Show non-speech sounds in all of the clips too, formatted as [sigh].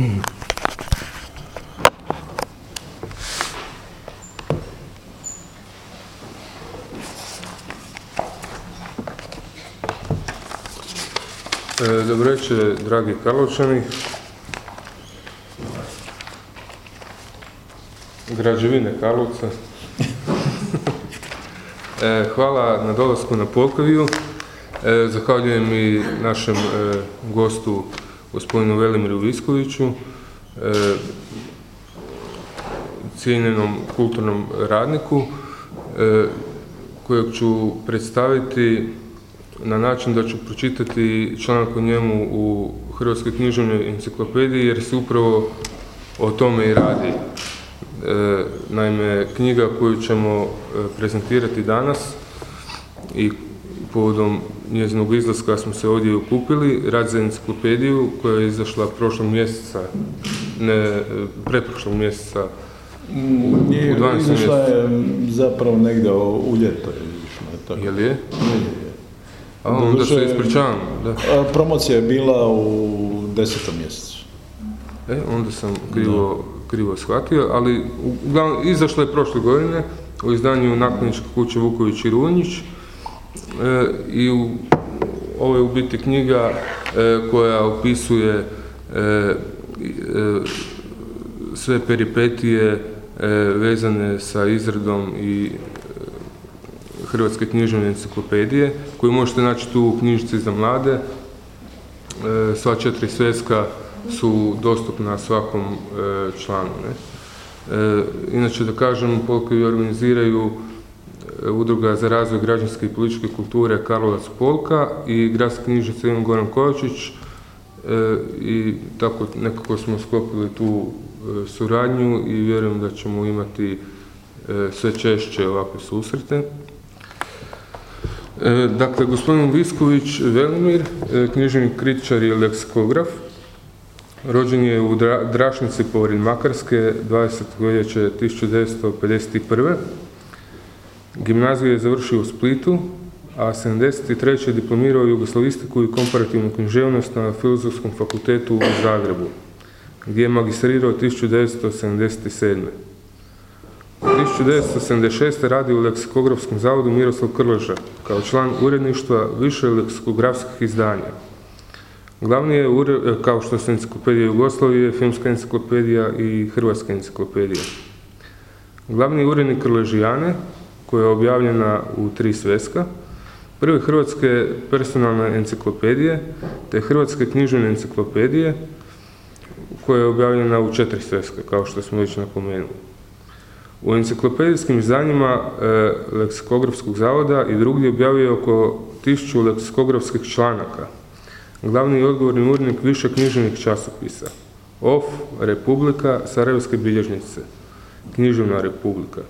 E, Dobro večer, dragi Karlovčani. Građevine Karlovca. E, Hvala na dolasku na Polkaviju. E, Zahvaljujem i našem gostu, gospodinu Velimiru Viskoviću, e, cijenjenom kulturnom radniku, e, kojeg ću predstaviti na način da ću pročitati članak o njemu u Hrvatskoj književnoj enciklopediji jer se upravo o tome i radi. E, naime, knjiga koju ćemo e, prezentirati danas i povodom njezinog izlaska smo se ovdje okupili, rad za enciklopediju koja je izašla prošlog mjeseca, ne, e, pretprošlog mjeseca, Nije, u 12. izašla je zapravo negdje u ljeto je išla. Tako. jel je? Je, je. A onda se ispričavam, da. Promocija je bila u desetom mjesecu. E, onda sam krivo, krivo shvatio, ali uglavnom izašla je prošle godine u izdanju nakladničke kuće Vuković i Runjić i u, ovo je u biti knjiga e, koja opisuje e, e, sve peripetije e, vezane sa izradom i e, Hrvatske književne enciklopedije koju možete naći tu u knjižnici za mlade. E, sva četiri sveska su dostupna svakom e, članu. Ne? E, inače da kažem, Polkovi organiziraju e, Udruga za razvoj građanske i političke kulture Karlovac Polka i Gradska knjižnica Ivan Goran Kovačić e, i tako nekako smo sklopili tu e, suradnju i vjerujem da ćemo imati e, sve češće ovakve susrete. Dakle, gospodin Visković Velimir, književni kritičar i leksikograf, rođen je u Dra- Drašnici pored Makarske 20. veljače 1951. Gimnaziju je završio u Splitu, a 73. je diplomirao jugoslavistiku i komparativnu književnost na Filozofskom fakultetu u Zagrebu, gdje je magistrirao 1977. U 1976. radi u leksikografskom zavodu Miroslav Krleža kao član uredništva više leksikografskih izdanja. Glavni je e, kao što su enciklopedija Jugoslavije, filmska enciklopedija i hrvatska enciklopedija. Glavni urednik Krležijane, koja je objavljena u tri sveska, prve hrvatske personalne enciklopedije, te hrvatske književne enciklopedije, koja je objavljena u četiri sveska, kao što smo već napomenuli. U enciklopedijskim izdanjima e, leksikografskog zavoda i drugdje objavio oko tisuću leksikografskih članaka. Glavni i odgovorni urednik više književnih časopisa. OF, Republika, Sarajevske bilježnice, Književna Republika.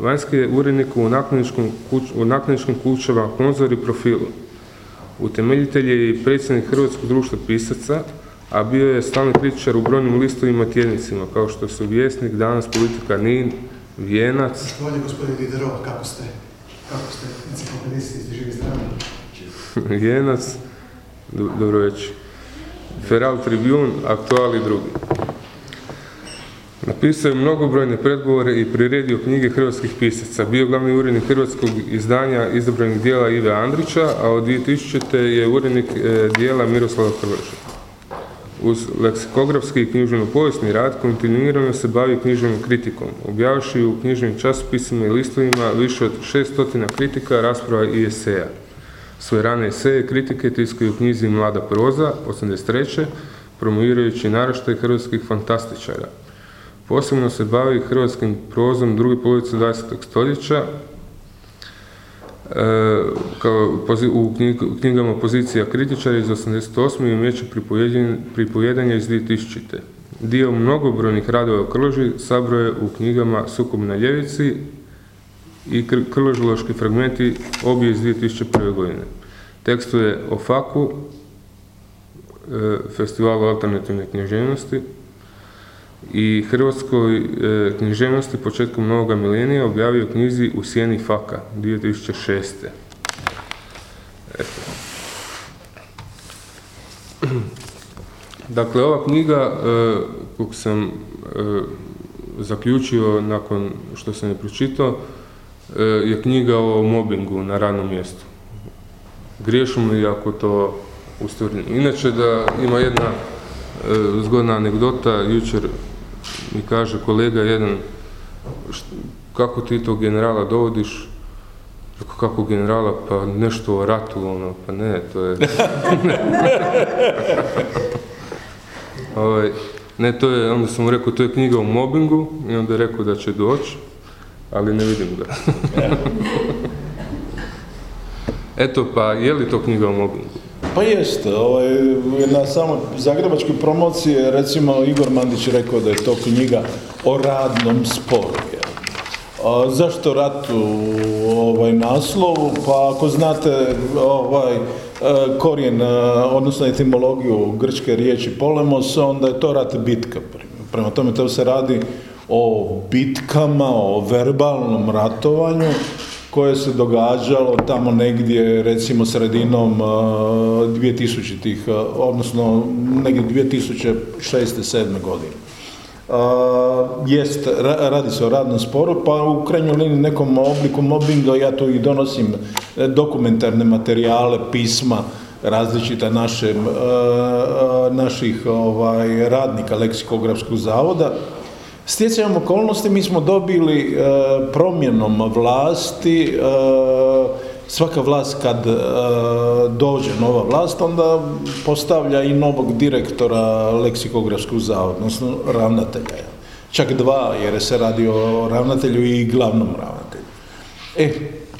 Vanjski je urednik u nakladničkom kuć- u nakladničkim kućama Konzor i Profilu. Utemeljitelj je i predsjednik Hrvatskog društva pisaca, a bio je stalni kritičar u brojnim listovima tjednicima, kao što su Vjesnik, Danas, Politika, Nin, Vijenac, Bolje gospodin Diderot, kako ste? Kako ste? Iz živi strane. [laughs] Vijenac, do- dobro večer, Feral Tribune, Aktual i drugi. Napisao je mnogobrojne predgovore i priredio knjige hrvatskih pisaca. Bio glavni urednik hrvatskog izdanja izabranih dijela Ive Andrića, a od 2000. je urednik e, dijela Miroslava Krleža. Uz leksikografski i književno-povijesni rad kontinuirano se bavi književnom kritikom, objavivši u književnim časopisima i listovima više od 600 kritika, rasprava i eseja. Svoje rane eseje kritike tiskaju u knjizi Mlada proza, 83. promovirajući naraštaj hrvatskih fantastičara. Posebno se bavi hrvatskim prozom druge polovice 20. stoljeća, e, kao u knjig- u knjigama Pozicija kritičara iz 88. i pripojedin- pripojedanja iz 2000. Dio mnogobrojnih radova o Krleži sabro je u knjigama Sukob na ljevici i kr- krležološki fragmenti obje iz 2001. godine. Tekstuje o FAKU, e, Festivalu alternativne književnosti, i hrvatskoj e, književnosti početkom novoga milenija objavio knjizi U sjeni faka 2006. Eto. Dakle, ova knjiga, e, koliko sam e, zaključio nakon što sam je pročitao, e, je knjiga o mobingu na radnom mjestu. Griješimo li ako to ustvrdimo? Inače da ima jedna e, zgodna anegdota, jučer mi kaže kolega jedan, "Št- kako ti to generala dovodiš? Rekao, kako generala? Pa nešto o ratu, ono, pa ne, to je... [laughs] Ovaj, ne, to je, onda sam mu rekao, to je knjiga o mobingu i onda je rekao da će doći, ali ne vidim ga. [laughs] Eto, pa je li to knjiga o mobingu? Pa jeste, ovaj, na samoj zagrebačkoj promociji je recimo Igor Mandić rekao da je to knjiga o radnom sporu. A zašto rat u ovaj, naslovu? Pa ako znate ovaj, e, korijen, e, odnosno etimologiju grčke riječi polemos, onda je to rat bitka. Prema tome to se radi o bitkama, o verbalnom ratovanju koje se događalo tamo negdje recimo sredinom uh, 2000-ih, uh, odnosno negdje 2006. 7. godine. Uh, jest, ra- radi se o radnom sporu, pa u krajnjoj liniji nekom obliku mobbinga ja tu i donosim e, dokumentarne materijale, pisma, različita naše, uh, naših ovaj, radnika leksikografskog zavoda. Stjecajem okolnosti mi smo dobili e, promjenom vlasti, e, svaka vlast kad e, dođe nova vlast, onda postavlja i novog direktora leksikografskog zavoda, odnosno ravnatelja. Čak dva, jer se radi o ravnatelju i glavnom ravnatelju. E,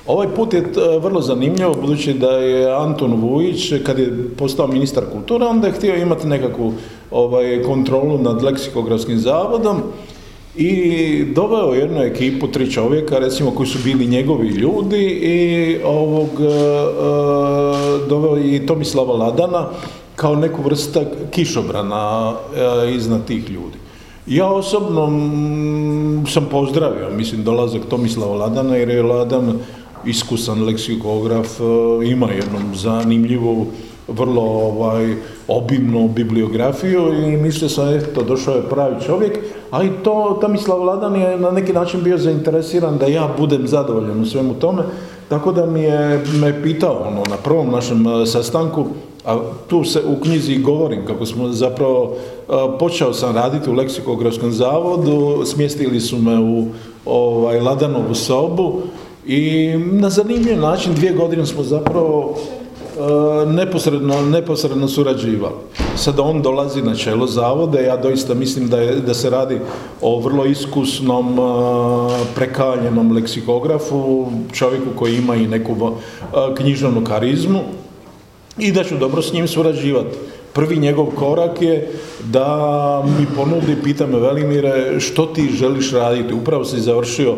ovaj put je vrlo zanimljivo, budući da je Anton Vujić, kad je postao ministar kulture, onda je htio imati nekakvu ovaj, kontrolu nad leksikografskim zavodom i doveo jednu ekipu, tri čovjeka, recimo, koji su bili njegovi ljudi i ovog, e, e, doveo i Tomislava Ladana kao neku vrsta kišobrana e, iznad tih ljudi. Ja osobno mm, sam pozdravio, mislim, dolazak Tomislava Ladana, jer je Ladan iskusan leksikograf, e, ima jednu zanimljivu, vrlo ovaj, obimnu bibliografiju i mislio sam, eto, došao je pravi čovjek, a i to Tomislav Ladan je na neki način bio zainteresiran da ja budem zadovoljan u svemu tome, tako da mi je me pitao ono, na prvom našem e, sastanku, a tu se u knjizi govorim kako smo zapravo, e, počeo sam raditi u leksikografskom zavodu, smjestili su me u ovaj, Ladanovu sobu i na zanimljiv način dvije godine smo zapravo neposredno, neposredno surađivali. Sada on dolazi na čelo zavoda, ja doista mislim da, je, da se radi o vrlo iskusnom, e, prekaljenom leksikografu, čovjeku koji ima i neku e, književnu karizmu i da ću dobro s njim surađivati. Prvi njegov korak je da mi ponudi, pita me Velimire, što ti želiš raditi? Upravo si završio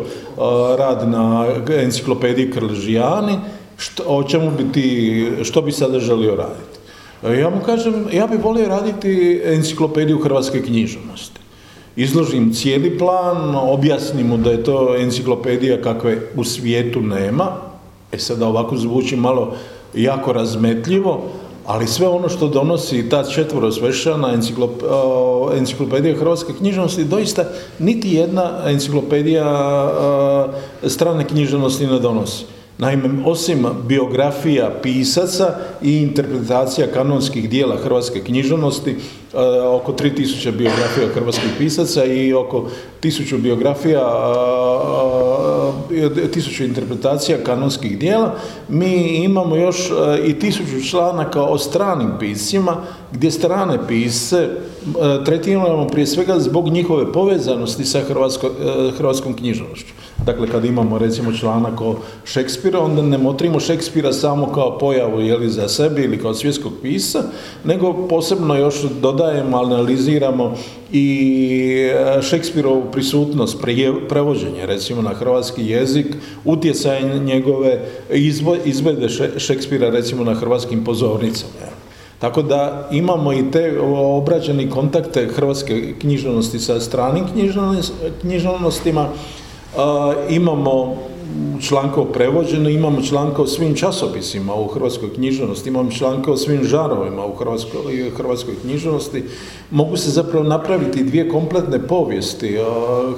rad na enciklopediji Krležijani, što, o čemu bi ti, što bi sada želio raditi? E, Ja mu kažem, ja bih volio raditi enciklopediju hrvatske književnosti. Izložim cijeli plan, objasnim mu da je to enciklopedija kakve u svijetu nema, e sada ovako zvuči malo jako razmetljivo, ali sve ono što donosi ta četvoro svešana enciklop, enciklopedija hrvatske književnosti, doista niti jedna enciklopedija strane književnosti ne donosi. Naime, osim biografija pisaca i interpretacija kanonskih dijela hrvatske književnosti, e, oko 3000 biografija hrvatskih pisaca i oko 1000 biografija, e, e, 1000 interpretacija kanonskih dijela, mi imamo još e, i 1000 članaka o stranim piscima, gdje strane pisce e, tretiramo prije svega zbog njihove povezanosti sa hrvatsko, hrvatskom književnošću. Dakle, kad imamo recimo članak o Šekspira, onda ne motrimo Šekspira samo kao pojavu jeli, za sebe ili kao svjetskog pisa, nego posebno još dodajemo, analiziramo i Šekspirovu prisutnost, prevođenje recimo na hrvatski jezik, utjecaj njegove Še- Šekspira recimo na hrvatskim pozornicama. Tako da imamo i te o, obrađeni kontakte hrvatske književnosti sa stranim književnost- književnostima, imamo članka o prevođenju, imamo članka o svim časopisima u hrvatskoj književnosti, imamo članka o svim žarovima u hrvatskoj, hrvatskoj književnosti. Mogu se zapravo napraviti dvije kompletne povijesti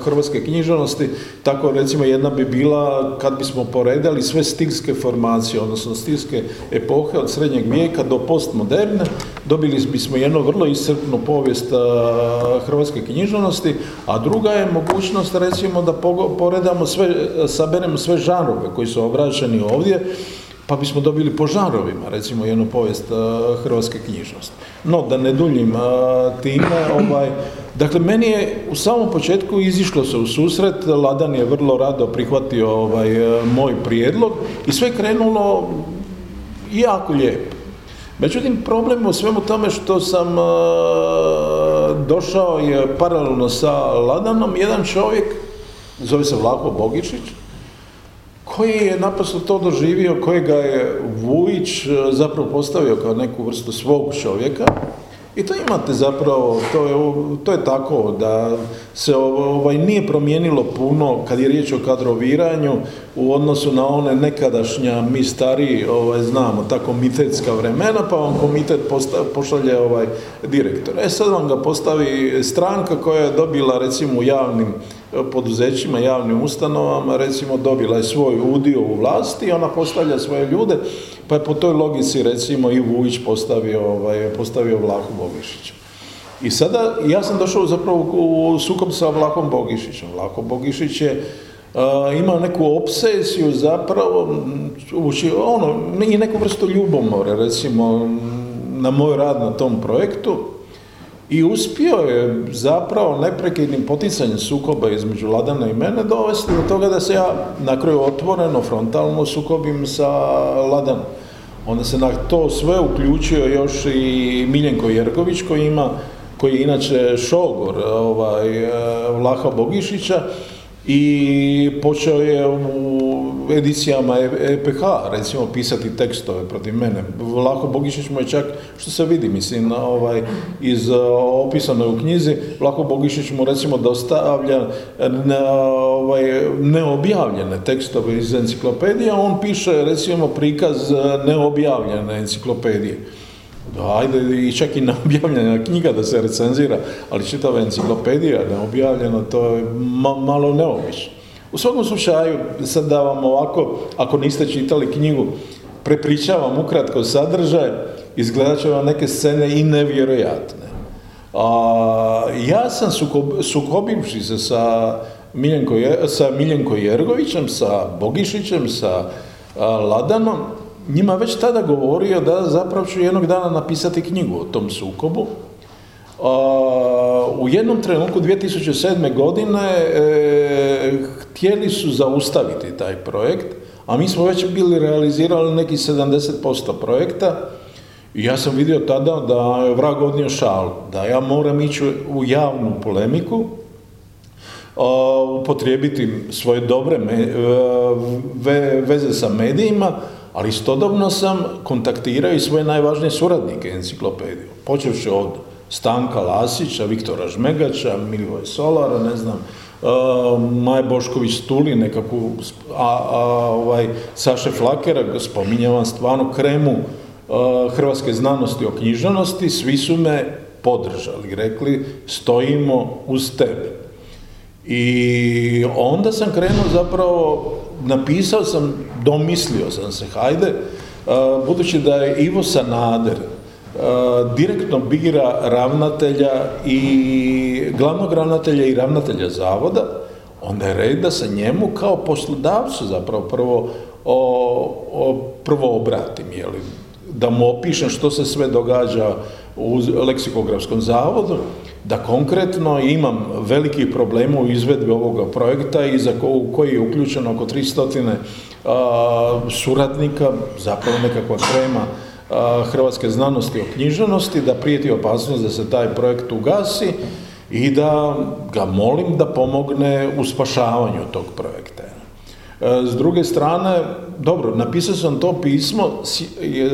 hrvatske književnosti, tako recimo jedna bi bila kad bismo poredali sve stilske formacije, odnosno stilske epohe od srednjeg vijeka do postmoderne, dobili bismo jednu vrlo iscrpnu povijest hrvatske književnosti, a druga je mogućnost recimo da poredamo sve, saberemo sve žanrove koji su obrađeni ovdje, pa bismo dobili po žanrovima, recimo jednu povijest hrvatske knjižnosti. No, da ne duljim time, ovaj, dakle, meni je u samom početku izišlo se u susret, Ladan je vrlo rado prihvatio ovaj, moj prijedlog i sve krenulo jako lijepo. Međutim, problem u svemu tome što sam došao je paralelno sa Ladanom jedan čovjek, zove se Vlako Bogičić, koji je naprosto to doživio, kojega je Vujić e, zapravo postavio kao neku vrstu svog čovjeka i to imate zapravo, to je, to je tako da se ovaj, nije promijenilo puno kad je riječ o kadroviranju u odnosu na one nekadašnja, mi stariji ovaj, znamo, ta komitetska vremena, pa vam komitet pošalje ovaj, direktor. E sad vam ga postavi stranka koja je dobila recimo u javnim poduzećima, javnim ustanovama, recimo dobila je svoj udio u vlasti i ona postavlja svoje ljude, pa je po toj logici recimo i Vujić postavio, ovaj, postavio Vlahu Bogišića. I sada ja sam došao zapravo u sukob sa Vlakom Bogišićem. Vlako Bogišić je imao neku obsesiju zapravo, uči, ono, i neku vrstu ljubomore, recimo, na moj rad na tom projektu, i uspio je zapravo neprekidnim poticanjem sukoba između Ladana i mene dovesti do toga da se ja na kraju otvoreno, frontalno sukobim sa Ladanom. Onda se na to sve uključio još i Miljenko Jergović koji ima, koji je inače šogor ovaj, Vlaha Bogišića i počeo je u edicijama EPH recimo pisati tekstove protiv mene. Vlaho Bogišić mu je čak, što se vidi, mislim, ovaj, iz opisano u knjizi, Vlaho Bogišić mu recimo dostavlja ovaj, neobjavljene tekstove iz enciklopedije, on piše recimo prikaz neobjavljene enciklopedije. Ajde, i čak i neobjavljena [laughs] knjiga da se recenzira, ali čitava enciklopedija neobjavljena, to je malo neobično. U svakom slučaju, sad da vam ovako, ako niste čitali knjigu, prepričavam ukratko sadržaj, izgledat će vam neke scene i nevjerojatne. A, ja sam sukobivši se sa Miljenko, sa Miljenko Jergovićem, sa Bogišićem, sa Ladanom, njima već tada govorio da zapravo ću jednog dana napisati knjigu o tom sukobu. U jednom trenutku 2007. godine e, htjeli su zaustaviti taj projekt, a mi smo već bili realizirali neki 70% projekta i ja sam vidio tada da je vrag odnio šal, da ja moram ići u javnu polemiku, upotrijebiti svoje dobre e, veze sa medijima, ali istodobno sam kontaktirao i svoje najvažnije suradnike enciklopediju. Počevši od Stanka Lasića, Viktora Žmegača, Milivoje Solara, ne znam, uh, Maje Bošković Stuli, nekakvu, a, a, ovaj, Saše Flakera, spominjam stvarno kremu uh, hrvatske znanosti o književnosti, svi su me podržali, rekli stojimo uz tebe. I onda sam krenuo zapravo napisao sam, domislio sam se, hajde, budući da je Ivo Sanader direktno bira ravnatelja i glavnog ravnatelja i ravnatelja zavoda, onda je red da se njemu kao poslodavcu zapravo prvo, o, prvo obratim, jeli, da mu opišem što se sve događa u leksikografskom zavodu, da konkretno imam velikih problema u izvedbi ovoga projekta i za koji je uključeno oko 300 suradnika, zapravo nekakva krema hrvatske znanosti o književnosti, da prijeti opasnost da se taj projekt ugasi i da ga molim da pomogne u spašavanju tog projekta. E, s druge strane, dobro, napisao sam to pismo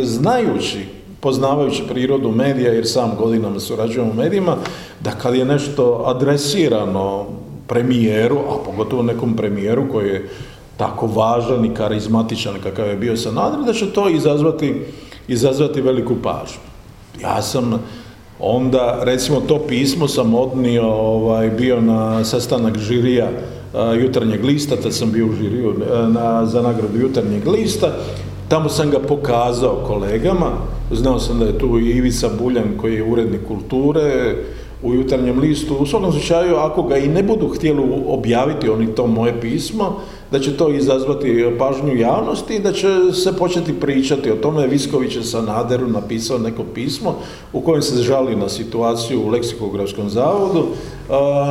znajući poznavajući prirodu medija, jer sam godinama surađujem u medijima, da kad je nešto adresirano premijeru, a pogotovo nekom premijeru koji je tako važan i karizmatičan kakav je bio Sanader, da će to izazvati, izazvati veliku pažnju. Ja sam onda, recimo, to pismo sam odnio, ovaj, bio na sastanak žirija jutarnjeg lista, tad sam bio u žiriju na, za nagradu jutarnjeg lista, tamo sam ga pokazao kolegama, znao sam da je tu i Ivica Buljan koji je urednik kulture, u jutarnjem listu. U svakom slučaju, ako ga i ne budu htjeli objaviti oni to moje pismo, da će to izazvati pažnju javnosti i da će se početi pričati o tome. Visković je Sanaderu napisao neko pismo u kojem se žali na situaciju u leksikografskom zavodu,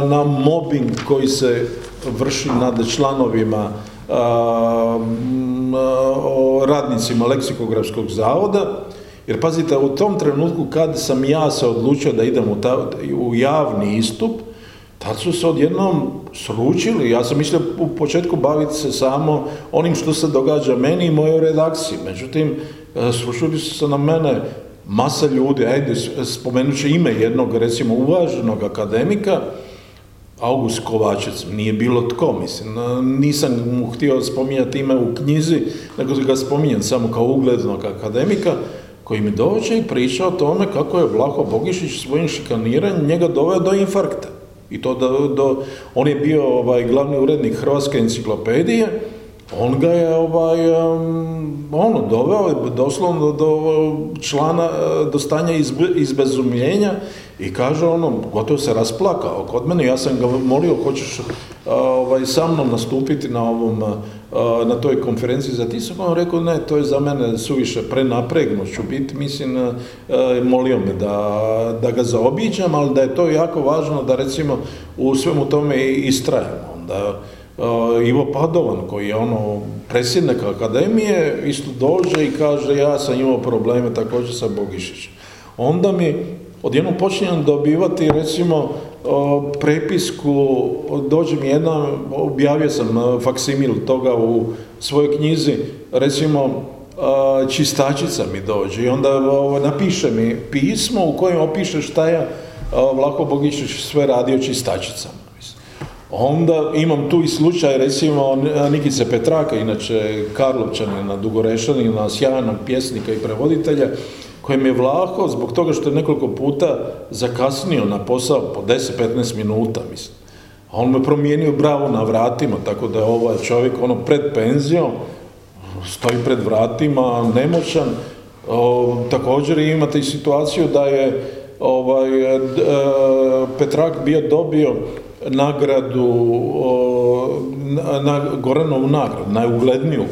na mobbing koji se vrši nad članovima radnicima leksikografskog zavoda jer pazite, u tom trenutku kad sam ja se odlučio da idem u, ta, u javni istup, tad su se odjednom sručili. Ja sam mislio u početku baviti se samo onim što se događa meni i mojoj redakciji. Međutim, e, sručili su se na mene masa ljudi, ajde, spomenut ću ime jednog, recimo, uvaženog akademika, August Kovačec, nije bilo tko, mislim, nisam mu htio spominjati ime u knjizi, nego ga spominjem samo kao uglednog akademika, koji mi dođe i priča o tome kako je Vlaho Bogišić svojim šikaniranjem njega doveo do infarkta. I to do, do, on je bio ovaj, glavni urednik Hrvatske enciklopedije, on ga je ovaj, um, ono, doveo doslovno do, do člana, do stanja izbe, izbezumljenja i kaže ono, gotovo se rasplakao kod mene, ja sam ga molio, hoćeš ovaj, sa mnom nastupiti na ovom, na toj konferenciji za tisak, on rekao, ne, to je za mene suviše prenapregno ću biti, mislim, molio me da, da ga zaobiđam, ali da je to jako važno da recimo u svemu tome istrajamo. Onda, Ivo Padovan, koji je ono predsjednik akademije, isto dođe i kaže ja sam imao probleme također sa Bogišićem. Onda mi odjednom počinjem dobivati recimo prepisku, dođe mi jedna, objavio sam faksimil toga u svojoj knjizi, recimo čistačica mi dođe i onda napiše mi pismo u kojem opiše šta je Vlako Bogišić sve radio čistačicama. Onda imam tu i slučaj recimo Nikice Petraka, inače Karlovčanina, Dugorešanina, sjajnog pjesnika i prevoditelja, kojem je Vlaho, zbog toga što je nekoliko puta zakasnio na posao po 10-15 minuta, mislim. A on me promijenio bravo na vratima, tako da je ovaj čovjek ono pred penzijom, stoji pred vratima, nemoćan. također imate i situaciju da je ovaj, e, Petrak bio dobio nagradu, na, Goranovu nagradu, najugledniju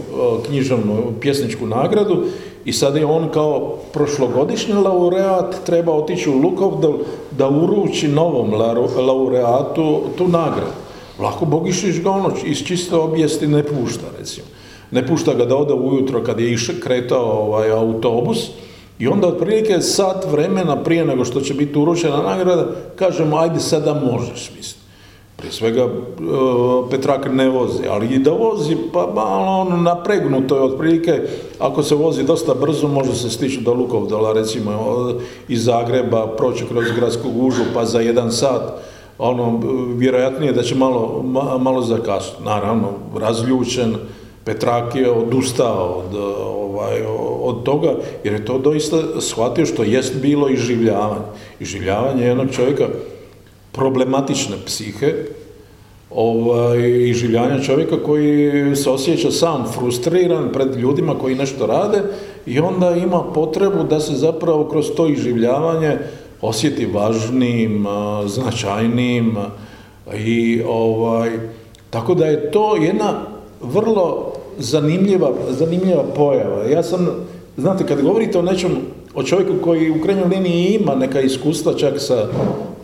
književnu pjesničku nagradu i sad je on kao prošlogodišnji laureat treba otići u Lukovdol da uruči novom laureatu tu nagradu. Lako Bogišić ga ono iz čiste obijesti ne pušta, recimo. Ne pušta ga da ode ujutro kad je išao kretao ovaj autobus i onda otprilike sat vremena prije nego što će biti uručena nagrada, kažemo ajde sada možeš, mislim. Prije svega e, Petrak ne vozi, ali i da vozi, pa malo ono napregnuto je otprilike, ako se vozi dosta brzo, može se stići do Lukovdola, recimo iz Zagreba, proći kroz gradsku gužu, pa za jedan sat, ono, vjerojatnije da će malo, malo zakasniti. Naravno, razljučen, Petrak je odustao od, ovaj, od toga, jer je to doista shvatio što jest bilo iživljavanje. Iživljavanje jednog čovjeka problematične psihe ovaj, i življanja čovjeka koji se osjeća sam frustriran pred ljudima koji nešto rade i onda ima potrebu da se zapravo kroz to iživljavanje osjeti važnim, značajnim i ovaj, tako da je to jedna vrlo zanimljiva, zanimljiva pojava. Ja sam, znate, kad govorite o nečem, o čovjeku koji u krajnjoj liniji ima neka iskustva čak sa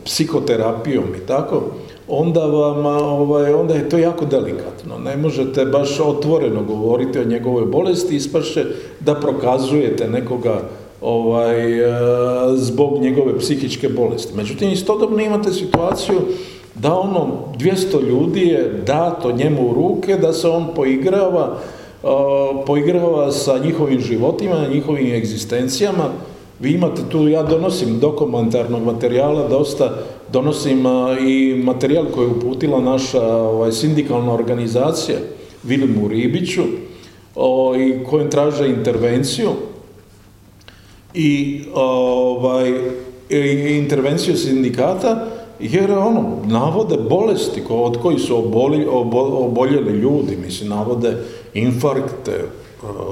psihoterapijom i tako, onda, vam, ovaj, onda je to jako delikatno. Ne možete baš otvoreno govoriti o njegovoj bolesti, ispašće da prokazujete nekoga ovaj, e, zbog njegove psihičke bolesti. Međutim, istodobno imate situaciju da ono 200 ljudi je dato njemu u ruke, da se on poigrava, poigrava sa njihovim životima, njihovim egzistencijama, vi imate tu, ja donosim dokumentarnog materijala dosta, donosim i materijal koji je uputila naša ovaj, sindikalna organizacija Vilimu Ribiću o, i kojem traže intervenciju i ovaj, intervenciju sindikata jer ono, navode bolesti ko- od kojih su oboli, obo- oboljeli ljudi, mislim, navode infarkte,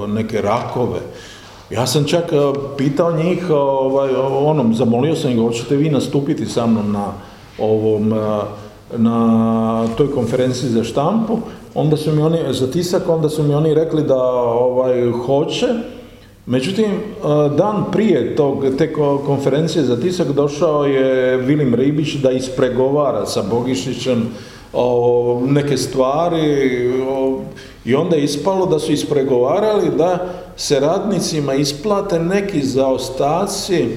neke rakove. Ja sam čak e, pitao njih, ovaj, onom, zamolio sam ih, hoćete vi nastupiti sa mnom na ovom, e, na toj konferenciji za štampu, onda su mi oni, za tisak, onda su mi oni rekli da ovaj, hoće, Međutim, e, dan prije tog, te ko- konferencije za tisak došao je Vilim Ribić da ispregovara sa Bogišićem o, neke stvari o, i onda je ispalo da su ispregovarali da se radnicima isplate neki zaostaci e,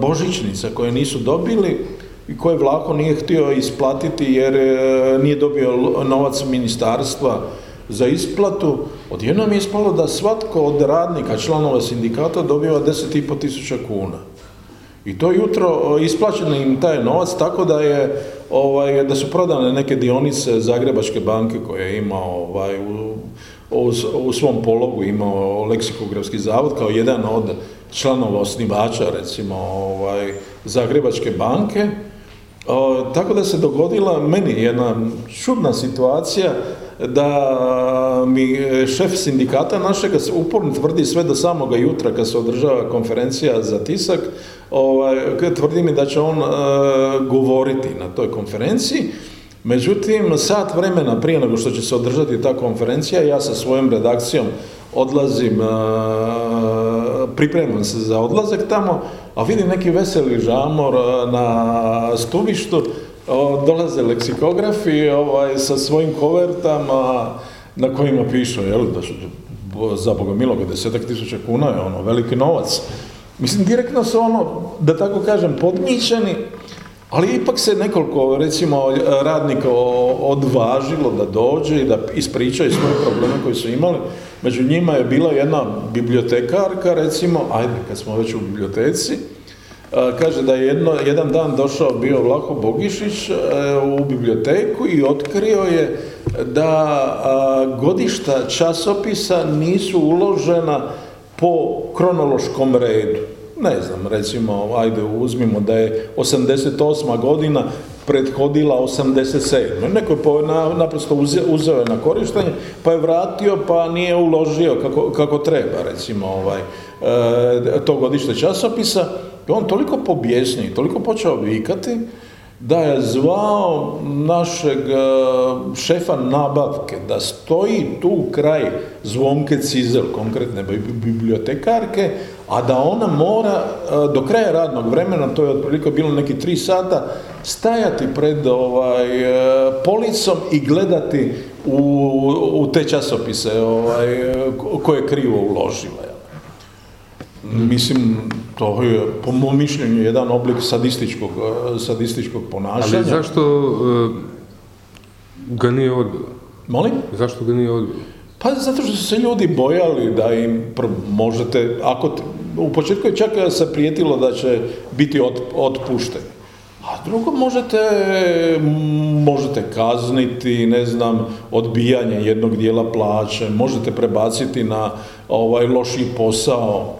božićnica koje nisu dobili i koje Vlako nije htio isplatiti jer e, nije dobio novac ministarstva za isplatu, odjednom je ispalo da svatko od radnika, članova sindikata dobiva 10,5 tisuća kuna. I to jutro e, isplaćen im taj novac tako da je ovaj da su prodane neke dionice Zagrebačke banke koje je imao ovaj u, u, u svom pologu imao leksikografski zavod kao jedan od članova osnivača recimo ovaj Zagrebačke banke. O, tako da se dogodila meni jedna čudna situacija da mi šef sindikata našega uporno tvrdi sve do samoga jutra kad se održava konferencija za tisak, ovaj, tvrdi mi da će on e, govoriti na toj konferenciji, međutim sat vremena prije nego što će se održati ta konferencija, ja sa svojom redakcijom odlazim, e, pripremam se za odlazak tamo, a vidim neki veseli žamor e, na stubištu, dolaze leksikografi ovaj, sa svojim kovertama na kojima pišu, jel, da su za Boga miloga desetak tisuća kuna je ono veliki novac. Mislim, direktno su ono, da tako kažem, podmićeni, ali ipak se nekoliko, recimo, radnika odvažilo da dođe i da ispričaju svoje probleme koje su imali. Među njima je bila jedna bibliotekarka, recimo, ajde, kad smo već u biblioteci, kaže da je jedno, jedan dan došao bio Vlaho Bogišić e, u biblioteku i otkrio je da godišta časopisa nisu uložena po kronološkom redu. Ne znam, recimo, ajde uzmimo da je 88. godina prethodila 87. Neko je na- naprosto uze- uzeo na korištenje, pa je vratio, pa nije uložio kako, kako treba, recimo, ovaj, e, to godište časopisa. I on toliko pobjesnio i toliko počeo vikati, da je zvao našeg e, šefa nabavke da stoji tu kraj Zvonke Cizel, konkretne bi- bibliotekarke, a da ona mora e, do kraja radnog vremena, to je otprilike bilo neki tri sata, stajati pred ovaj, e, policom i gledati u, u te časopise ovaj, ko- koje je krivo uložila. Mislim, to je po mom mišljenju jedan oblik sadističkog, e, sadističkog ponašanja. Ali zašto e, ga nije odbila? Molim? Zašto ga nije odbila? Pa zato što su se ljudi bojali da im možete, ako u početku je čak se prijetilo da će biti od, otpušteni. A drugo možete, možete kazniti, ne znam, odbijanje jednog dijela plaće, možete prebaciti na ovaj lošiji posao.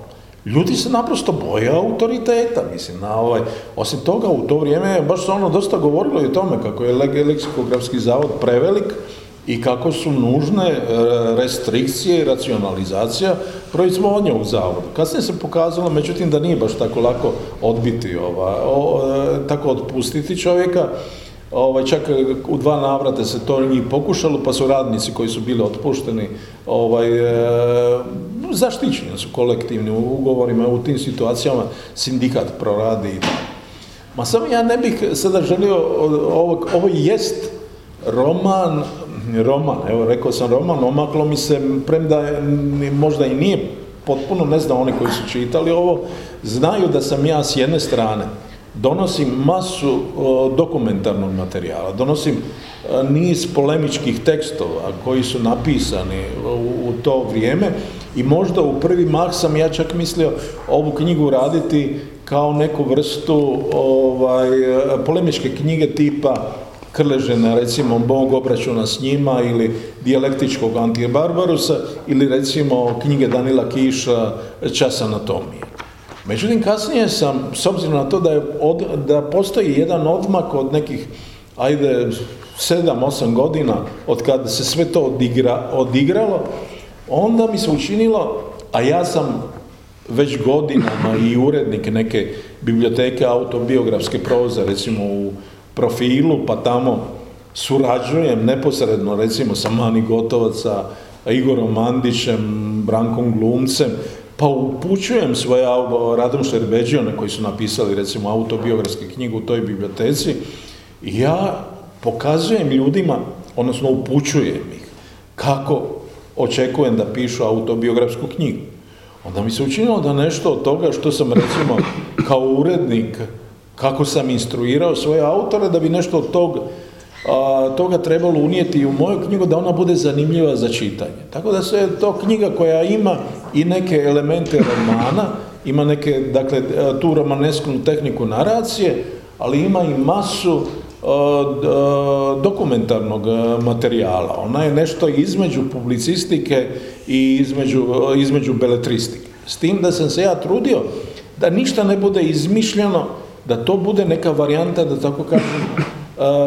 Ljudi se naprosto boje autoriteta, mislim, na ovaj, osim toga u to vrijeme baš se ono dosta govorilo i o tome kako je le- leksikografski zavod prevelik i kako su nužne e, restrikcije i racionalizacija proizvodnje u zavodu. Kasnije se pokazalo, međutim, da nije baš tako lako odbiti, ova, o, e, tako otpustiti čovjeka. Ovaj, čak u dva navrata se to njih pokušalo, pa su radnici koji su bili otpušteni ovaj, e, zaštićeni su kolektivnim ugovorima u tim situacijama, sindikat proradi. Ma samo ja ne bih sada želio, ovo, ovo jest roman, roman, evo rekao sam roman, omaklo mi se, premda možda i nije potpuno, ne znam oni koji su čitali ovo, znaju da sam ja s jedne strane donosim masu dokumentarnog materijala, donosim e, niz polemičkih tekstova koji su napisani u, to vrijeme i možda u prvi mah sam ja čak mislio ovu knjigu raditi kao neku vrstu ovaj, polemičke knjige tipa Krležena, recimo Bog obračuna s njima ili dijalektičkog Antibarbarusa ili recimo knjige Danila Kiša Čas anatomije. Međutim, kasnije sam, s obzirom na to da, je od, da postoji jedan odmak od nekih, ajde, sedam, osam godina od kada se sve to odigra, odigralo, onda mi se učinilo, a ja sam već godinama i urednik neke biblioteke autobiografske proze, recimo u profilu, pa tamo surađujem neposredno, recimo sa Mani Gotovaca, Igorom Mandićem, Brankom Glumcem, pa upućujem svoje Radom Šerbeđione koji su napisali recimo autobiografske knjige u toj biblioteci i ja pokazujem ljudima, odnosno upućujem ih kako očekujem da pišu autobiografsku knjigu. Onda mi se učinilo da nešto od toga što sam recimo kao urednik, kako sam instruirao svoje autore, da bi nešto od toga, a, toga trebalo unijeti u moju knjigu, da ona bude zanimljiva za čitanje. Tako da se to knjiga koja ima i neke elemente romana, ima neke, dakle, tu romanesknu tehniku naracije, ali ima i masu dokumentarnog materijala. Ona je nešto između publicistike i između, između beletristike. S tim da sam se ja trudio da ništa ne bude izmišljeno, da to bude neka varijanta, da tako kažem,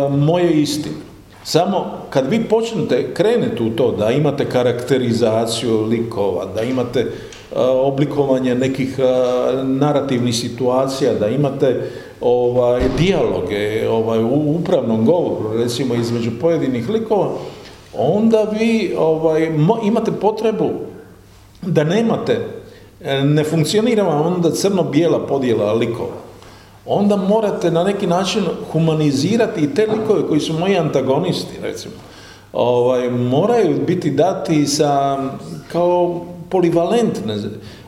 moje istine. Samo kad vi počnete, krenete u to da imate karakterizaciju likova, da imate oblikovanje nekih narativnih situacija, da imate ovaj, dijaloge ovaj, u upravnom govoru, recimo između pojedinih likova, onda vi ovaj, imate potrebu da nemate, ne funkcionira vam onda crno-bijela podjela likova. Onda morate na neki način humanizirati i te likove koji su moji antagonisti, recimo. Ovaj, moraju biti dati sa, kao polivalentne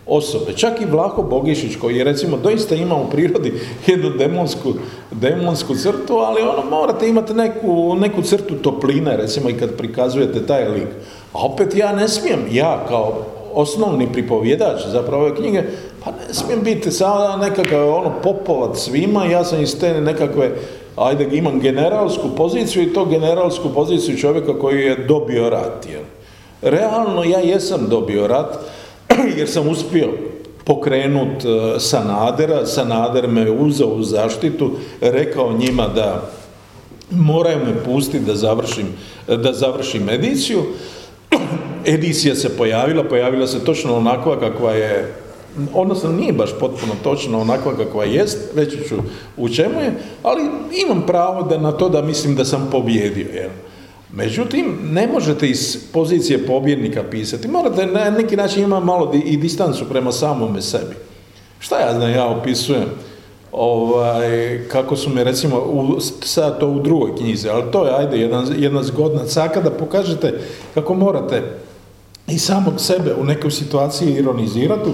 osobe. Čak i Vlaho Bogišić koji je recimo doista ima u prirodi jednu demonsku, demonsku crtu, ali ono morate imati neku, neku crtu topline recimo i kad prikazujete taj lik. A opet ja ne smijem, ja kao osnovni pripovjedač zapravo ove knjige, pa ne smijem biti sada nekakav ono popovat svima, ja sam iz te nekakve ajde imam generalsku poziciju i to generalsku poziciju čovjeka koji je dobio rat. Jel? Realno ja jesam dobio rat, [clears throat] jer sam uspio pokrenut e, Sanadera, Sanader me uzeo u zaštitu, rekao njima da moraju me pustiti da završim, da završim ediciju. [clears throat] Edicija se pojavila, pojavila se točno onakva kakva je odnosno nije baš potpuno točno onakva kakva jest, reći ću u čemu je, ali imam pravo da na to da mislim da sam pobjedio. Jel? Međutim, ne možete iz pozicije pobjednika pisati. Morate na neki način ima malo i distancu prema samome sebi. Šta ja znam, ja opisujem ovaj, kako su me recimo, u, sad to u drugoj knjizi, ali to je, ajde, jedna, jedna zgodna caka da pokažete kako morate i samog sebe u nekoj situaciji ironizirati.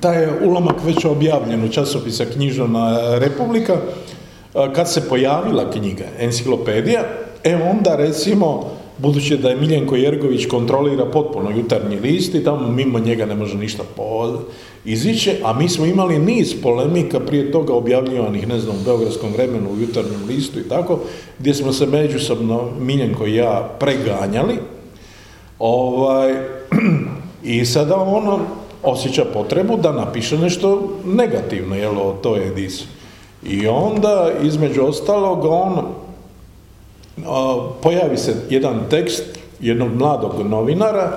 Taj je ulomak već objavljen u časopisa Knjižna Republika, kad se pojavila knjiga, enciklopedija, e onda recimo, budući da je Miljenko Jergović kontrolira potpuno jutarnji list i tamo mimo njega ne može ništa po iziće, a mi smo imali niz polemika prije toga objavljivanih, ne znam, u Beogradskom vremenu, u jutarnjem listu i tako, gdje smo se međusobno Miljenko i ja preganjali, ovaj, [clears throat] i sada ono osjeća potrebu da napiše nešto negativno, jel, o toj ediciji. I onda, između ostalog, on pojavi se jedan tekst jednog mladog novinara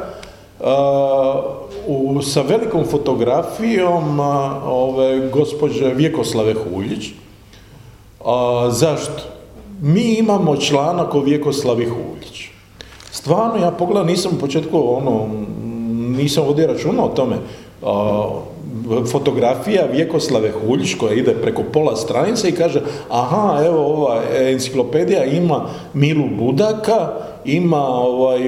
u, sa velikom fotografijom ove gospođe Vjekoslave Huljić. zašto? Mi imamo članak o Vjekoslavi Huljić. Stvarno, ja pogledam, nisam u početku, ono, nisam ovdje računao o tome fotografija Vjekoslave Huljić koja ide preko pola stranice i kaže aha, evo ova enciklopedija ima Milu Budaka, ima ovaj,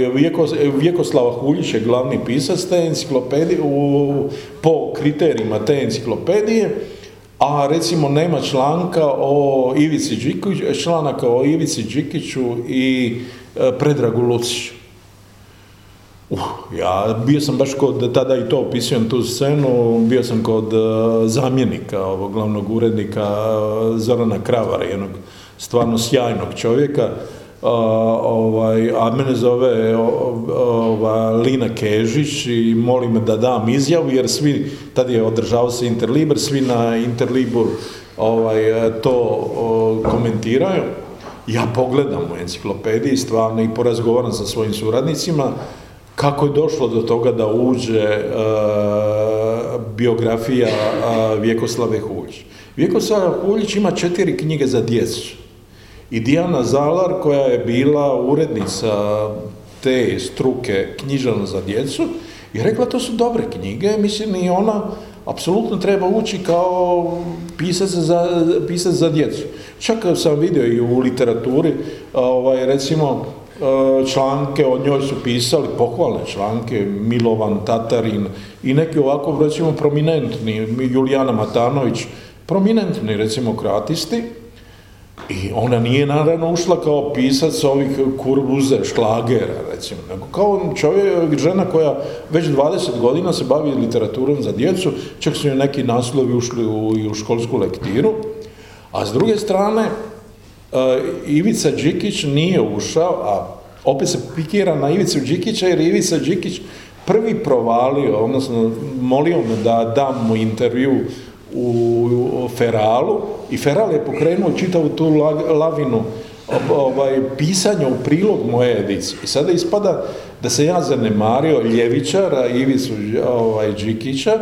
Vjekoslava Huljić je glavni pisac te enciklopedije u, po kriterijima te enciklopedije, a recimo nema članka o Ivici Đikiću, članaka o Ivici Đikiću i e, Predragu Luciću. Uh, ja bio sam baš kod, tada i to opisujem tu scenu, bio sam kod uh, zamjenika ovog glavnog urednika uh, Zorana Kravara, jednog stvarno sjajnog čovjeka, a, ovaj, a mene zove ova, Lina Kežić i moli me da dam izjavu jer svi, tad je održao se Interliber, svi na Interlibur ovaj, to komentiraju. Ja pogledam u enciklopediji stvarno i porazgovaram sa svojim suradnicima kako je došlo do toga da uđe e, biografija e, Vjekoslave Huljić. Vjekoslava Huljić ima četiri knjige za djecu. I Dijana Zalar, koja je bila urednica te struke knjižana za djecu, je rekla to su dobre knjige, mislim i ona apsolutno treba ući kao pisac za, pisac za djecu. Čak sam vidio i u literaturi, ovaj, recimo, članke o njoj su pisali, pohvalne članke, Milovan, Tatarin i neki ovako, recimo, prominentni, Julijana Matanović, prominentni, recimo, kratisti, i ona nije naravno ušla kao pisac ovih kurbuze, šlagera, recimo, nego kao čovjek, žena koja već 20 godina se bavi literaturom za djecu, čak su joj neki naslovi ušli u, školsku lektiru, a s druge strane, Ivica Đikić nije ušao, a opet se pikira na Ivicu Đikića, jer Ivica Đikić prvi provalio, odnosno molio me da dam mu intervju u Feralu i Feral je pokrenuo čitavu tu lavinu ovaj, pisanja u prilog moje edicije. I sada ispada da se ja zanemario Ljevičara, Ivicu ovaj, Đikića,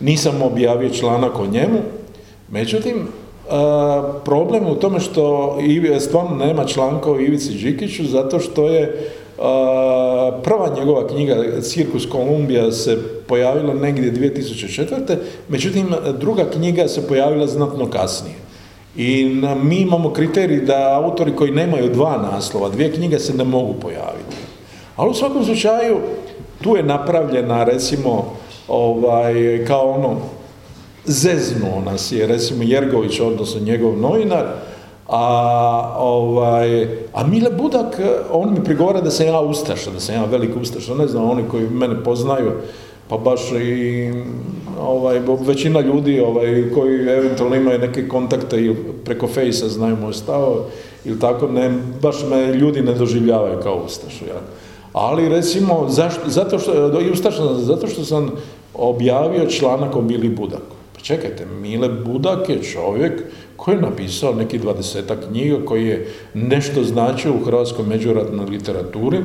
nisam objavio članak o njemu, međutim, problem u tome što stvarno nema članka o Ivici Đikiću, zato što je prva njegova knjiga Cirkus Kolumbija se pojavila negdje 2004. Međutim, druga knjiga se pojavila znatno kasnije. I mi imamo kriterij da autori koji nemaju dva naslova, dvije knjige se ne mogu pojaviti. Ali u svakom slučaju, tu je napravljena, recimo, ovaj, kao ono, zeznuo nas je, recimo, Jergović, odnosno njegov novinar, a, ovaj, a Mile Budak, on mi prigovara da sam ja ustaša, da sam ja veliki ustaša, ne znam, oni koji mene poznaju, pa baš i ovaj, većina ljudi ovaj, koji eventualno imaju neke kontakte ili preko fejsa znaju moj stav, ili tako, ne, baš me ljudi ne doživljavaju kao ustašu. Ja. Ali recimo, zašto, zato što, i ustaša, zato što sam objavio članak o Mili Budaku. Čekajte, Mile Budak je čovjek koji je napisao neki dvadesetak knjiga, koji je nešto značio u hrvatskoj međuratnoj literaturi,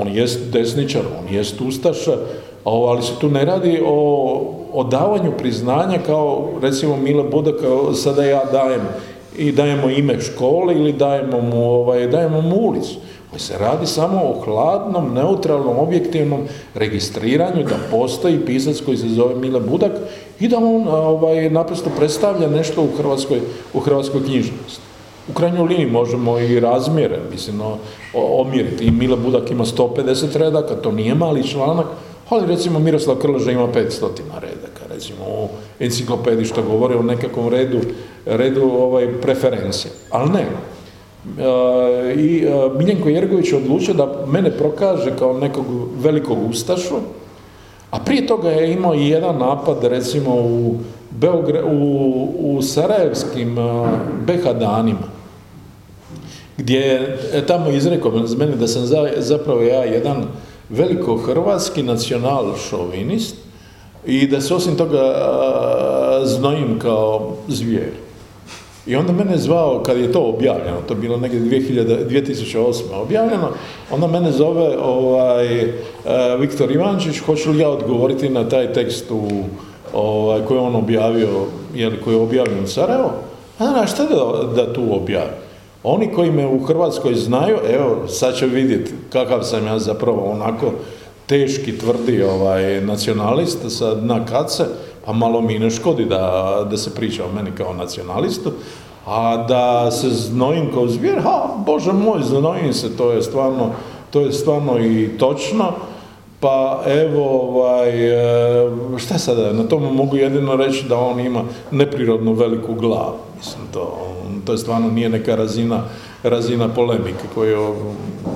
on jest desničar, on jest ustaša, ali se tu ne radi o, o davanju priznanja kao recimo Mile Budak, sada ja dajem i dajemo ime škole ili dajemo mu, ovaj, dajemo mu ulicu. Se radi samo o hladnom, neutralnom, objektivnom registriranju da postoji pisac koji se zove Mile Budak i da on ovaj, naprosto predstavlja nešto u hrvatskoj, u hrvatskoj knjižnosti. U krajnjoj liniji možemo i razmjere, mislim, o, omjeriti. I Mile Budak ima 150 redaka, to nije mali članak, ali recimo Miroslav Krleža ima 500 redaka, recimo u enciklopediji što govori o nekakvom redu, redu ovaj, preferencije. Ali ne. E, I e, Miljenko Jergović je odlučio da mene prokaže kao nekog velikog ustašu, a prije toga je imao i jedan napad recimo u, Beogre, u, u Sarajevskim uh, BH gdje je tamo izrekao za mene da sam za, zapravo ja jedan veliko hrvatski nacional šovinist i da se osim toga znojim kao zvijer. I onda mene zvao, kad je to objavljeno, to je bilo negdje 2000, 2008. objavljeno, onda mene zove ovaj, uh, Viktor Ivančić, hoću li ja odgovoriti na taj tekst u, ovaj, koji je on objavio, jeli, koji je objavljen u Sarajevo, a šta da, da tu objavi? Oni koji me u Hrvatskoj znaju, evo, sad će vidjeti kakav sam ja zapravo onako teški, tvrdi ovaj, nacionalist sa dna kace, pa malo mi ne škodi da, da se priča o meni kao nacionalistu, a da se znojim kao zvijer, ha, bože moj, znojim se, to je stvarno, to je stvarno i točno, pa evo, ovaj, e, šta sada, na tomu mogu jedino reći da on ima neprirodno veliku glavu, mislim, to, to je stvarno nije neka razina, razina polemike koju,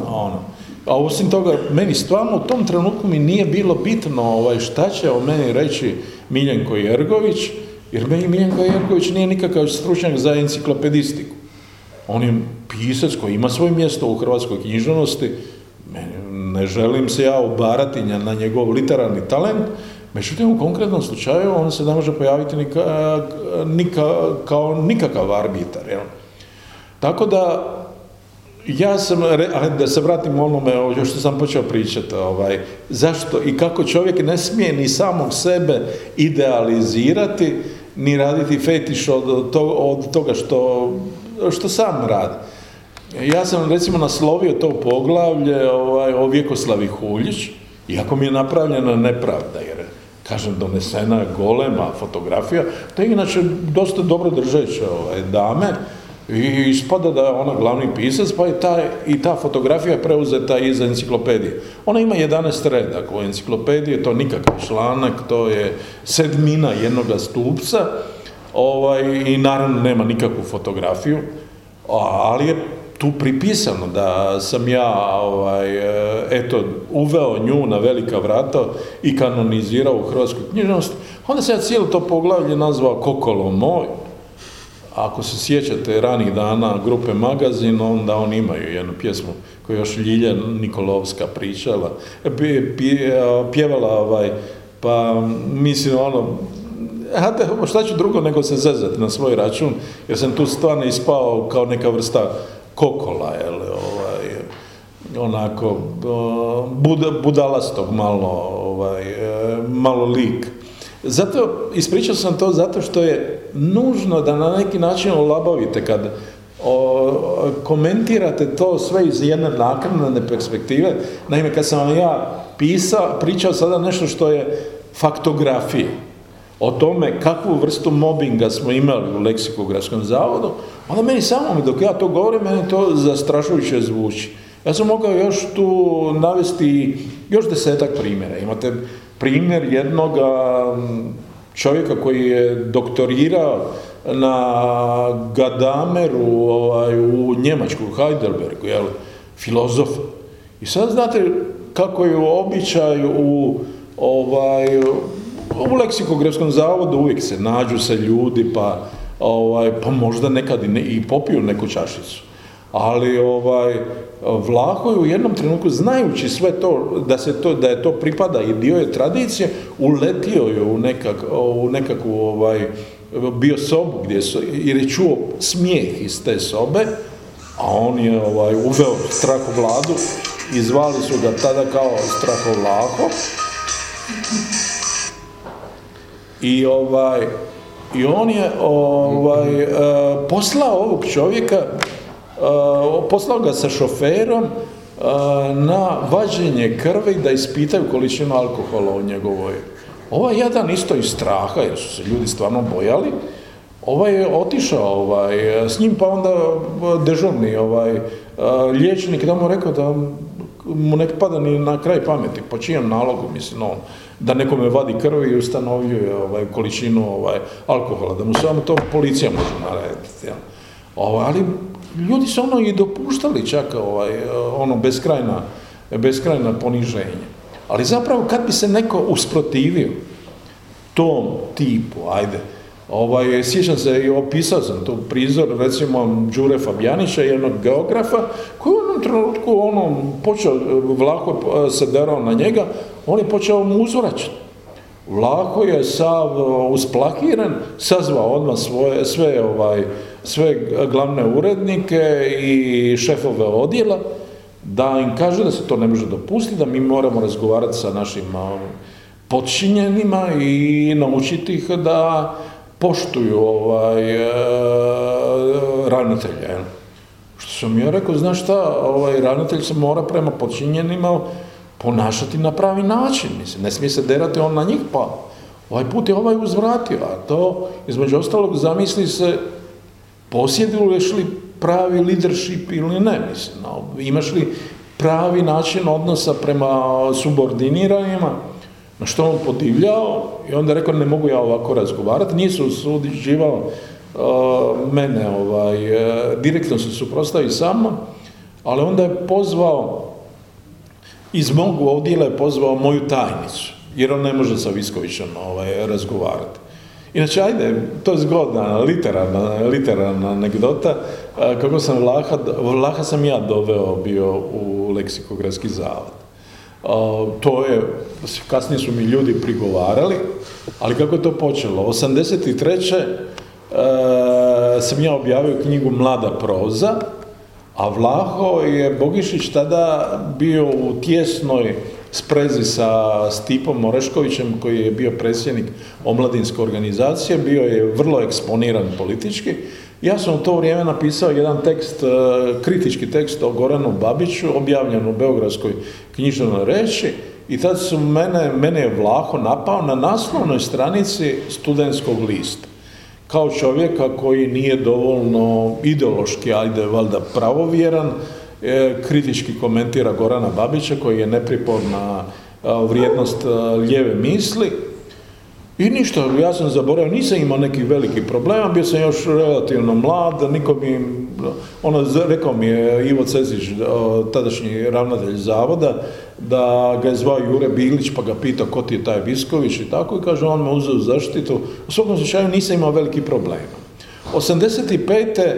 ono, a osim toga, meni stvarno u tom trenutku mi nije bilo bitno ovaj, šta će o meni reći Miljenko Jergović, jer meni Miljenko Jergović nije nikakav stručnjak za enciklopedistiku. on je pisac koji ima svoje mjesto u hrvatskoj književnosti, ne želim se ja obarati na njegov literarni talent, međutim u konkretnom slučaju on se ne može pojaviti kao nikakav arbitar. Jel? Tako da ja sam, da se vratim onome što sam počeo pričati, ovaj, zašto i kako čovjek ne smije ni samog sebe idealizirati, ni raditi fetiš od, to, od toga što, što sam radi. Ja sam recimo naslovio to poglavlje ovaj, o Vjekoslavi Huljić, iako mi je napravljena nepravda, jer kažem, donesena golema fotografija, to je inače dosta dobro držeće ovaj, dame, i ispada da je ona glavni pisac, pa je ta, i ta fotografija preuzeta iz enciklopedije. Ona ima 11 redaka u enciklopediji, to nikakav članak, to je sedmina jednoga stupca, ovaj, i naravno nema nikakvu fotografiju, ali je tu pripisano da sam ja ovaj, eto, uveo nju na velika vrata i kanonizirao u hrvatsku knjižnost, onda se ja cijelo to poglavlje nazvao Kokolo moj, ako se sjećate ranih dana grupe Magazin, onda oni imaju jednu pjesmu koju još Ljilja Nikolovska pričala, pjevala ovaj, pa mislim ono, a šta ću drugo nego se zezati na svoj račun, jer sam tu stvarno ispao kao neka vrsta kokola, jel, ovaj, onako, bud, budalastog malo, ovaj, malo lik. Zato, ispričao sam to zato što je nužno da na neki način olabavite kad komentirate to sve iz jedne naknadne perspektive. Naime, kad sam vam ja pisao, pričao sada nešto što je faktografija, o tome kakvu vrstu mobinga smo imali u leksikografskom zavodu, onda meni samo dok ja to govorim, meni to zastrašujuće zvuči. Ja sam mogao još tu navesti još desetak primjera. Imate primjer jednog čovjeka koji je doktorirao na Gadameru ovaj, u Njemačku, u Heidelbergu, jel, filozof. I sad znate kako je običaj u ovaj, u leksikografskom zavodu uvijek se nađu se ljudi pa, ovaj, pa možda nekad i, ne, i popiju neku čašicu. Ali ovaj, Vlaho je u jednom trenutku, znajući sve to, da, se to, da je to pripada i dio je tradicije, uletio je u, nekak, u nekakvu ovaj, bio sobu gdje su, jer je čuo smijeh iz te sobe, a on je ovaj, uveo vladu i zvali su ga tada kao strahovlaho. I ovaj, i on je ovaj, uh, poslao ovog čovjeka poslao ga sa šoferom uh, na vađenje krvi da ispitaju količinu alkohola u njegovoj. Ovaj jedan isto iz straha, jer su se ljudi stvarno bojali, ovaj je otišao ovaj, s njim pa onda dežurni ovaj, uh, liječnik da mu rekao da mu ne pada ni na kraj pameti, po čijem nalogu, mislim, on, da nekome vadi krvi i ustanovljuje ovaj, količinu ovaj, alkohola, da mu samo to policija može narediti. Ja. Ovaj, ali ljudi su ono i dopuštali čak ovaj, ono beskrajna, beskrajna poniženja. Ali zapravo kad bi se neko usprotivio tom tipu, ajde, ovaj, sjećam se i opisao sam tu prizor recimo Đure Fabjanića, jednog geografa, koji u onom trenutku ono, počeo, vlako se derao na njega, on je počeo mu uzvraćati. Vlako je sav usplakiran, sazvao odmah svoje, sve ovaj, sve glavne urednike i šefove odjela, da im kaže da se to ne može dopustiti, da mi moramo razgovarati sa našim podčinjenima i naučiti ih da poštuju ovaj, e, ravnatelja. Što sam ja rekao, znaš šta, ovaj, ravnatelj se mora prema podčinjenima ponašati na pravi način. Mislim, ne smije se derati on na njih, pa ovaj put je ovaj uzvratio, a to, između ostalog, zamisli se posjeduješ li pravi leadership ili ne, mislim, imaš li pravi način odnosa prema subordiniranjima, na što on podivljao i onda rekao ne mogu ja ovako razgovarati, nije se usuđivao uh, mene, ovaj, uh, direktno se suprostavi sama, ali onda je pozvao, iz mog odjela je pozvao moju tajnicu, jer on ne može sa Viskovićem ovaj, razgovarati. Inače, ajde, to je zgodna, literarna, literarna anegdota, kako sam Vlaha, Vlaha sam ja doveo bio u leksikografski zavod. To je, kasnije su mi ljudi prigovarali, ali kako je to počelo? 83. sam ja objavio knjigu Mlada proza, a Vlaho je Bogišić tada bio u tjesnoj sprezi sa Stipom Moreškovićem koji je bio predsjednik omladinske organizacije, bio je vrlo eksponiran politički. Ja sam u to vrijeme napisao jedan tekst, e, kritički tekst o Goranu Babiću, objavljen u Beogradskoj knjižnoj reći i tad su mene, mene je Vlaho napao na naslovnoj stranici studentskog lista kao čovjeka koji nije dovoljno ideološki, ajde valjda pravovjeran, kritički komentira Gorana Babića koji je nepriporna vrijednost lijeve misli i ništa, ja sam zaboravio, nisam imao nekih velikih problema, bio sam još relativno mlad, niko mi, ono, rekao mi je Ivo Cezić, tadašnji ravnatelj zavoda, da ga je zvao Jure Bilić, pa ga pitao ko ti je taj Visković i tako, i kaže, on me uzeo zaštitu. U svakom slučaju nisam imao veliki problema. 85.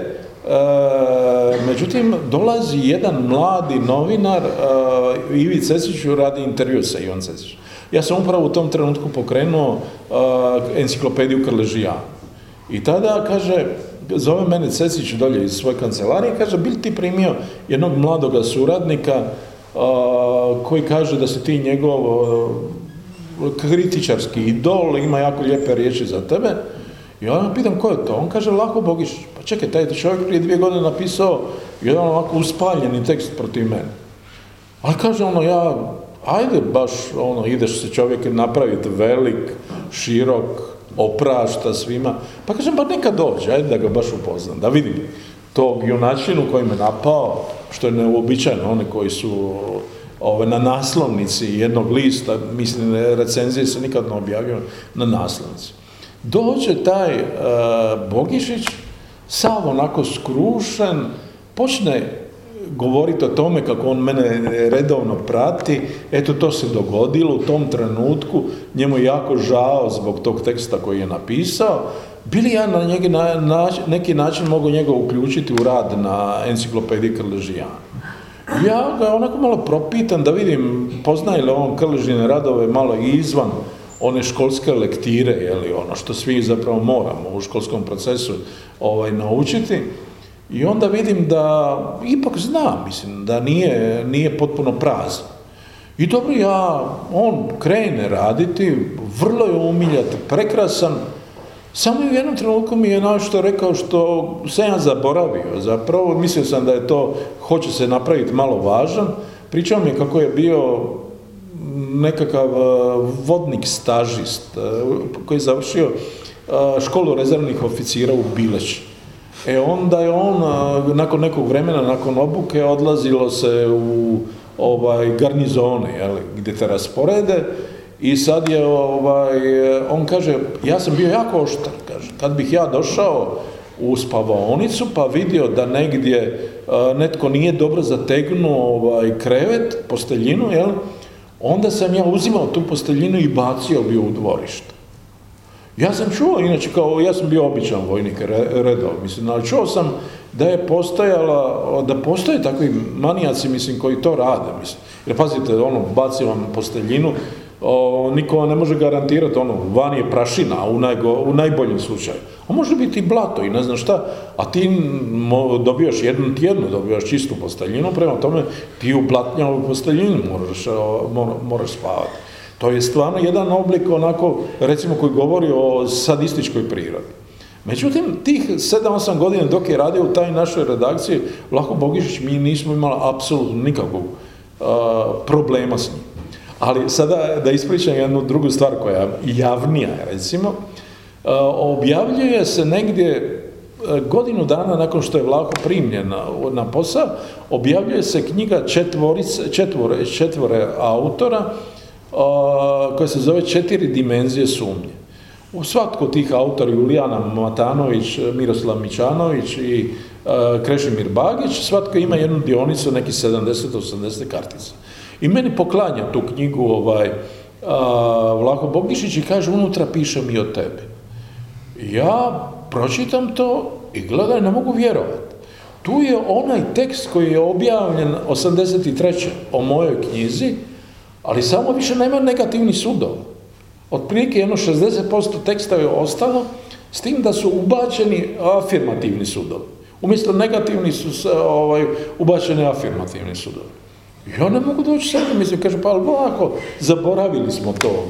E, međutim, dolazi jedan mladi novinar, e, Ivi Cesiću, radi intervju sa Ivan Cesićem. Ja sam upravo u tom trenutku pokrenuo enciklopediju Krležija. I tada, kaže, zove mene Cesić dolje iz svoje kancelarije i kaže, bil ti primio jednog mladoga suradnika koji kaže da si ti njegov kritičarski idol, ima jako lijepe riječi za tebe. I ja pitam ko je to? On kaže Lako Bogiš. Pa čekaj, taj čovjek prije dvije godine napisao jedan ovako uspaljeni tekst protiv mene. Ali kaže ono, ja ajde baš ono, ideš se čovjek napraviti velik, širok, oprašta svima. Pa kažem, pa neka dođe, ajde da ga baš upoznam, da vidim tog junačinu koji me napao, što je neuobičajeno, oni koji su ove, na naslovnici jednog lista, mislim, recenzije se nikad ne objavio na naslovnici. Dođe taj e, Bogišić, sav onako skrušen, počne govoriti o tome kako on mene redovno prati, eto to se dogodilo u tom trenutku, njemu je jako žao zbog tog teksta koji je napisao, bili ja na neki način mogu njega uključiti u rad na enciklopediji Krležijana. Ja ga onako malo propitam da vidim poznaje li on Krležine radove malo izvan one školske lektire, je li ono što svi zapravo moramo u školskom procesu ovaj, naučiti. I onda vidim da ipak znam, mislim, da nije, nije potpuno prazan. I dobro, ja, on krene raditi, vrlo je umiljat, prekrasan, samo u jednom trenutku mi je nešto rekao što sam ja zaboravio. Zapravo, mislio sam da je to, hoće se napraviti malo važan. Pričao mi je kako je bio nekakav e, vodnik stažist e, koji je završio e, školu rezervnih oficira u Bileći. E onda je on, nakon nekog vremena, nakon obuke, odlazilo se u ovaj, garnizone, jel, gdje te rasporede i sad je, ovaj, on kaže, ja sam bio jako oštar, kaže, kad bih ja došao u spavaonicu pa vidio da negdje netko nije dobro zategnuo ovaj, krevet, posteljinu, jel, onda sam ja uzimao tu posteljinu i bacio bi u dvorište. Ja sam čuo, inače kao, ja sam bio običan vojnik, redov, mislim, ali čuo sam da je postojala, da postoje takvi manijaci, mislim, koji to rade, mislim. Jer pazite, ono, baci vam posteljinu, o, niko ne može garantirati, ono, van je prašina, u, najgo, u najboljem slučaju. A može biti blato i ne znam šta, a ti mo, dobijaš jednu tjednu, dobijaš čistu posteljinu, prema tome ti u blatnjavu posteljinu moraš, moraš spavati. To je stvarno jedan oblik onako, recimo koji govori o sadističkoj prirodi. Međutim, tih 7-8 godina dok je radio u taj našoj redakciji, Vlaho Bogišić, mi nismo imali apsolutno nikakvog problema s njim. Ali sada da ispričam jednu drugu stvar koja je javnija, recimo, objavljuje se negdje godinu dana nakon što je Vlaho primljen na, posao, objavljuje se knjiga četvorice, četvore, četvore autora, koja se zove Četiri dimenzije sumnje. U svatko tih autora, Julijana Matanović, Miroslav Mičanović i Krešimir Bagić, svatko ima jednu dionicu, neki 70-80 kartica. I meni poklanja tu knjigu ovaj, Vlaho Bogišić i kaže, unutra piše mi o tebi. Ja pročitam to i gledaj, ne mogu vjerovati. Tu je onaj tekst koji je objavljen 83. o mojoj knjizi, ali samo više nema negativnih sudova. Otprilike jedno 60% teksta je ostalo, s tim da su ubačeni afirmativni sudovi. Umjesto negativni su ovaj, ubačeni afirmativni sudovi. Ja ne mogu doći sebi, mislim, kaže, pa ali ovako, zaboravili smo to.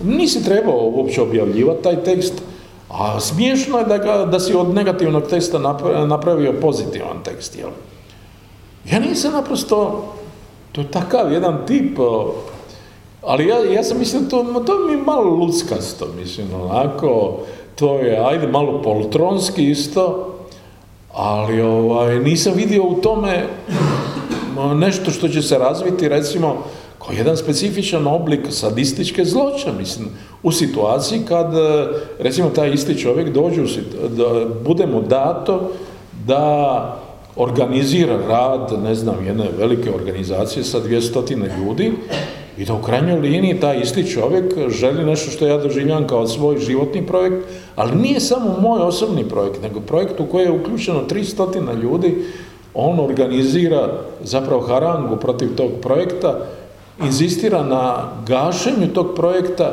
Nisi trebao uopće objavljivati taj tekst, a smiješno je da, da si od negativnog teksta napravio pozitivan tekst, jel? Ja nisam naprosto, to je takav jedan tip, ali ja, ja sam mislim, to, to mi malo luckasto, mislim, onako, to je, ajde, malo poltronski isto, ali ovaj, nisam vidio u tome nešto što će se razviti, recimo, kao jedan specifičan oblik sadističke zloće, mislim, u situaciji kad, recimo, taj isti čovjek dođe, u da bude mu dato da organizira rad, ne znam, jedne velike organizacije sa 200 ljudi i da u krajnjoj liniji taj isti čovjek želi nešto što ja doživljam kao svoj životni projekt, ali nije samo moj osobni projekt, nego projekt u koji je uključeno 300 ljudi, on organizira zapravo harangu protiv tog projekta, inzistira na gašenju tog projekta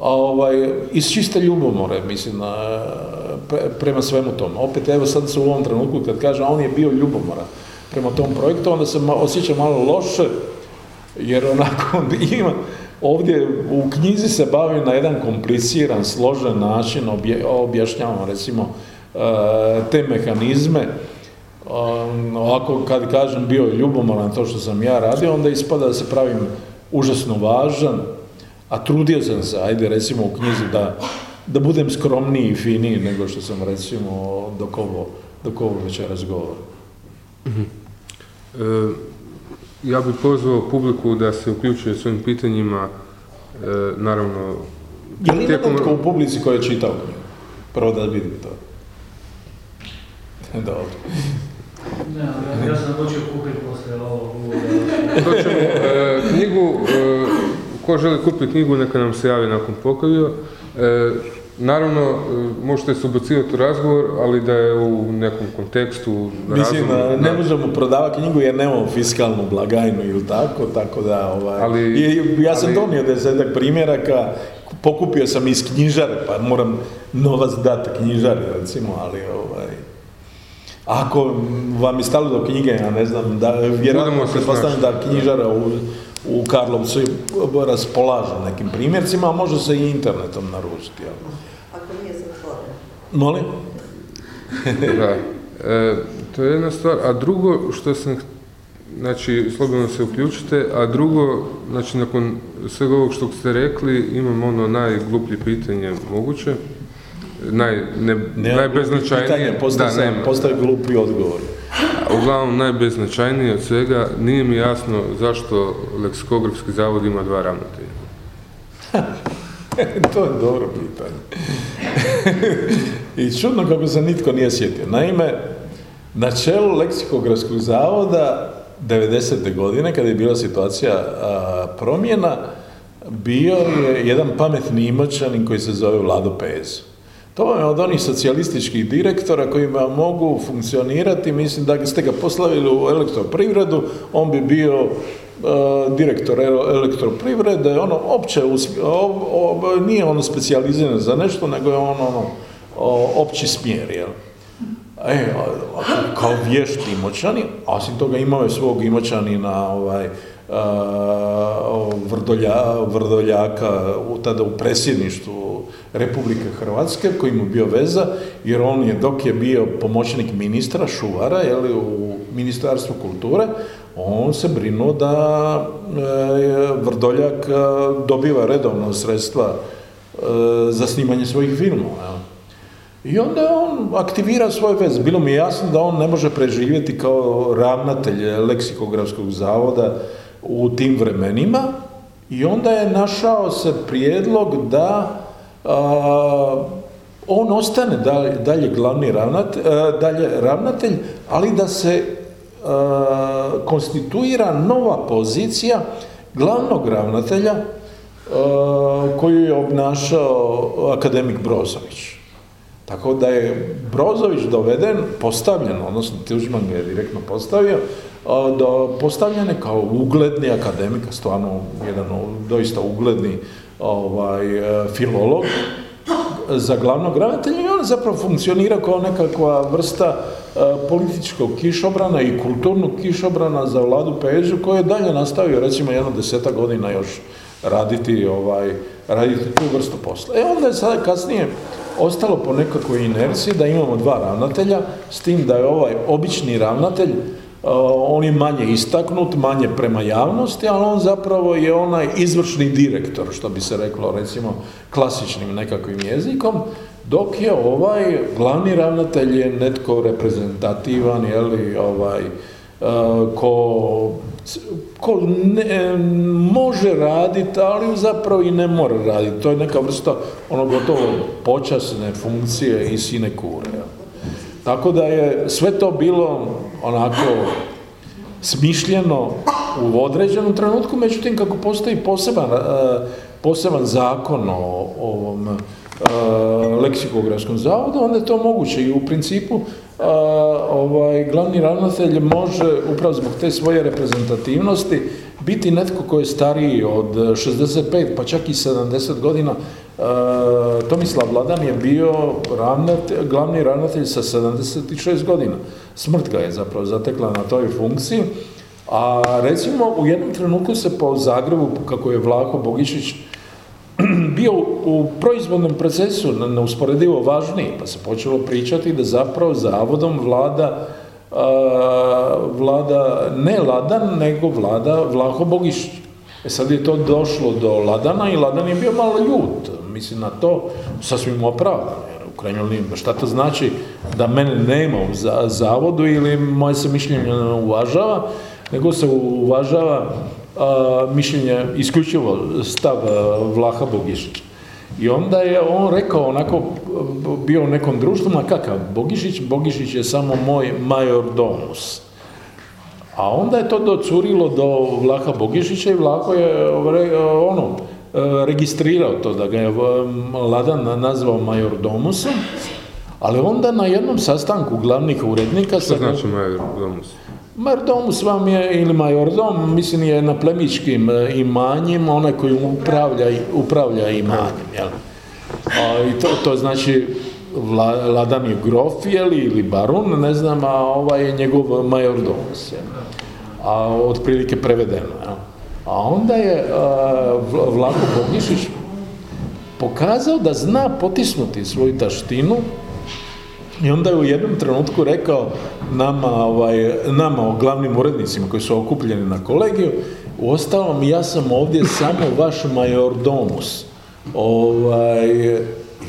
ovaj, iz čiste ljubomore, mislim, prema svemu tomu. Opet, evo sad se u ovom trenutku kad kaže, on je bio ljubomora prema tom projektu, onda se osjeća malo loše, jer onako [laughs] ima, ovdje u knjizi se bavi na jedan kompliciran, složen način, objašnjavamo recimo e, te mehanizme, ovako kad kažem bio ljubomoran to što sam ja radio, onda ispada da se pravim užasno važan, a trudio sam se, ajde recimo u knjizi da, da budem skromniji i finiji nego što sam recimo dok ovo, dok ovo večeras govorim. Mhm. E, ja bih pozvao publiku da se uključuje svojim pitanjima, e, naravno... Je li tijekom... netko u publici koji je čitao? Prvo da vidim to. [laughs] Dobro. Ne, ja sam počeo kupiti poslije ovog e, knjigu, e, ko želi kupiti knjigu, neka nam se javi nakon pokojio. E, Naravno, e, možete se ubacivati u razgovor, ali da je u nekom kontekstu Mislim, ne možemo prodavati knjigu jer nemamo fiskalnu blagajnu ili tako, tako da, ovaj, ali, ja sam ali, donio desetak primjeraka, pokupio sam iz knjižare, pa moram novac dati knjižari, recimo, ali, ovaj, ako vam je stalo do knjige, ja ne znam, da, vjerojatno se postavim da knjižara u, u Karlovcu raspolaže nekim primjercima, a može se i internetom naručiti. Molim? da. [laughs] E, to je jedna stvar. A drugo što sam, znači, slobodno se uključite, a drugo, znači, nakon svega ovog što ste rekli, imam ono najgluplje pitanje moguće, naj, ne, najbeznačajnije. Pitanje, postaje glupi odgovor. Uglavnom, najbeznačajnije od svega, nije mi jasno zašto leksikografski zavod ima dva ravnatelja. [laughs] to je dobro pitanje. [laughs] I čudno kako se nitko nije sjetio. Naime, na čelu leksikografskog zavoda 90. godine, kada je bila situacija promjena, bio je jedan pametni imoćanin koji se zove Vlado Pez. To je od onih socijalističkih direktora kojima mogu funkcionirati, mislim da ste ga poslavili u elektroprivredu, on bi bio E, direktor elektroprivrede, ono, opće, nije ono specijaliziran za nešto, nego je ono, ono opći smjer, jel? E, kao vješti imoćani, osim toga imao je svog imoćanina, ovaj, Vrdolja, Vrdoljaka tada u presjedništvu Republike Hrvatske koji mu bio veza jer on je dok je bio pomoćnik ministra Šuvara jeli, u Ministarstvu kulture on se brinuo da e, Vrdoljak e, dobiva redovno sredstva e, za snimanje svojih filmova. I onda on aktivira svoje veze. Bilo mi je jasno da on ne može preživjeti kao ravnatelj leksikografskog zavoda u tim vremenima i onda je našao se prijedlog da on ostane dalje, dalje glavni ravnatelj, dalje ravnatelj, ali da se konstituira nova pozicija glavnog ravnatelja koju je obnašao akademik Brozović. Tako da je Brozović doveden, postavljen, odnosno Tuđman ga je direktno postavio, a, do, postavljen je kao ugledni akademik, stvarno jedan doista ugledni ovaj, e, filolog za glavnog ravnatelja i on zapravo funkcionira kao nekakva vrsta e, političkog kišobrana i kulturnog kišobrana za vladu Peđu koji je dalje nastavio recimo jedno deseta godina još raditi ovaj raditi tu vrstu posla. E onda je sada kasnije ostalo po nekakvoj inerciji da imamo dva ravnatelja, s tim da je ovaj obični ravnatelj, on je manje istaknut, manje prema javnosti, ali on zapravo je onaj izvršni direktor, što bi se reklo recimo klasičnim nekakvim jezikom, dok je ovaj glavni ravnatelj je netko reprezentativan, je li, ovaj, uh, ko ko ne, može raditi, ali zapravo i ne mora raditi. To je neka vrsta ono gotovo počasne funkcije i sinekure. Tako da je sve to bilo onako smišljeno u određenom trenutku, međutim kako postoji poseban, e, poseban zakon o ovom e, leksikografskom zavodu, onda je to moguće i u principu ovaj, glavni ravnatelj može upravo zbog te svoje reprezentativnosti biti netko koji je stariji od 65 pa čak i 70 godina. Tomislav Vladan je bio ravnatelj, glavni ravnatelj sa 76 godina. Smrt ga je zapravo zatekla na toj funkciji. A recimo u jednom trenutku se po Zagrebu, kako je Vlako Bogišić [clears throat] bio u proizvodnom procesu neusporedivo važniji, pa se počelo pričati da zapravo zavodom vlada vlada ne Ladan, nego vlada Vlaho Bogišić. E sad je to došlo do Ladana i Ladan je bio malo ljut, mislim na to sasvim opravdano. U krajnjoj liniji, šta to znači da mene nema u zavodu ili moje se mišljenje ne uvažava, nego se uvažava mišljenje, isključivo stav Vlaha Bogišića. I onda je on rekao, onako, bio u nekom društvu, ma kakav, Bogišić, Bogišić je samo moj major domus. A onda je to docurilo do Vlaha Bogišića i Vlako je ono, registrirao to, da ga je Ladan nazvao major domusom, ali onda na jednom sastanku glavnih urednika... Što znači major domus? Majordomus vam je, ili majordom, mislim je na plemičkim e, imanjima, onaj koji upravlja, upravlja imanjem, jel? A, I to, to znači, Ladan je grof, jel, ili barun, ne znam, a ovaj je njegov majordomus, jel? A otprilike prevedeno, jel? A onda je a, Vlako Bogišić pokazao da zna potisnuti svoju taštinu i onda je u jednom trenutku rekao nama, ovaj, nama glavnim urednicima koji su okupljeni na kolegiju, uostalom ja sam ovdje samo vaš majordomus. Ovaj,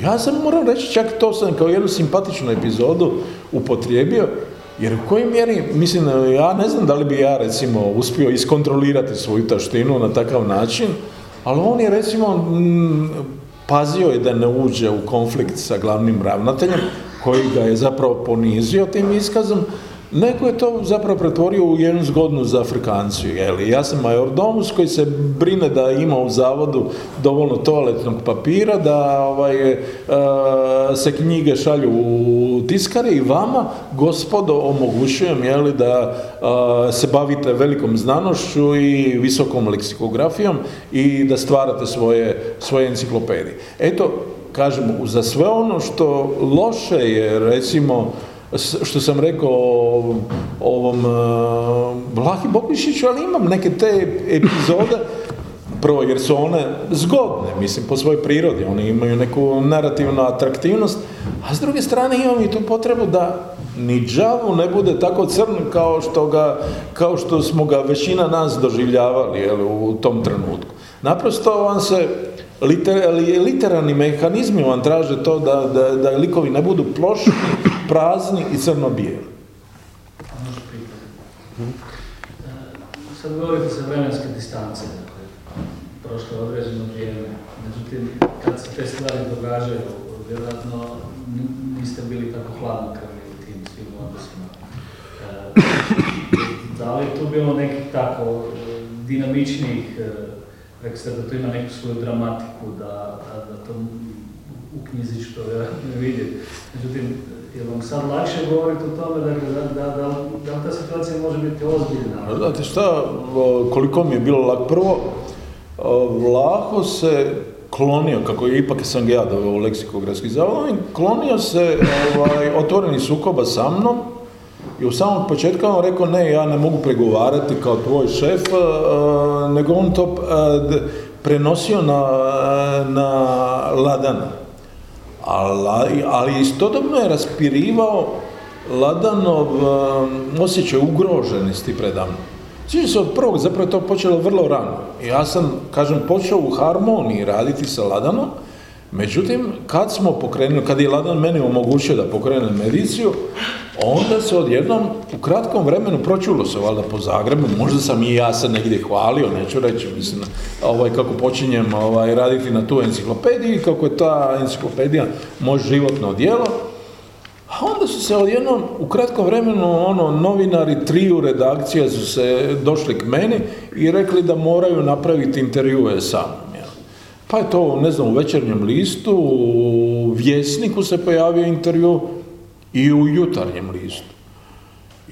ja sam moram reći, čak to sam kao jednu simpatičnu epizodu upotrijebio, jer u kojoj mjeri, mislim, ja ne znam da li bi ja recimo uspio iskontrolirati svoju taštinu na takav način, ali on je recimo pazio je da ne uđe u konflikt sa glavnim ravnateljem, koji ga je zapravo ponizio tim iskazom, neko je to zapravo pretvorio u jednu zgodnu za Afrikanciju. Jeli? Ja sam major Domus koji se brine da ima u zavodu dovoljno toaletnog papira, da ovaj, e, se knjige šalju u tiskare i vama, gospodo, omogućujem jeli, da e, se bavite velikom znanošću i visokom leksikografijom i da stvarate svoje, svoje enciklopedije. Eto, kažem, za sve ono što loše je, recimo, što sam rekao o ovom Vlahi Bokvišiću, ali imam neke te epizode, [laughs] prvo jer su one zgodne, mislim, po svojoj prirodi, one imaju neku narativnu atraktivnost, a s druge strane imam i tu potrebu da ni džavu ne bude tako crn kao što, ga, kao što smo ga većina nas doživljavali jel, u tom trenutku. Naprosto vam se Liter, literarni mehanizmi vam traže to da, da, da likovi ne budu plošni, prazni i crno-bijeli. Sad govorite sa vremenske distance, dakle, prošlo određeno vrijeme. Međutim, kad se te stvari događaju, vjerojatno niste bili tako hladnokrvni u tim svim odnosima. E, da li tu bilo nekih tako dinamičnijih rekli ste da to ima neku svoju dramatiku, da, da, da to u knjizi što ne vidjeti. Međutim, je vam sad lakše govoriti o tome dakle, da, da, da, da ta situacija može biti ozbiljna? Znate šta, koliko mi je bilo lak. Prvo, Vlaho se klonio, kako je ipak sam ja doveo u leksikografski zavod, klonio se ovaj, otvoreni sukoba sa mnom i u samom početku on rekao ne, ja ne mogu pregovarati kao tvoj šef, nego on to prenosio na, na Ladana. Ali, ali istodobno je raspirivao Ladanov osjećaj ugroženosti predamno. Sviđa se od prvog, zapravo je to počelo vrlo rano. Ja sam, kažem, počeo u harmoniji raditi sa Ladanom, međutim, kad smo pokrenuli, kad je Ladan meni omogućio da pokrenem mediciju, onda se odjednom u kratkom vremenu pročulo se valjda po Zagrebu, možda sam i ja se negdje hvalio, neću reći, mislim, ovaj, kako počinjem ovaj, raditi na tu enciklopediji, kako je ta enciklopedija moje životno djelo, a onda su se odjednom u kratkom vremenu ono novinari triju redakcija su se došli k meni i rekli da moraju napraviti intervjue sa. Pa je to, ne znam, u večernjem listu, u vjesniku se pojavio intervju i u jutarnjem listu.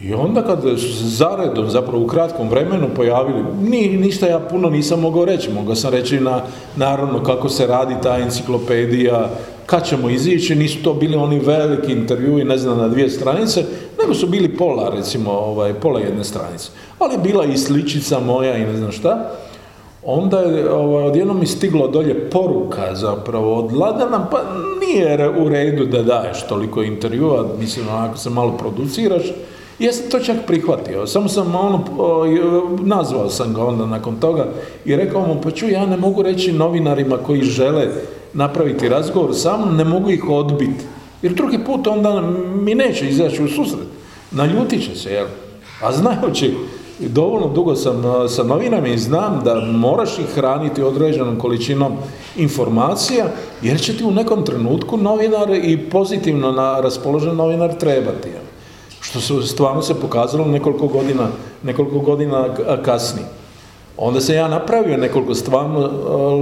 I onda kad su se zaredom, zapravo u kratkom vremenu pojavili, ni, ništa ja puno nisam mogao reći. Mogao sam reći na, naravno kako se radi ta enciklopedija, kad ćemo izići, nisu to bili oni veliki intervjui, ne znam, na dvije stranice, nego su bili pola, recimo, ovaj, pola jedne stranice. Ali je bila i sličica moja i ne znam šta. Onda je ovaj, odjednom mi stiglo dolje poruka zapravo od Ladana, pa nije u redu da daješ toliko intervjua, mislim, ako se malo produciraš, ja sam to čak prihvatio, samo sam ono, nazvao sam ga onda nakon toga i rekao mu, pa ću, ja ne mogu reći novinarima koji žele napraviti razgovor sa mnom, ne mogu ih odbiti. Jer drugi put onda mi neće izaći u susret. Naljutit će se, jel? A znajući, dovoljno dugo sam sa novinama i znam da moraš ih hraniti određenom količinom informacija, jer će ti u nekom trenutku novinar i pozitivno na raspoložen novinar trebati. Što se stvarno se pokazalo nekoliko godina, nekoliko godina kasnije. Onda se ja napravio nekoliko stvarno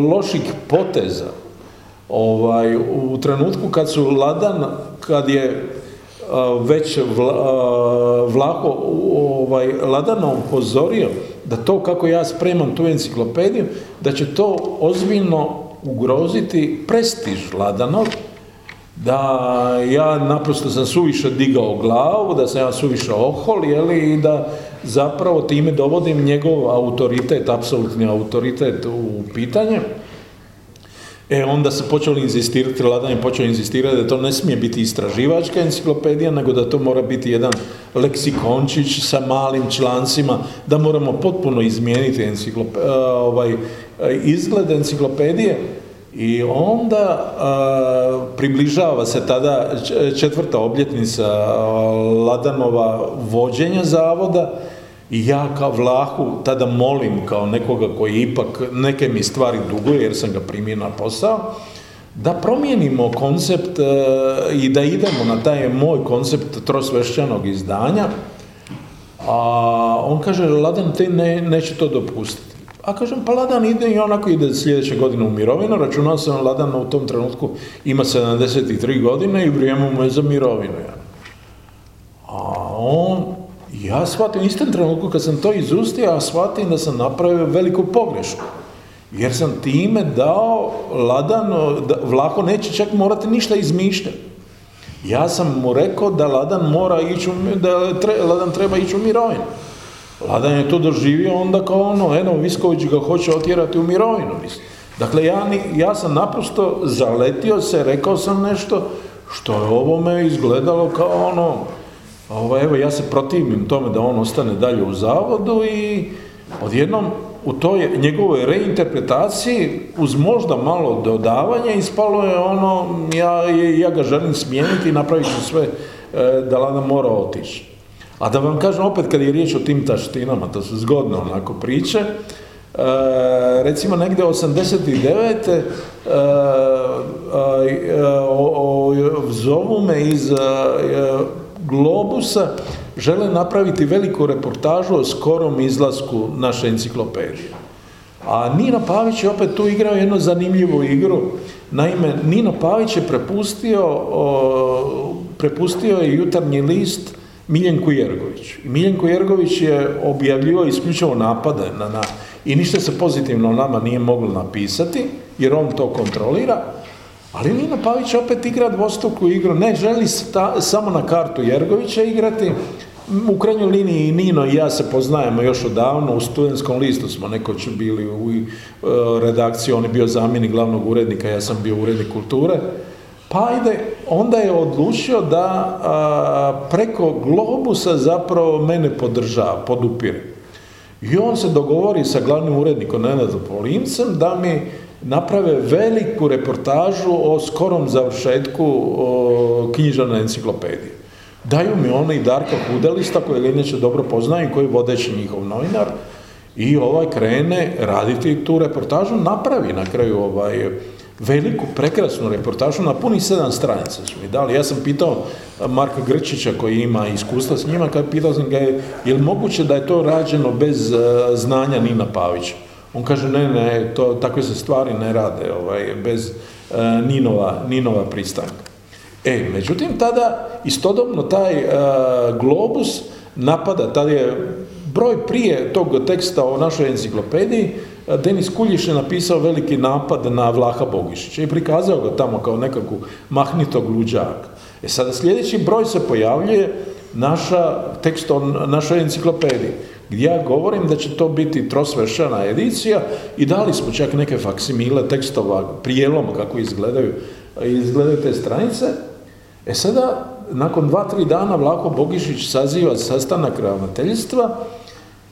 loših poteza. Ovaj, u trenutku kad su Ladan, kad je već Vlaho ovaj, Ladana upozorio da to kako ja spremam tu enciklopediju, da će to ozbiljno ugroziti prestiž Ladanov, da ja naprosto sam suviše digao glavu, da sam ja suviše ohol, jeli, i da zapravo time dovodim njegov autoritet, apsolutni autoritet u pitanje. E, onda se počeli inzistirati, Ladan je počeo inzistirati da to ne smije biti istraživačka enciklopedija, nego da to mora biti jedan leksikončić sa malim člancima, da moramo potpuno izmijeniti enciklope, ovaj, izgled enciklopedije. I onda približava se tada četvrta obljetnica Ladanova vođenja zavoda i ja kao Vlahu tada molim kao nekoga koji ipak neke mi stvari duguje jer sam ga primio na posao, da promijenimo koncept i da idemo na taj moj koncept trosvešćanog izdanja, a on kaže, Ladan, te ne, neće to dopustiti. A kažem, pa Ladan ide i onako ide sljedeće godine u mirovinu, računao sam Ladan u tom trenutku ima 73 godine i vrijeme mu je za mirovinu. A on, ja shvatim, istom trenutku kad sam to izustio, ja shvatim da sam napravio veliku pogrešku. Jer sam time dao Ladan, da Vlaho neće čak morati ništa izmišljati. Ja sam mu rekao da Ladan mora ići, da Ladan treba ići u mirovinu. Ladan je to doživio onda kao ono, eno, Visković ga hoće otjerati u mirovinu, mislim. Dakle, ja, ja sam naprosto zaletio se, rekao sam nešto što je ovome izgledalo kao ono, ovo, evo, ja se protivim tome da on ostane dalje u zavodu i odjednom u toj njegovoj reinterpretaciji uz možda malo dodavanja ispalo je ono, ja, ja ga želim smijeniti i napravit ću sve e, da Ladan mora otići. A da vam kažem opet kad je riječ o tim taštinama, to su zgodne onako priče, e, recimo negdje 89. E, e, zovu me iz Globusa, žele napraviti veliku reportažu o skorom izlasku naše enciklopedije. A Nina Pavić je opet tu igrao jednu zanimljivu igru, Naime, Nino Pavić je prepustio, o, prepustio je jutarnji list Miljenku Jergović. Miljenko Jergović je objavljivao isključivo napade na, na i ništa se pozitivno nama nije moglo napisati, jer on to kontrolira, ali Nino Pavić opet igra dvostruku igru, ne želi sta, samo na kartu Jergovića igrati, u krajnjoj liniji Nino i ja se poznajemo još odavno, u studentskom listu smo nekoć bili u e, redakciji, on je bio zamjenik glavnog urednika, ja sam bio urednik kulture, pa ajde, onda je odlučio da a, preko Globusa zapravo mene podržava, podupire. I on se dogovori sa glavnim urednikom Nenadom Polincem da mi naprave veliku reportažu o skorom završetku knjižane enciklopedije. Daju mi oni Darka Hudelista, koji inače dobro poznaju, koji je vodeći njihov novinar, i ovaj krene raditi tu reportažu, napravi na kraju ovaj, veliku, prekrasnu reportažu na punih sedam stranica su mi dali. Ja sam pitao Marka Grčića koji ima iskustva s njima, kad pitao sam ga je, je li moguće da je to rađeno bez uh, znanja Nina Pavića? On kaže, ne, ne, to, takve se stvari ne rade ovaj, bez uh, Ninova, Ninova pristanka. E, međutim, tada istodobno taj uh, globus napada, tada je broj prije tog teksta o našoj enciklopediji, Denis Kuljiš je napisao veliki napad na Vlaha Bogišića i prikazao ga tamo kao nekakvu mahnitog luđaka. E sada sljedeći broj se pojavljuje naša tekst o našoj enciklopediji, gdje ja govorim da će to biti trosvešana edicija i dali smo čak neke faksimile tekstova, prijelom kako izgledaju, izgledaju te stranice. E sada, nakon dva, tri dana Vlaho Bogišić saziva sastanak ravnateljstva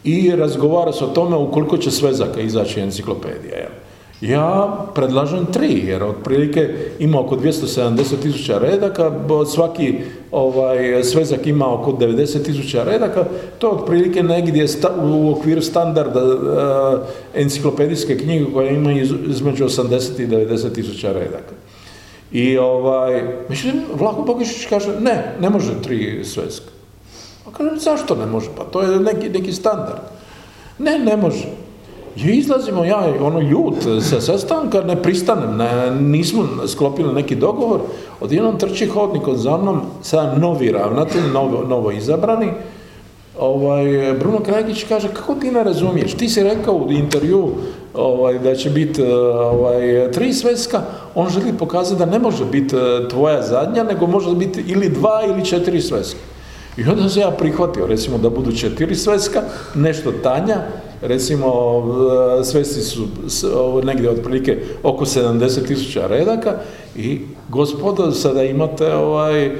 i razgovara se o tome ukoliko će svezaka izaći enciklopedija. Ja predlažem tri, jer otprilike ima oko 270 tisuća redaka, svaki ovaj, svezak ima oko 90 tisuća redaka, to je otprilike negdje sta, u okviru standarda uh, enciklopedijske knjige koja ima iz, između 80 i 90 tisuća redaka. I ovaj, međutim, Vlako Bogišić kaže, ne, ne može tri sveska. Pa kažem, zašto ne može? Pa to je neki, neki standard. Ne, ne može. I izlazimo? Ja, ono ljut sa sastanka, ne pristanem, ne, nismo sklopili neki dogovor, odjednom trči hodnikom za mnom, sa novi ravnatelj, novo, novo izabrani, ovaj, Bruno Kragić kaže, kako ti ne razumiješ, ti si rekao u intervju ovaj, da će biti ovaj, tri sveska, on želi pokazati da ne može biti tvoja zadnja, nego može biti ili dva ili četiri sveska. I onda se ja prihvatio, recimo da budu četiri sveska, nešto tanja, recimo svesti su negdje otprilike oko 70 tisuća redaka i gospodo sada imate ovaj, uh,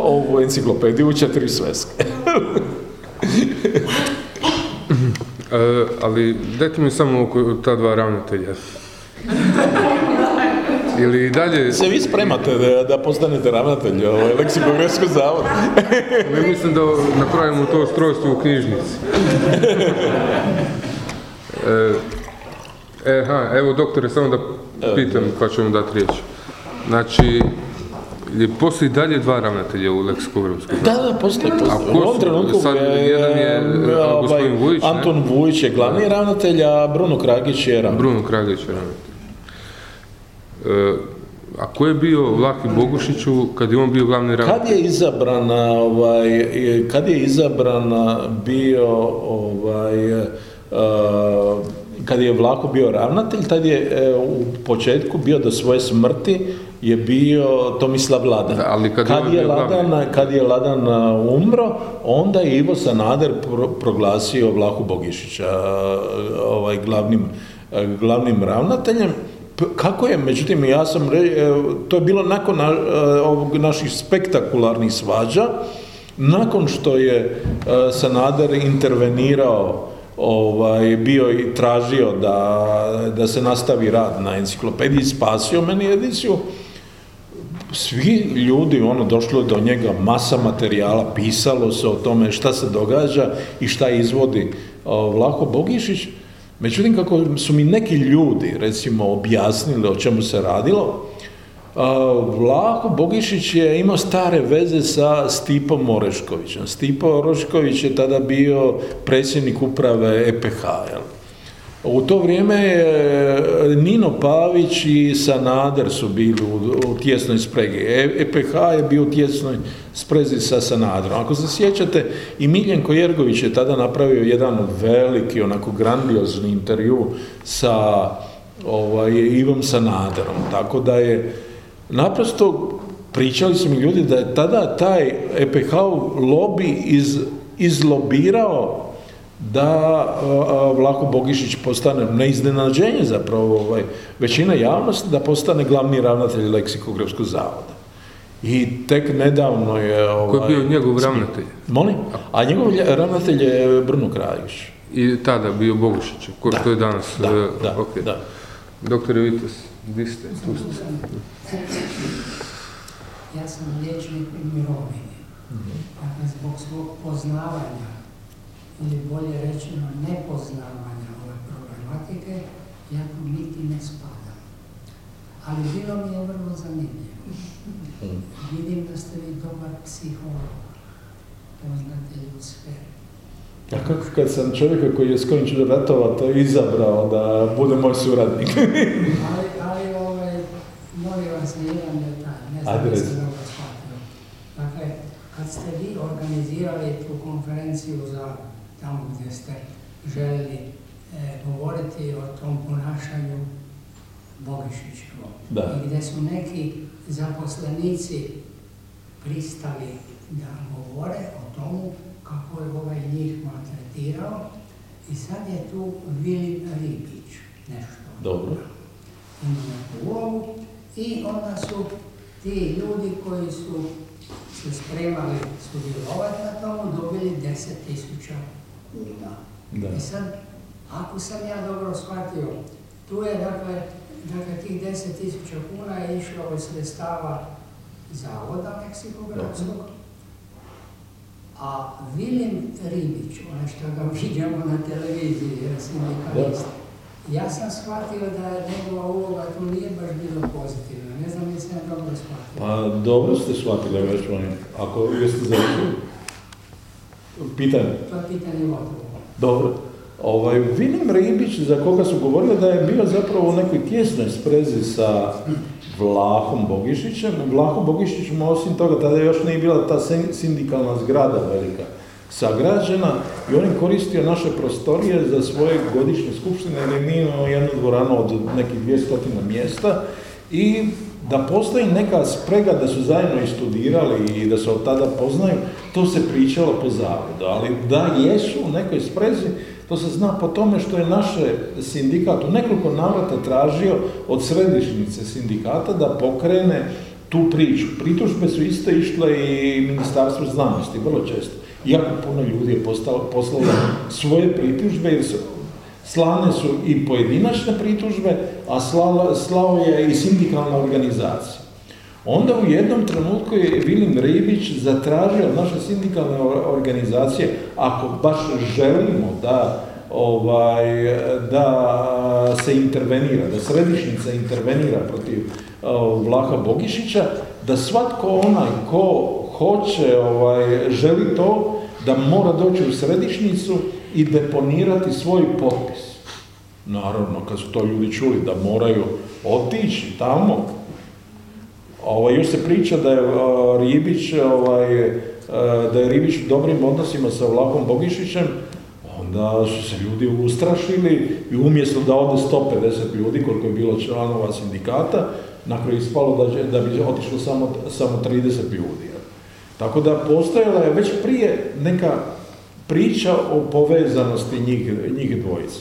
ovu enciklopediju u četiri sveske. [laughs] e, ali dajte mi samo ta dva ravnatelja. Ili dalje... Se vi spremate da, da postanete ravnatelj ovaj, leksikografskog zavoda? Ne mislim da napravimo to strojstvo u knjižnici. E, aha, evo doktore, samo da pitam pa ćemo dati riječ. Znači, je postoji dalje dva ravnatelja u leksikografskom Da, da, postoji, postoji. U ovom trenutku sad, je, jedan je ovaj, gospodin Vujić, Anton? Vujić je glavni ravnatelj, a Bruno Kragić je ravnatelj. Bruno Kragić je ravnatelj. E, a ko je bio Vlahi Bogušiću kad je on bio glavni ravnatelj? Kad je izabran, ovaj, kad je izabran bio ovaj, uh, kad je Vlaho bio ravnatelj, tad je e, u početku bio do svoje smrti je bio Tomislav Ladan. Da, ali kad, kad, je Ladan, kad je Ladan umro, onda je Ivo Sanader pro, proglasio Vlahu Bogišića ovaj, glavnim, glavnim ravnateljem. Kako je, međutim, ja sam, to je bilo nakon na, ovog naših spektakularnih svađa, nakon što je Sanader intervenirao ovaj, bio i tražio da, da se nastavi rad na enciklopediji, spasio meni ediciju, svi ljudi, ono, došlo do njega masa materijala, pisalo se o tome šta se događa i šta izvodi Vlaho Bogišić. Međutim, kako su mi neki ljudi, recimo, objasnili o čemu se radilo, Vlaho Bogišić je imao stare veze sa Stipom Oreškovićem. Stipo Orešković je tada bio predsjednik uprave EPH. Jel? U to vrijeme je Nino Pavić i Sanader su bili u, tjesnoj spregi. E- EPH je bio u tjesnoj sprezi sa Sanaderom. Ako se sjećate, i Miljenko Jergović je tada napravio jedan veliki, onako grandiozni intervju sa ovaj, Ivom Sanaderom. Tako da je naprosto pričali su mi ljudi da je tada taj EPH lobby iz, izlobirao da Vlako Bogišić postane neiznenađenje zapravo ovaj, većina javnosti da postane glavni ravnatelj leksikografskog zavoda. I tek nedavno je... Ovaj, Ko je bio njegov ravnatelj? Molim? A njegov ravnatelj je Bruno Kraljić. I tada bio Bogušić, ko Da, što je danas. Da, e, da, ok. da. Doktore Vitus, vi ste, tu ste. Ja sam liječnik u mirovini. Dakle, zbog svog poznavanja, ili bolje rečeno nepoznavanja ove problematike, ja tu niti ne spadam. Ali bilo mi je vrlo zanimljivo. Vidim da ste vi dobar psiholog, poznate ljudske. A kako kad sam čovjeka koji je skončio ratovati izabrao da bude moj suradnik? [laughs] Ali, ali ovaj, molim vas jedan detalj, ne znam da ste dobro shvatili. Dakle, kad ste vi organizirali tu konferenciju za tamo gdje ste željeli e, govoriti o tom ponašanju Bogišićevom, Da. i gdje su neki zaposlenici pristali da govore o tomu kako je ovaj njih maltretirao i sad je tu Vilim Ribić, nešto Dobro. ima neku ulogu i onda su ti ljudi koji su se spremali sudjelovati na tomu dobili 10.000 Da. I sad, ako sam ja dobro shvatio, tu je dakle, dakle tih 10.000 kuna je išlo od sredstava zavoda leksikografskog, a Vilim Ribić, onaj što ga vidimo na televiziji, jer sindikalist, ja sam shvatio da je njegova uloga tu nije baš bila pozitivna. Ne znam ja dobro shvatio. Pa dobro ste shvatili, već oni, ako jeste završili. Pitanje. To je pitanje gotovo. Dobro. Ovaj, Vilim Ribić, za koga su govorili da je bio zapravo u nekoj tjesnoj sprezi sa Vlahom Bogišićem. Vlaho Bogišić, mu osim toga, tada još nije bila ta sin- sindikalna zgrada velika sagrađena i on je koristio naše prostorije za svoje godišnje skupštine, jer mi imamo jednu dvoranu od nekih 200 mjesta i da postoji neka sprega da su zajedno i studirali i da se od tada poznaju, to se pričalo po zavodu, ali da jesu u nekoj sprezi, to se zna po tome što je naše sindikat u nekoliko navrata tražio od središnjice sindikata da pokrene tu priču. Pritužbe su isto išle i Ministarstvu znanosti, vrlo često. Jako puno ljudi je poslalo svoje pritužbe jer su slane su i pojedinačne pritužbe, a slala, slao je i sindikalna organizacija. Onda u jednom trenutku je Vilim Ribić zatražio od naše sindikalne or- organizacije, ako baš želimo da ovaj, da se intervenira, da središnjica intervenira protiv Vlaha Bogišića, da svatko onaj ko hoće, ovaj, želi to, da mora doći u središnjicu i deponirati svoj potpis. Naravno, kad su to ljudi čuli da moraju otići tamo, ovaj, još se priča da je Ribić, ovaj, a, da je Ribić u dobrim odnosima sa Vlahom Bogišićem, onda su se ljudi ustrašili i umjesto da ode 150 ljudi, koliko je bilo članova sindikata, na kraju ispalo da, da bi otišlo samo, samo 30 ljudi. Tako da postojala je već prije neka priča o povezanosti njih, njih dvojice.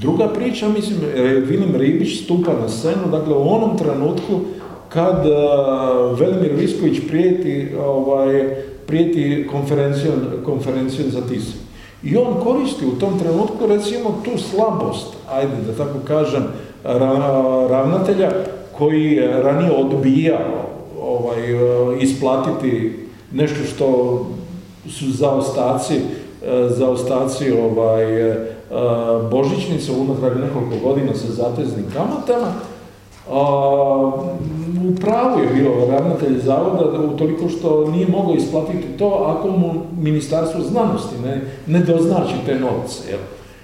Druga priča, mislim, e, Vilim Ribić stupa na scenu, dakle u onom trenutku kad uh, Velimir Visković prijeti, ovaj, prijeti konferencijom, konferencijom za tisak. I on koristi u tom trenutku recimo tu slabost, ajde da tako kažem, ra- ravnatelja koji je ranije odbijao ovaj, e, isplatiti nešto što su zaostaci, zaostaci ovaj, e, božićnice unatrag nekoliko godina sa zateznim kamatama. U pravu je bio ravnatelj zavoda da utoliko što nije mogao isplatiti to ako mu ministarstvo znanosti ne, ne doznači te novce. Jel?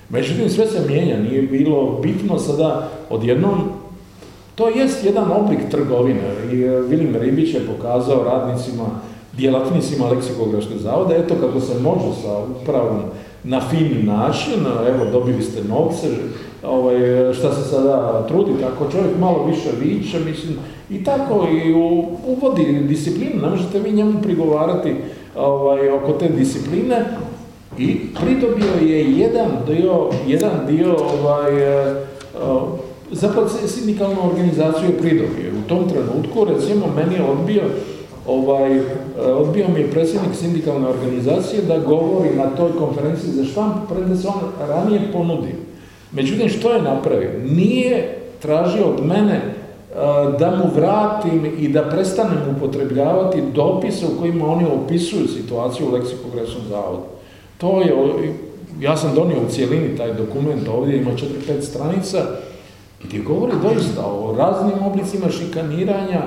Međutim, sve se mijenja, nije bilo bitno sada odjednom to jest jedan oblik trgovine i e, Vilim Ribić je pokazao radnicima, djelatnicima leksikografskog zavoda, eto kako se može sa upravom na fini način, evo dobili ste novce, ovaj, šta se sada trudite, ako čovjek malo više viče, mislim, i tako i uvodi disciplinu, ne možete vi njemu prigovarati ovaj, oko te discipline i pridobio je jedan dio, jedan dio ovaj, e, zapravo sindikalnu organizaciju je pridobio. U tom trenutku, recimo, meni je odbio ovaj, e, odbio mi je predsjednik sindikalne organizacije da govori na toj konferenciji za štamp, premda se on ranije ponudio. Međutim, što je napravio? Nije tražio od mene e, da mu vratim i da prestanem upotrebljavati dopise u kojima oni opisuju situaciju u leksikografskom zavodu. To je, ja sam donio u cijelini taj dokument, ovdje ima 4-5 stranica, gdje govori doista o raznim oblicima šikaniranja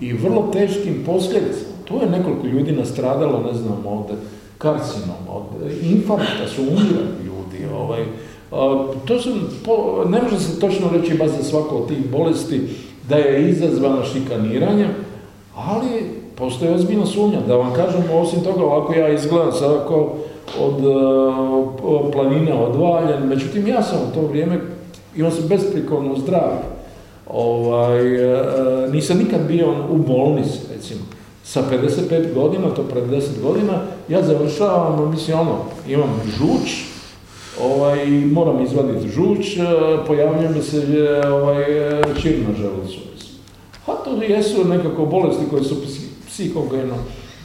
i vrlo teškim posljedicama. Tu je nekoliko ljudi nastradalo, ne znam, od karcinom, od infarkta su umirali ljudi. Ovaj, to su, ne može se točno reći baš za svako od tih bolesti da je izazvana šikaniranja, ali postoji ozbiljna sumnja. Da vam kažem, osim toga, ovako ja izgledam sad kao od planine odvaljen, međutim ja sam u to vrijeme imao sam besprikovno zdravlje. Ovaj, e, e, nisam nikad bio u bolnici, recimo. Sa 55 godina, to pred 10 godina, ja završavam, mislim, ono, imam žuč, ovaj, moram izvaditi žuč, e, pojavljuje mi se ovaj, čir na želucu. A to jesu nekako bolesti koje su psihogeno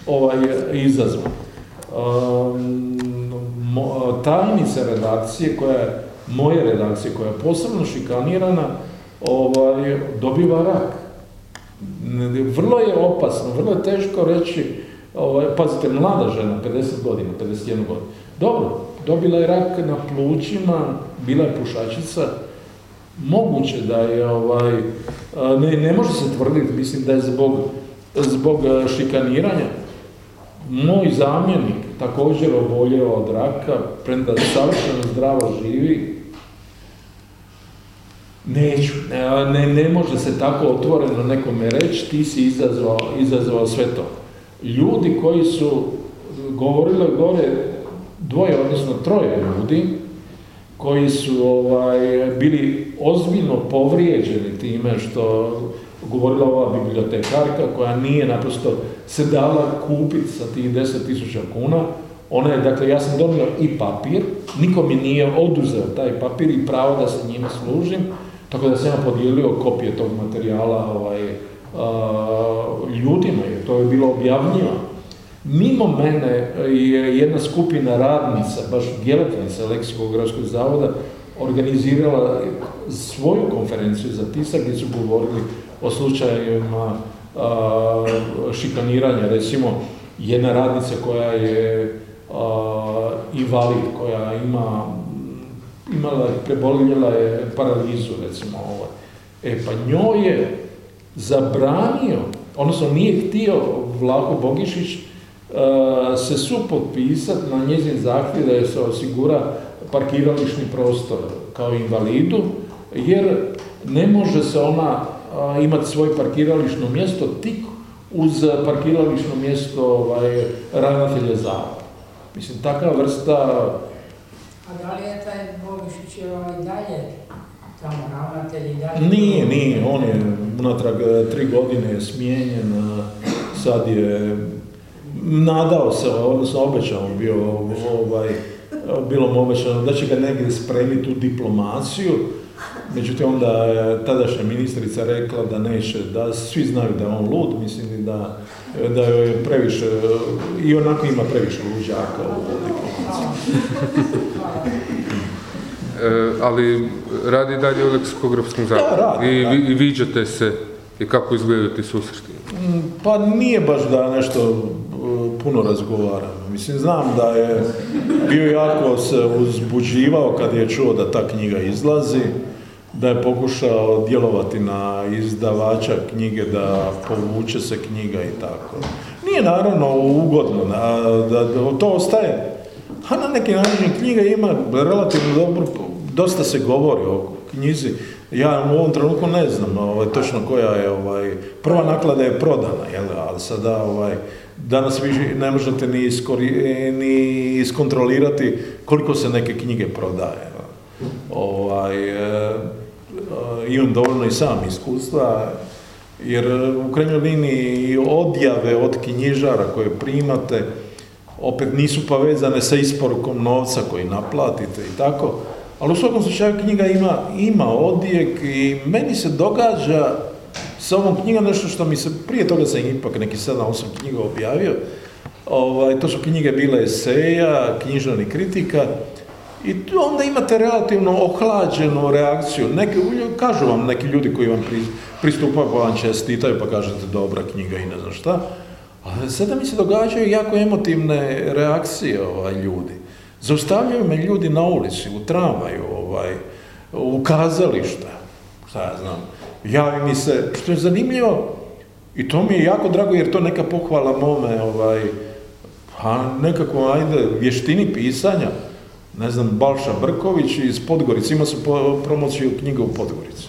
ovaj, izazvane. Um, tajnica redakcije koja je moje redakcije koja je posebno šikanirana, ovaj, dobiva rak. Vrlo je opasno, vrlo je teško reći, ovaj, pazite, mlada žena, 50 godina, 51 godina. Dobro, dobila je rak na plućima, bila je pušačica, moguće da je, ovaj, ne, ne može se tvrditi, mislim da je zbog, zbog šikaniranja. Moj zamjenik također oboljeo od raka, premda savršeno zdravo živi, Neću, ne, ne može se tako otvoreno nekome reći, ti si izazvao, izazvao sve to. Ljudi koji su govorili gore, dvoje, odnosno troje ljudi, koji su ovaj, bili ozbiljno povrijeđeni time što govorila ova bibliotekarka koja nije naprosto se dala kupiti sa tih 10.000 kuna. Ona je, dakle, ja sam donio i papir, niko mi nije oduzeo taj papir i pravo da se njime služim, tako da sam ja podijelio kopije tog materijala ovaj, ljudima, jer to je bilo objavnjivo. Mimo mene je jedna skupina radnica, baš djelatnica Leksikografskog zavoda, organizirala svoju konferenciju za tisak gdje su govorili o slučajevima šikaniranja. Recimo, jedna radnica koja je invalid, koja ima imala je, preboljela je paralizu, recimo ovo. E pa njoj je zabranio, odnosno nije htio Vlako Bogišić uh, se supotpisati na njezin zahtjev da je se osigura parkirališni prostor kao invalidu, jer ne može se ona imati svoje parkirališno mjesto tik uz parkirališno mjesto ovaj, ravnatelja zavoda. Mislim, takva vrsta a da li je taj Bogišić i dalje tamo ravnatelj i dalje? Nije, nije, on je unatrag e, tri godine smijenjen, sad je nadao se, odnosno obećao bio, ovaj, bilo mu obećano da će ga negdje spremiti u diplomaciju, međutim onda je tadašnja ministrica rekla da neće, da svi znaju da je on lud, mislim da, da je previše, i onako ima previše luđaka u diplomaciji. [laughs] E, ali radi dalje u leksikografskom zavodu I, i viđate se i kako izgledaju ti susreti? Mm, pa nije baš da nešto e, puno razgovaram. Mislim, znam da je bio jako se uzbuđivao kad je čuo da ta knjiga izlazi, da je pokušao djelovati na izdavača knjige da povuče se knjiga i tako. Nije naravno ugodno, da, da, to ostaje a na neki način knjiga ima relativno dobro, dosta se govori o knjizi. Ja u ovom trenutku ne znam ovaj, točno koja je, ovaj, prva naklada je prodana, jel, ali sada ovaj, danas vi ne možete ni, iskori, ni iskontrolirati koliko se neke knjige prodaje. Ovaj, e, imam dovoljno i sam iskustva, jer u krajnjoj liniji odjave od knjižara koje primate, opet nisu povezane sa isporukom novca koji naplatite i tako, ali u svakom slučaju knjiga ima, ima odjek i meni se događa sa ovom knjigom nešto što mi se, prije toga sam ipak neki 7-8 knjiga objavio, ovaj, to su knjige bile eseja, književnih kritika, i onda imate relativno ohlađenu reakciju. Neki, kažu vam neki ljudi koji vam pristupaju pa vam čestitaju pa kažete dobra knjiga i ne znam šta. A sada mi se događaju jako emotivne reakcije ovaj, ljudi. Zaustavljaju me ljudi na ulici, u tramvaju, ovaj, u kazališta, šta ja znam. Javi mi se, što je zanimljivo, i to mi je jako drago jer to neka pohvala mome, ovaj, a nekako, ajde, vještini pisanja, ne znam, Balša Brković iz Podgorice, ima su promociju knjiga u Podgorici.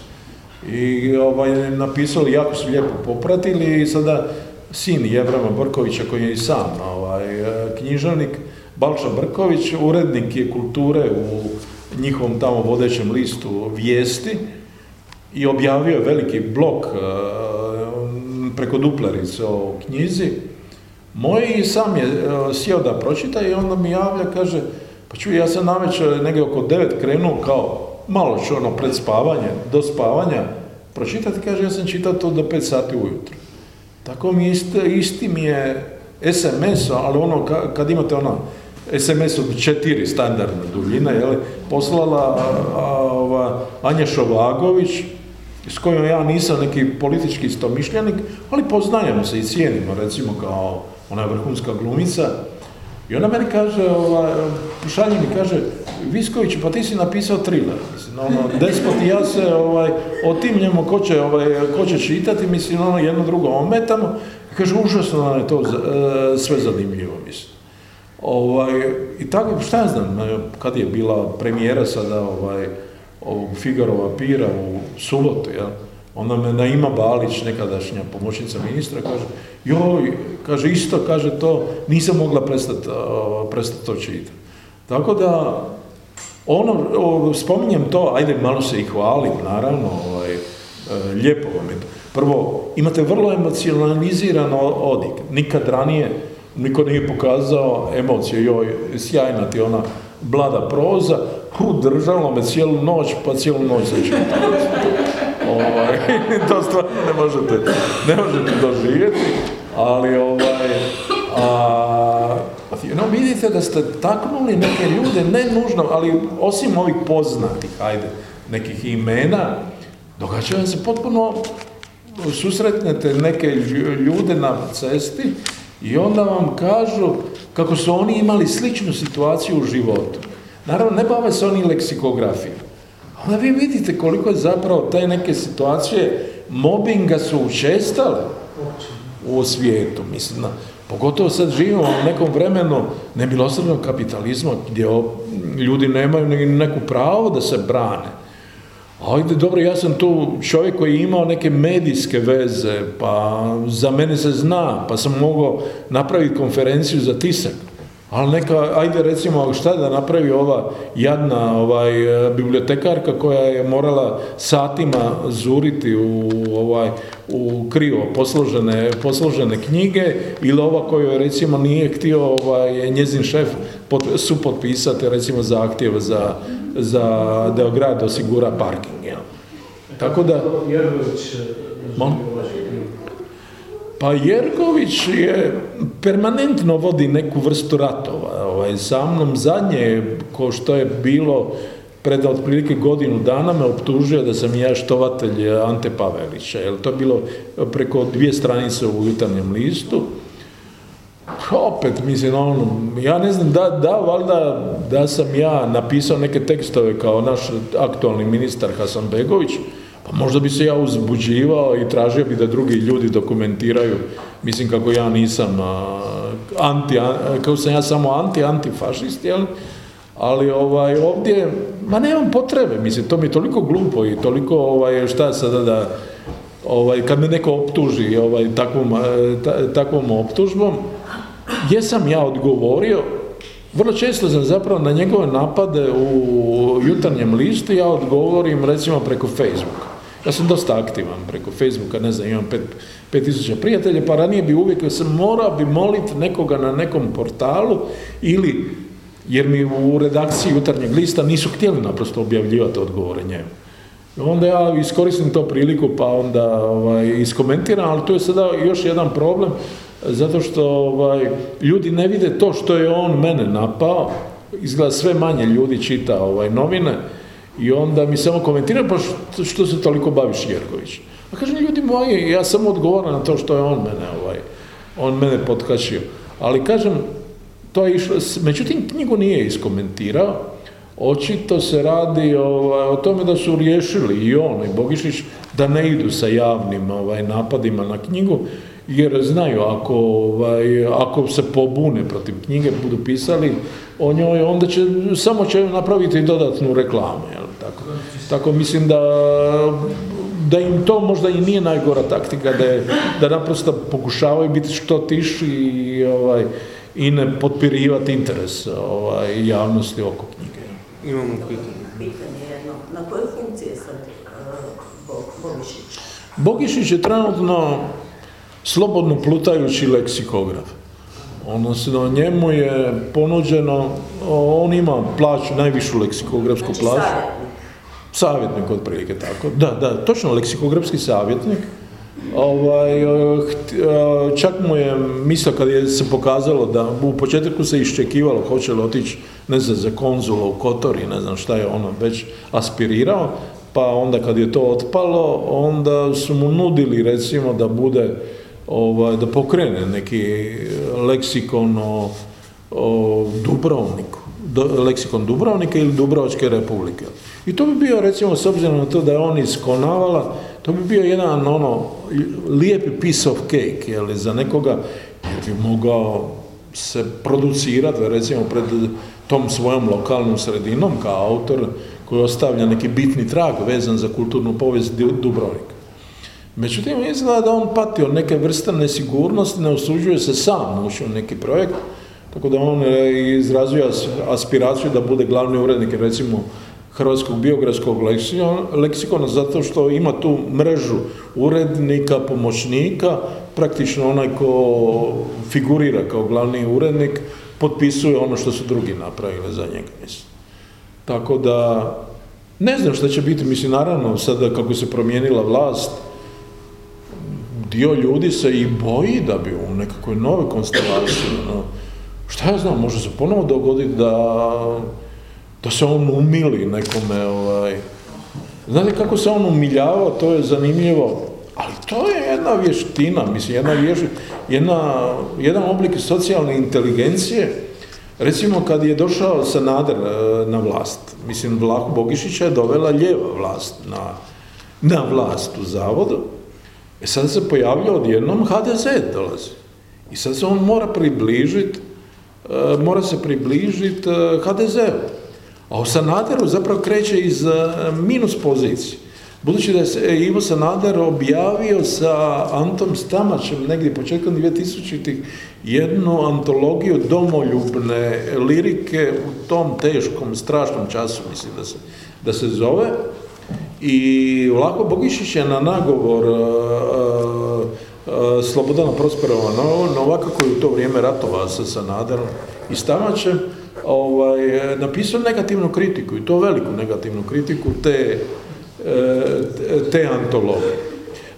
I ovaj, napisali, jako su lijepo popratili i sada sin Jevrama Brkovića koji je i sam ovaj, književnik, Balša Brković, urednik je kulture u njihovom tamo vodećem listu Vijesti i objavio je veliki blok e, preko duplerice o knjizi. Moj sam je e, sjeo da pročita i onda mi javlja, kaže, pa čuj, ja sam navečer negdje oko devet krenuo kao malo ću ono pred spavanje, do spavanja, pročitati, kaže, ja sam čitao to do pet sati ujutro. Tako mi isti, isti mi je SMS, ali ono kad imate ono SMS od četiri standardna duljina, jel, poslala ova, Anja Šovagović, s kojom ja nisam neki politički istomišljenik, ali poznajemo se i cijenimo, recimo kao ona vrhunska glumica, i ona meni kaže, ovaj, šalje mi kaže, Visković, pa ti si napisao thriller. Mislim, ono, despot i ja se ovaj, otimljemo ko će, ovaj, ko će čitati, mislim, ono, jedno drugo ometamo. Kaže, užasno nam je to e, sve zanimljivo, mislim. Ovaj, I tako, šta ja znam, kad je bila premijera sada ovaj, ovog Figarova pira u subotu, ja, Onda me Naima Balić, nekadašnja pomoćnica ministra, kaže, joj, kaže, isto, kaže to, nisam mogla prestati prestat to čitati. Tako da, ono, spominjem to, ajde, malo se i hvalim, naravno, ovaj, e, lijepo vam je to. Prvo, imate vrlo emocionaliziran odik. Nikad ranije niko nije pokazao emocije, joj, sjajna ti ona blada proza, hu, držalo me cijelu noć, pa cijelu noć se [laughs] Ovaj, [laughs] to stvarno ne možete, ne možete doživjeti, ali ovaj, a, no, vidite da ste taknuli neke ljude, ne nužno, ali osim ovih poznatih, ajde, nekih imena, događa vam se potpuno susretnete neke ljude na cesti i onda vam kažu kako su oni imali sličnu situaciju u životu. Naravno, ne bave se oni leksikografijom onda vi vidite koliko je zapravo te neke situacije mobinga su učestale u svijetu, mislim, pogotovo sad živimo u nekom vremenu nemilosrdnog kapitalizma gdje ljudi nemaju neku pravo da se brane. Ajde, dobro, ja sam tu čovjek koji je imao neke medijske veze, pa za mene se zna, pa sam mogao napraviti konferenciju za tisak. Ali neka, ajde recimo, šta da napravi ova jadna ovaj, bibliotekarka koja je morala satima zuriti u, ovaj, u krivo posložene, posložene knjige ili ova koju recimo nije htio ovaj, njezin šef pot, su potpisati recimo zahtjev za, za da grad osigura parking. Ja. Tako da... Pa Jerković je permanentno vodi neku vrstu ratova. Ovaj, sa mnom zadnje, ko što je bilo pred otprilike godinu dana me optužio da sam ja štovatelj Ante Pavelića. Jer to je bilo preko dvije stranice u jutarnjem listu. Opet, mislim, ono, ja ne znam, da, da, valjda da sam ja napisao neke tekstove kao naš aktualni ministar Hasanbegović, pa možda bi se ja uzbuđivao i tražio bi da drugi ljudi dokumentiraju mislim kako ja nisam a, anti, a, kako sam ja samo anti, antifašist, jel? ali ovaj, ovdje, ma nemam potrebe, mislim, to mi je toliko glupo i toliko, ovaj, šta sada da, ovaj, kad me neko optuži ovaj, takvom, ta- takvom optužbom, jesam ja odgovorio, vrlo često sam zapravo na njegove napade u jutarnjem listu, ja odgovorim recimo preko Facebooka. Ja sam dosta aktivan preko Facebooka, ne znam, imam pet, pet tisuća prijatelja, pa ranije bi uvijek sam morao bi moliti nekoga na nekom portalu ili, jer mi u redakciji jutarnjeg lista nisu htjeli naprosto objavljivati odgovore njemu. Onda ja iskoristim to priliku pa onda ovaj, iskomentiram, ali to je sada još jedan problem, zato što ovaj, ljudi ne vide to što je on mene napao, izgleda sve manje ljudi čita ovaj, novine i onda mi samo komentira pa što, što se toliko baviš Jerković. A kažem, ljudi moji, ja samo odgovoram na to što je on mene, ovaj, on mene potkačio. Ali kažem, to je išlo, međutim knjigu nije iskomentirao, očito se radi ovaj, o tome da su riješili i on i Bogišić da ne idu sa javnim ovaj, napadima na knjigu, jer znaju ako, ovaj, ako se pobune protiv knjige, budu pisali o njoj, onda će, samo će napraviti dodatnu reklamu, jel, tako. Tako mislim da, da im to možda i nije najgora taktika, da, je, da naprosto pokušavaju biti što tiši i, ovaj, i ne potpirivati interes ovaj, javnosti oko knjige. Imamo pitanje. Pitanje jedno, na kojoj funkciji je sad uh, Bo- Bogišić? Bogišić je trenutno slobodno plutajući leksikograf. Odnosno, njemu je ponuđeno, on ima plaću, najvišu leksikografsku Znači plaću. savjetnik. Otprilike tako. Da, da, točno leksikografski savjetnik. Ovaj, ht- eh, čak mu je mislio kad je se pokazalo da u početku se iščekivalo hoće li otići ne znam za konzula u Kotori, ne znam šta je ono već aspirirao, pa onda kad je to otpalo, onda su mu nudili recimo da bude ovaj, da pokrene neki leksikon o, Dubrovniku, leksikon Dubrovnika ili Dubrovačke republike. I to bi bio, recimo, s obzirom na to da je on iz Konavala, to bi bio jedan, ono, lijepi piece of cake, jel, za nekoga, jer bi mogao se producirati, recimo, pred tom svojom lokalnom sredinom, kao autor koji ostavlja neki bitni trag vezan za kulturnu povijest Du- Dubrovnika. Međutim, izgleda da on pati od neke vrste nesigurnosti, ne usuđuje se sam ući u neki projekt, tako da on e, izrazio as- aspiraciju da bude glavni urednik, recimo, Hrvatskog biografskog leksikona, zato što ima tu mrežu urednika, pomoćnika, praktično onaj ko figurira kao glavni urednik, potpisuje ono što su drugi napravili za njega, mislim. Tako da, ne znam šta će biti, mislim, naravno, sada kako se promijenila vlast, dio ljudi se i boji da bi u nekakvoj nove konstelaciji, ono, šta ja znam, može se ponovo dogoditi da, da se on umili nekome, ovaj, znate kako se on umiljavao, to je zanimljivo, ali to je jedna vještina, mislim, jedna vješ, jedna, jedan oblik socijalne inteligencije, recimo kad je došao Sanader e, na vlast, mislim, Vlahu Bogišića je dovela lijeva vlast na, na vlast u zavodu, E sad se pojavlja odjednom HDZ dolazi. I sad se on mora približiti, mora se približiti HDZ-u. A u Sanaderu zapravo kreće iz e, minus pozicije. Budući da je Ivo Sanader objavio sa Antom Stamačem negdje početkom 2000-ih jednu antologiju domoljubne lirike u tom teškom, strašnom času, mislim da se, da se zove. I Vlako Bogišić je na nagovor e, e, Slobodana Prosperova No- Novaka koji u to vrijeme ratovao sa Sanaderom i Stamačem ovaj, e, napisao negativnu kritiku i to veliku negativnu kritiku te, e, te antologije.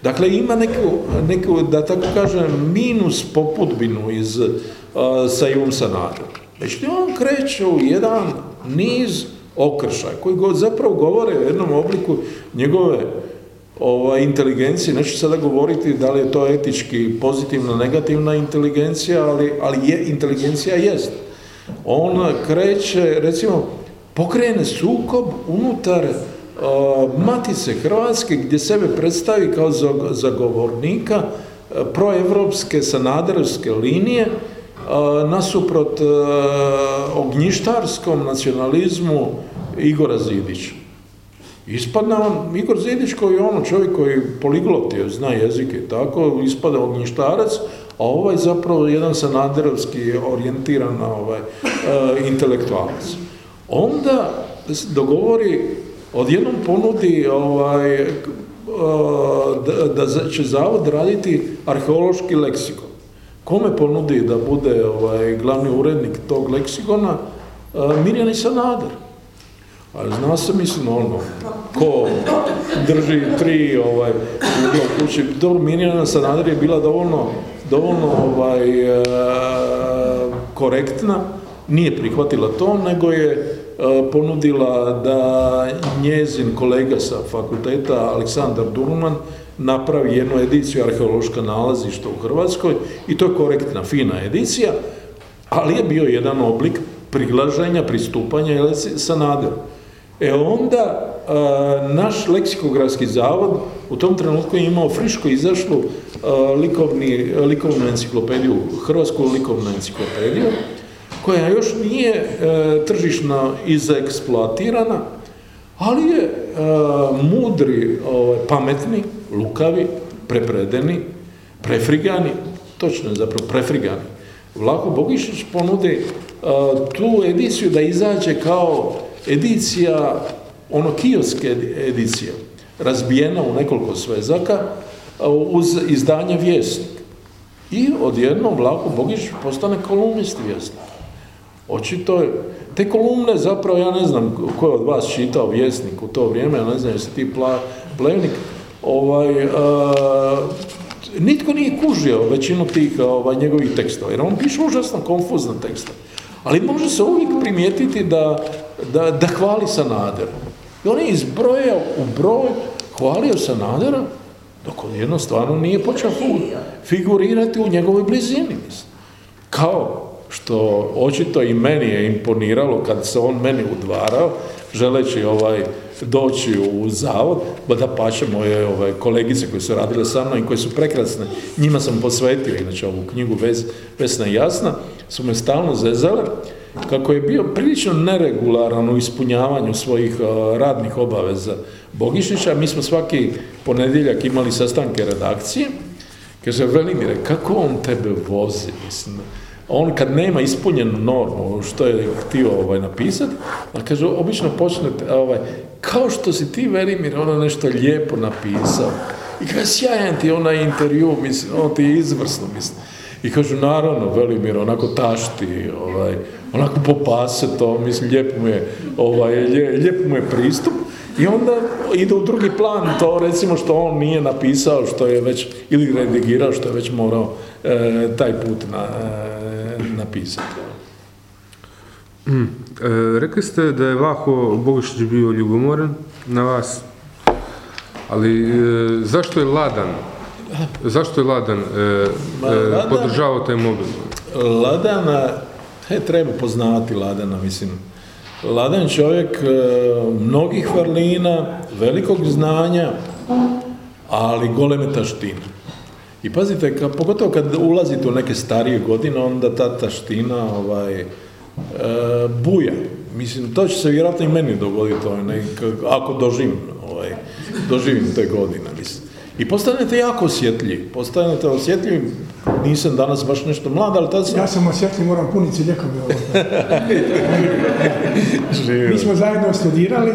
Dakle, ima neku, neku, da tako kažem, minus poputbinu iz, sa Ivom Sanaderom. Međutim, on kreće u jedan niz okršaja koji go, zapravo govore o jednom obliku njegove ovaj, inteligencije. Neću sada govoriti da li je to etički pozitivna, negativna inteligencija, ali, ali je, inteligencija jest. On kreće, recimo, pokrene sukob unutar Matice Hrvatske gdje sebe predstavi kao zag- zagovornika proevropske sanaderovske linije nasuprot a, ognjištarskom nacionalizmu Igora Zidića. Ispadne on, Igor Zidić koji je ono čovjek koji poliglot je, zna jezike, tako, ispada ognjištarac, a ovaj zapravo jedan sanaderovski orijentiran ovaj, e, intelektualac. Onda dogovori, odjednom ponudi ovaj, e, da, da će zavod raditi arheološki leksikon. Kome ponudi da bude ovaj, glavni urednik tog leksikona? E, Mirjani Sanader. Ali zna se, mislim, ono, ko drži tri ovaj, u kući. Dobro, Mirjana Sanader je bila dovoljno, dovoljno ovaj, e, korektna, nije prihvatila to, nego je e, ponudila da njezin kolega sa fakulteta Aleksandar Durman napravi jednu ediciju arheološka nalazišta u Hrvatskoj i to je korektna, fina edicija, ali je bio jedan oblik priglaženja, pristupanja ili Sanaderu. E onda a, naš leksikografski zavod u tom trenutku je imao friško izašlu a, likovni, likovnu enciklopediju, hrvatsku likovnu enciklopediju, koja još nije e, tržišno izeksploatirana, ali je e, mudri, ovaj, pametni, lukavi, prepredeni, prefrigani, točno je zapravo prefrigani. Vlako Bogišić ponudi e, tu ediciju da izađe kao edicija, ono kioske edicija, razbijena u nekoliko svezaka uz izdanje Vjesnik. I odjednom Vlako Bogić postane kolumnist Vjesnik. Očito je, te kolumne zapravo, ja ne znam ko je od vas čitao Vjesnik u to vrijeme, ja ne znam jesi ti pla, plevnik, ovaj, a, nitko nije kužio većinu tih ovaj, njegovih tekstova, jer on piše užasno konfuzne tekste. Ali može se uvijek primijetiti da, da, da hvali Sanadera. I on je izbrojao u broj, hvalio Sanadera, dok on jednostavno nije počeo figurirati u njegovoj blizini. Mislim. Kao što očito i meni je imponiralo kad se on meni udvarao, želeći ovaj, doći u zavod, ba da pače moje ovaj, kolegice koje su radile sa mnom i koje su prekrasne, njima sam posvetio, inače ovu knjigu Vez, Vesna Jasna, su me stalno zezale, kako je bio prilično neregularan u ispunjavanju svojih uh, radnih obaveza Bogišića, mi smo svaki ponedjeljak imali sastanke redakcije, kaže, Velimire, kako on tebe vozi, mislim, on kad nema ispunjenu normu što je htio ovaj, napisati, a kaže, obično počne, ovaj, kao što si ti, Velimir, ono nešto lijepo napisao. I kaže, sjajan ti onaj intervju, mislim, on ti je izvrsno, mislim. I kažu, naravno, Velimir, onako tašti, ovaj, onako popase to, mislim, lijep mu je, ovaj, lijep mu je pristup. I onda ide u drugi plan to, recimo, što on nije napisao, što je već, ili redigirao, što je već morao e, taj put na, e, napisati. Mm. E, rekli ste da je Vlaho Bogišić bio ljubomoran na vas, ali e, zašto je Ladan Zašto je Ladan, e, e, Ladan- podržavao taj mobil? Ladana, he, treba poznavati Ladana, mislim. Ladan je čovjek e, mnogih vrlina, velikog znanja, ali goleme taštine. I pazite, ka, pogotovo kad ulazite u neke starije godine, onda ta taština ovaj, buja. Mislim, to će se vjerojatno i meni dogoditi, ovaj, nek, ako doživim, ovaj, doživim te godine, mislim. I postanete jako osjetljivi, postanete osjetljivi, nisam danas baš nešto mlad, ali tad sam... Ja sam osjetljiv, moram puniti [laughs] živio. Mi smo zajedno studirali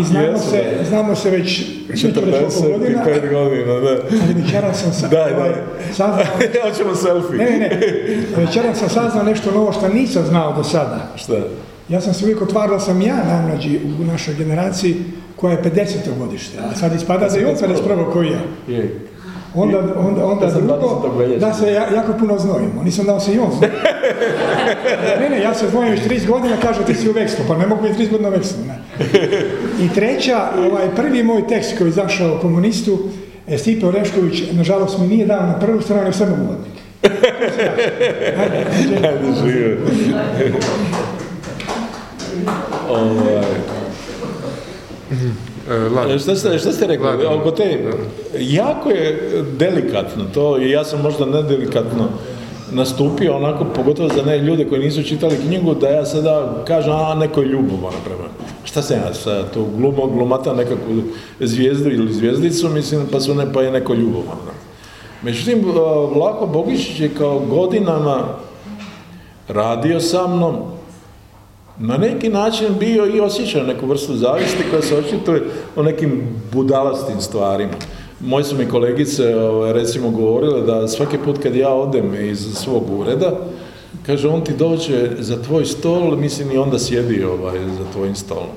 i znamo Jesu, se, znamo se već 45 godina. 45 godina, da. Ali večeras sam sa, Da, da. ovaj, saznao, [laughs] Hoćemo selfie. ne, ne, ne, večeras sam saznao nešto novo što nisam znao do sada. Šta? Ja sam se uvijek otvarao da sam ja najmlađi u našoj generaciji koja je 50. godište, a sad ispada da je on 51. koji je. Onda, onda, onda drugo, 20. veljače. da se ja, jako puno znojimo. Nisam dao se i on [laughs] ne, ne, ja se znojim već 30 godina, kažu ti si u Vekslu, pa ne mogu biti 30 godina u Vekslu, ne. I treća, ovaj prvi moj tekst koji je izašao o komunistu, e, Stipe Orešković, nažalost mi nije dao na prvu stranu, samo uvodnik. [laughs] Ajde, [laughs] ajde. E. Šta ste, šta ste rekli? Oko te, jako je delikatno to i ja sam možda nedelikatno nastupio onako, pogotovo za ne ljude koji nisu čitali knjigu, da ja sada kažem, a neko je ljubomoran prema. Šta sam ja sad, tu glumo, glumata nekakvu zvijezdu ili zvijezdicu, mislim, pa su ne, pa je neko ljubomoran. Međutim, uh, Vlako Bogišić je kao godinama radio sa mnom, na neki način bio i osjećao neku vrstu zavisti koja se očituje o nekim budalastim stvarima. Moje su mi kolegice ovaj, recimo govorile da svaki put kad ja odem iz svog ureda, kaže on ti dođe za tvoj stol, mislim i onda sjedi ovaj, za tvojim stolom.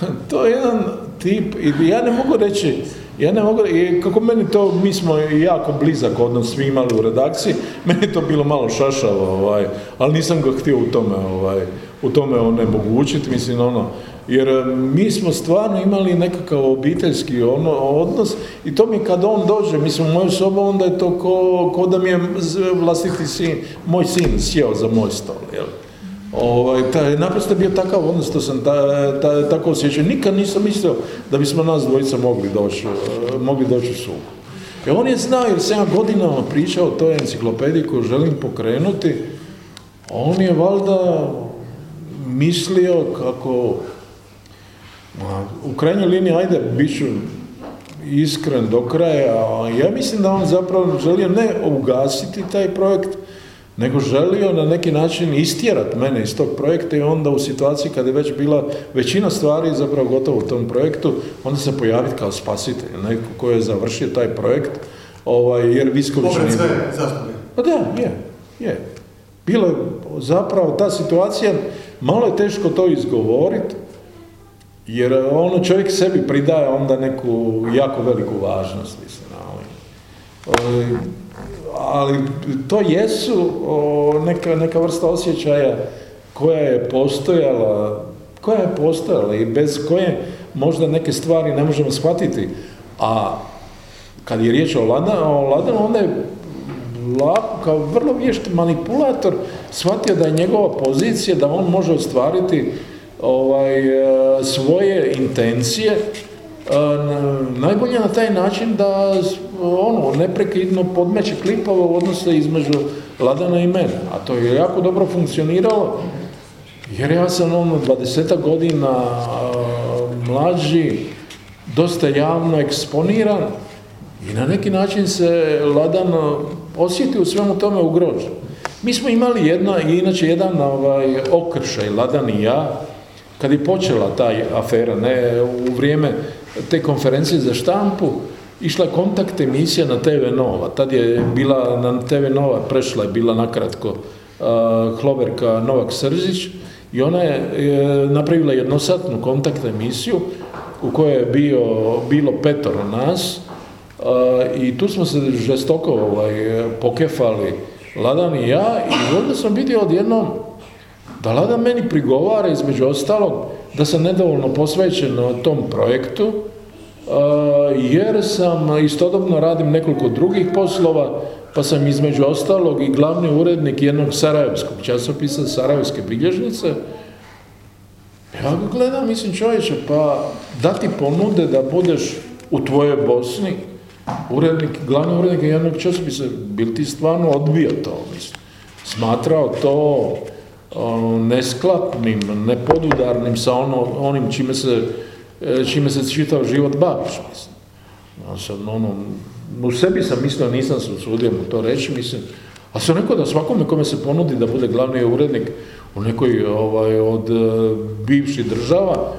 [laughs] to je jedan tip, i ja ne mogu reći, ja ne mogu, i kako meni to, mi smo jako blizak odnos svi imali u redakciji, meni je to bilo malo šašavo, ovaj, ali nisam ga htio u tome, ovaj, u tome onemogućiti, mislim, ono, jer e, mi smo stvarno imali nekakav obiteljski ono, odnos i to mi kad on dođe, mislim, u moju sobu, onda je to ko, ko da mi je vlastiti sin, moj sin sjeo za moj stol, jel? Ovaj, taj, naprosto bio takav odnos, to sam ta, ta, tako osjećao. Nikad nisam mislio da bismo nas dvojica mogli doći, e, mogli doći u suku. I on je znao, jer sam ja godinama pričao o toj enciklopediji koju želim pokrenuti, on je valjda mislio kako Ma, u krajnjoj liniji, ajde, bit ću iskren do kraja, a ja mislim da on zapravo želio ne ugasiti taj projekt, nego želio na neki način istjerat mene iz tog projekta i onda u situaciji kada je već bila većina stvari zapravo gotovo u tom projektu, onda se pojaviti kao spasitelj, neko ko je završio taj projekt, ovaj, jer Visković Pored nije sve zastupnike. Pa da, je, je. Bilo je zapravo ta situacija, malo je teško to izgovoriti, jer ono čovjek sebi pridaje onda neku jako veliku važnost, mislim, ali, ali, ali to jesu neka, neka vrsta osjećaja koja je postojala, koja je postojala i bez koje možda neke stvari ne možemo shvatiti, a kad je riječ o Ladanu onda je Vlako kao vrlo vješt manipulator shvatio da je njegova pozicija da on može ostvariti ovaj, e, svoje intencije e, na- najbolje na taj način da ono neprekidno podmeće klipove u odnosu između Ladana i mene, a to je jako dobro funkcioniralo jer ja sam ono 20 godina a, mlađi, dosta javno eksponiran i na neki način se Ladan osjeti u svemu tome ugrožen. Mi smo imali jedna, inače jedan ovaj, okršaj, Ladan i ja, kad je počela ta afera, ne, u vrijeme te konferencije za štampu, išla je kontakt emisija na TV Nova. Tad je bila na TV Nova, prešla je bila nakratko uh, Hloverka Novak Srzić i ona je e, napravila jednosatnu kontakt emisiju u kojoj je bio, bilo petoro nas i tu smo se žestoko ovaj, pokefali Ladan i ja i onda sam vidio odjednom da Lada meni prigovara između ostalog da sam nedovoljno posvećen tom projektu uh, jer sam istodobno radim nekoliko drugih poslova pa sam između ostalog i glavni urednik jednog sarajevskog časopisa Sarajevske bilježnice. Ja gledam, mislim čovječe, pa da ti ponude da budeš u tvojoj Bosni urednik, glavni urednik jednog časopisa, bil ti stvarno odbio to, mislim. Smatrao to ono, nesklapnim, nepodudarnim sa ono, onim čime se, e, čime se čitav život baviš, mislim. Ja sam, ono, u sebi sam mislio, nisam se usudio mu to reći, mislim, a sam rekao da svakome kome se ponudi da bude glavni urednik u nekoj ovaj, od e, bivših država,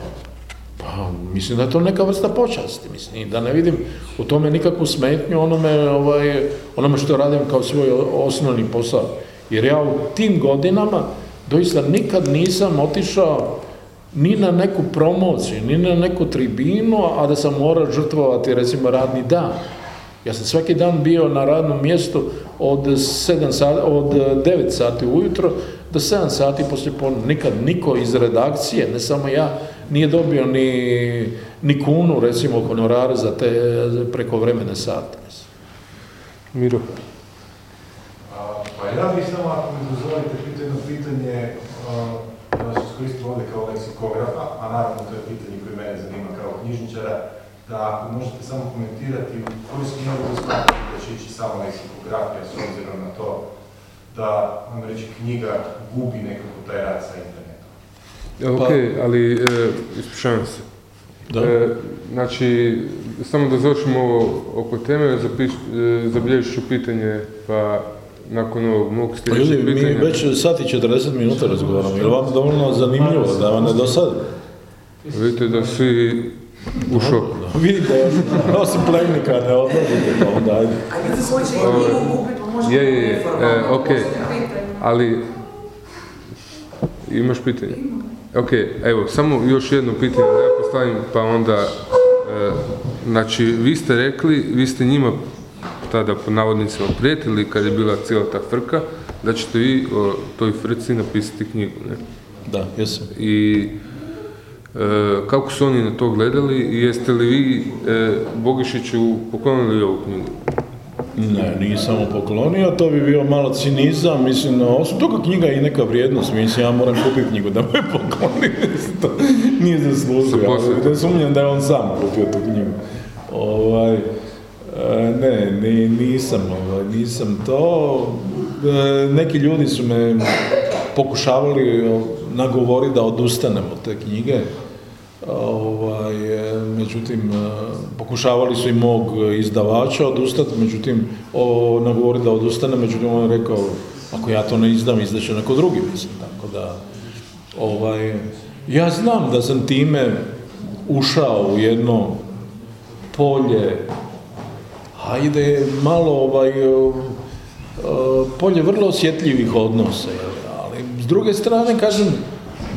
pa mislim da je to neka vrsta počasti, mislim, da ne vidim u tome nikakvu smetnju onome, ovaj, onome što radim kao svoj osnovni posao. Jer ja u tim godinama doista nikad nisam otišao ni na neku promociju, ni na neku tribinu, a da sam morao žrtvovati recimo radni dan. Ja sam svaki dan bio na radnom mjestu od, 7 sati, od 9 sati ujutro do 7 sati poslije. Nikad niko iz redakcije, ne samo ja, nije dobio ni, ni kunu, recimo, honorara za te prekovremene sate. Miro. A, Pa ja bih samo, ako mi dozvolite, pitao jedno pitanje a, vaše iskoristimo ovdje kao leksikografa, a naravno to je pitanje koje mene zanima kao knjižničara, da ako možete samo komentirati u koju smjeru vi smatrate da će ići samo leksikografija s obzirom na to da, vam reći, knjiga gubi nekako taj rad sa internetom. Ok, ali e, ispričavam se. Da. E, znači, samo da završimo ovo oko teme, zapiš, e, zabilježit ću pitanje, pa nakon ovog mog Pa sljedećeg ljudi, mi pitanja... već sat i 40 minuta razgovaramo. Je li vam dovoljno zanimljivo da vam ne dosadi? Vidite da svi u šoku. Vidite, osim plemnika ne odlazite, pa onda ajde. A kad se pa može Je, je, je, e, ok. postoji pitanje. Ali, imaš pitanje? Ok, evo, samo još jedno pitanje da ja postavim, pa onda, e, znači, vi ste rekli, vi ste njima tada po navodnicima prijetili kad je bila cijela ta frka, da ćete vi o toj frci napisati knjigu, ne? Da, jesam. I e, kako su oni na to gledali i jeste li vi e, Bogišiću poklonili ovu knjigu? Ne, nisam mu poklonio, to bi bio malo cinizam, mislim, osim toga knjiga je i neka vrijednost, mislim, ja moram kupiti knjigu da mu je [laughs] pokloni, to nije zaslužio, ne sumnjam da je on sam kupio tu knjigu. Ovaj, e, ne, ni- nisam, ovaj, nisam to, E, neki ljudi su me pokušavali o, nagovoriti da odustanem od te knjige, Ovaj, e, međutim, e, pokušavali su i mog izdavača odustati, međutim, o, nagovori da odustane, međutim, on je rekao, ako ja to ne izdam, izdaće neko drugi, mislim, tako da, ovaj, ja znam da sam time ušao u jedno polje, hajde, malo, ovaj, e, polje vrlo osjetljivih odnosa, ali s druge strane, kažem,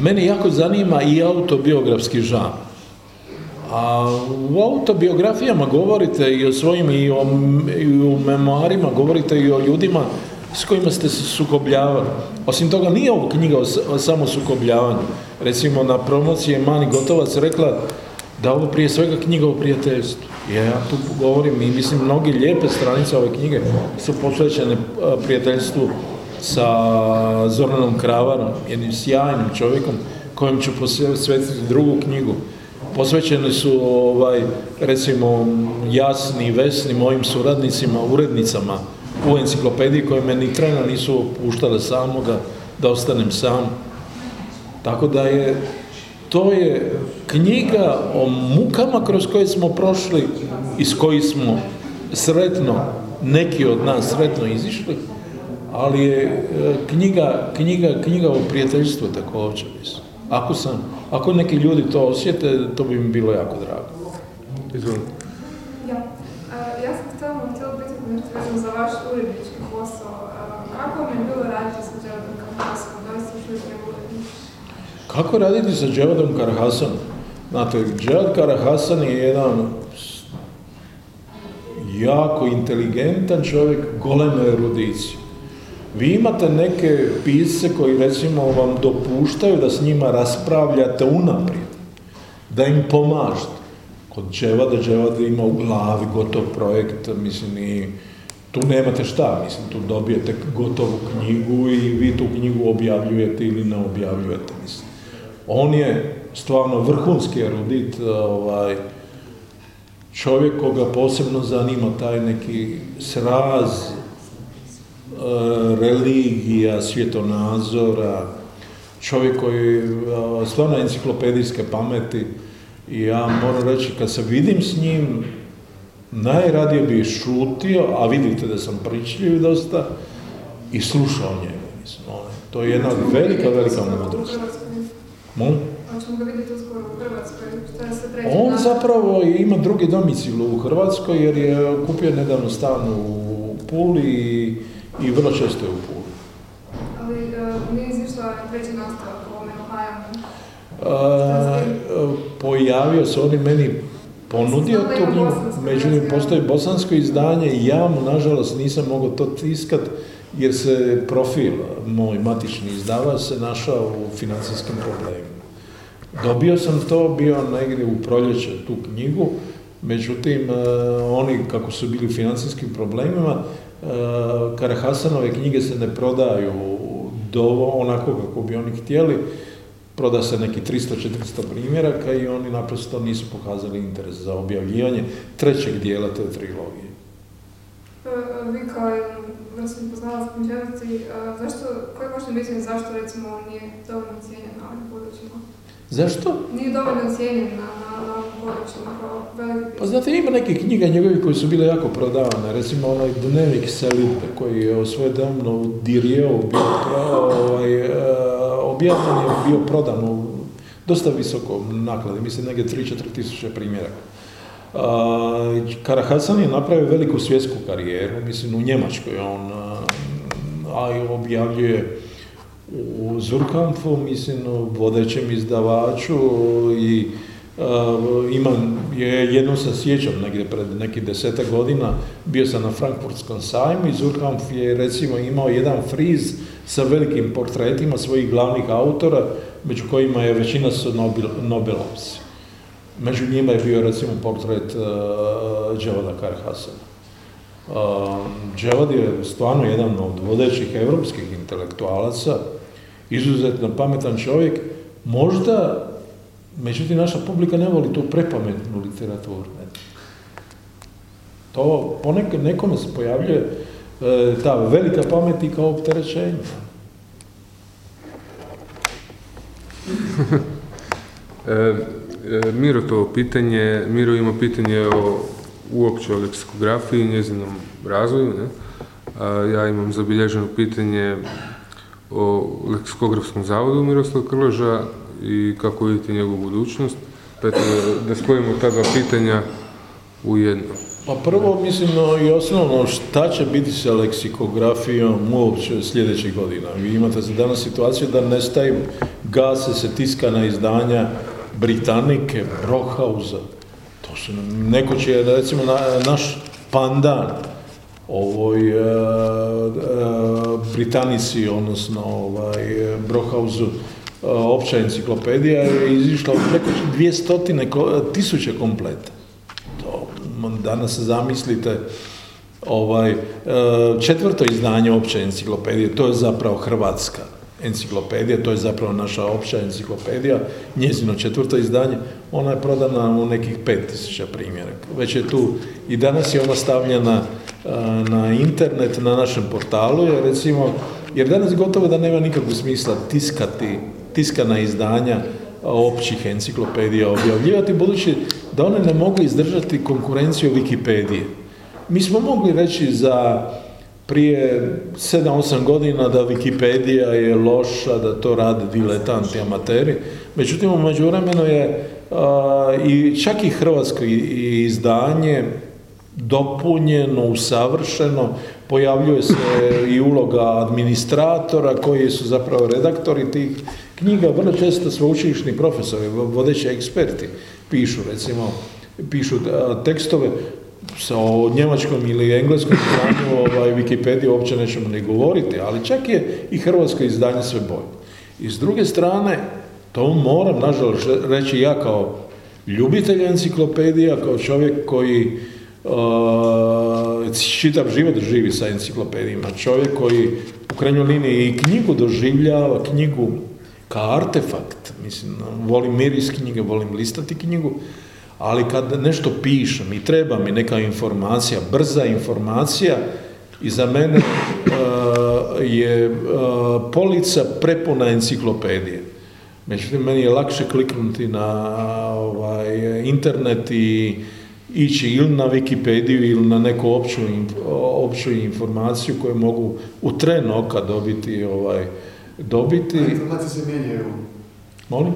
mene jako zanima i autobiografski žanr. A u autobiografijama govorite i o svojim i, o, i u memoarima govorite i o ljudima s kojima ste se sukobljavali. Osim toga, nije ovo knjiga o, o samo sukobljavanju. Recimo, na promociji je Mani Gotovac rekla da ovo prije svega knjiga o prijateljstvu. Ja, tu govorim i mislim mnogi lijepe stranice ove knjige su posvećene prijateljstvu sa Zoranom Kravarom, jednim sjajnim čovjekom kojem ću posvetiti drugu knjigu. Posvećeni su ovaj, recimo jasni i vesni mojim suradnicima, urednicama u enciklopediji koje me ni trena nisu puštale samoga da ostanem sam. Tako da je, to je knjiga o mukama kroz koje smo prošli, iz kojih smo sretno, neki od nas sretno izišli, ali je e, knjiga, knjiga, knjiga o prijateljstvu također, mislim. Ako sam, ako neki ljudi to osjete, to bi mi bilo jako drago. Izvolite. Ja, e, ja sam htjela, htjela nešto vezano za vaš urednički posao. E, Kako vam je bilo raditi sa Đeradom Kamhasom? Da li ste urednik? Kako raditi sa Dževadom Karahasanom? Znate, Dževad Karahasan je jedan jako inteligentan čovjek, goleme erudicije. Vi imate neke pisce koji recimo vam dopuštaju da s njima raspravljate unaprijed, da im pomažete. Kod Dževada, Dževad ima u glavi gotov projekt, mislim i tu nemate šta, mislim, tu dobijete gotovu knjigu i vi tu knjigu objavljujete ili ne objavljujete, mislim. On je stvarno vrhunski erudit, ovaj, čovjek koga posebno zanima taj neki sraz religija, svjetonazora, čovjek koji e, stvarno enciklopedijske pameti i ja moram reći kad se vidim s njim najradije bi šutio, a vidite da sam pričljiv dosta i slušao njega. Mislim, on, to je jedna velika, velika mudrost. Je On zapravo ima drugi domicil u Hrvatskoj jer je kupio nedavno stan u Puli i, i vrlo često je u Puli. Ali e, nije izišla treći nastavak ovome Ohio. Pojavio se, on je meni ponudio knjigu, bosansko međutim postoji bosansko izdanje i ja mu nažalost nisam mogao to tiskat jer se profil moj matični izdavač se našao u financijskim problemima. Dobio sam to, bio negdje u proljeće tu knjigu, međutim, e, oni kako su bili u financijskim problemima, Karahasanove knjige se ne prodaju do onako kako bi oni htjeli, proda se neki 300-400 primjeraka i oni naprosto nisu pokazali interes za objavljivanje trećeg dijela te trilogije. E, Vi kao jedan vrsni poznavac književnosti, zašto, je vaše mišljenje zašto recimo nije dovoljno cijenjen područjima? Zašto? Nije dovoljno cijenjen na, Pa znate, ima neke knjige njegove koje su bile jako prodavane, recimo onaj Dnevnik Selitbe koji je svojedavno u Dirjevu bio ovaj, e, objavljen je bio prodan u dosta visokom nakladi, mislim negdje 3-4 tisuće primjeraka. Karahasan je napravio veliku svjetsku karijeru, mislim u Njemačkoj on a, a i objavljuje u Zurkampfu, mislim u vodećem izdavaču i Uh, imam, je, jednom se sjećam negdje pred nekih desetak godina, bio sam na Frankfurtskom sajmu i Zurkampf je recimo imao jedan friz sa velikim portretima svojih glavnih autora, među kojima je većina su Nobel, Nobelovci. Među njima je bio recimo portret uh, Džavada Karhasana. Uh, Džavad je stvarno jedan od vodećih europskih intelektualaca, izuzetno pametan čovjek, možda Međutim, naša publika ne voli tu prepametnu literaturu. To ponekad nekome se pojavljuje e, ta velika pamet i kao opterećenje. [laughs] E, e, Miro to pitanje, Miro ima pitanje o uopće o leksikografiji i njezinom razvoju. Ne? A ja imam zabilježeno pitanje o leksikografskom zavodu Miroslav Krleža i kako vidite njegovu budućnost. Pa eto, da spojimo ta dva pitanja u jedno. Pa prvo, mislim, no, i osnovno, šta će biti sa leksikografijom uopće sljedećih godina? Vi imate za danas situaciju da nestaju, gase se tiskana izdanja Britanike, Brohausa. To su, neko će, recimo, na, naš pandan, ovoj e, e, Britanici, odnosno ovaj, Brohausu, e, opća enciklopedija je izišla u preko 200 ko- tisuće kompleta. To, danas zamislite, ovaj, e, četvrto izdanje opće enciklopedije, to je zapravo hrvatska enciklopedija, to je zapravo naša opća enciklopedija, njezino četvrto izdanje, ona je prodana u nekih 5000 primjeraka. Već je tu, i danas je ona stavljena na internet, na našem portalu, jer recimo, jer danas gotovo da nema nikakvog smisla tiskati, tiskana izdanja općih enciklopedija objavljivati, budući da one ne mogu izdržati konkurenciju Wikipedije. Mi smo mogli reći za prije 7-8 godina da Wikipedija je loša, da to rade diletanti, amateri. Međutim, u međuvremenu je a, i čak i hrvatsko izdanje dopunjeno, usavršeno, pojavljuje se i uloga administratora koji su zapravo redaktori tih knjiga, vrlo često sveučilišni profesori, vo- vodeći eksperti pišu recimo, pišu a, tekstove sa o njemačkom ili engleskom izdanju ovaj, Wikipedije uopće nećemo ni govoriti, ali čak je i hrvatsko izdanje sve bolje. I s druge strane, to moram nažalost reći ja kao ljubitelj enciklopedija, kao čovjek koji čitav život živi sa enciklopedijima, čovjek koji u krajnjoj liniji i knjigu doživljava, knjigu kao artefakt, mislim, volim miris knjige, volim listati knjigu, ali kad nešto pišem i treba mi neka informacija, brza informacija, i za mene uh, je uh, polica prepuna enciklopedije. Međutim, meni je lakše kliknuti na ovaj, internet i ići ili na Wikipediju ili na neku opću, opću informaciju koju mogu u tren oka dobiti, ovaj, dobiti. Informacije se mijenjaju. Molim?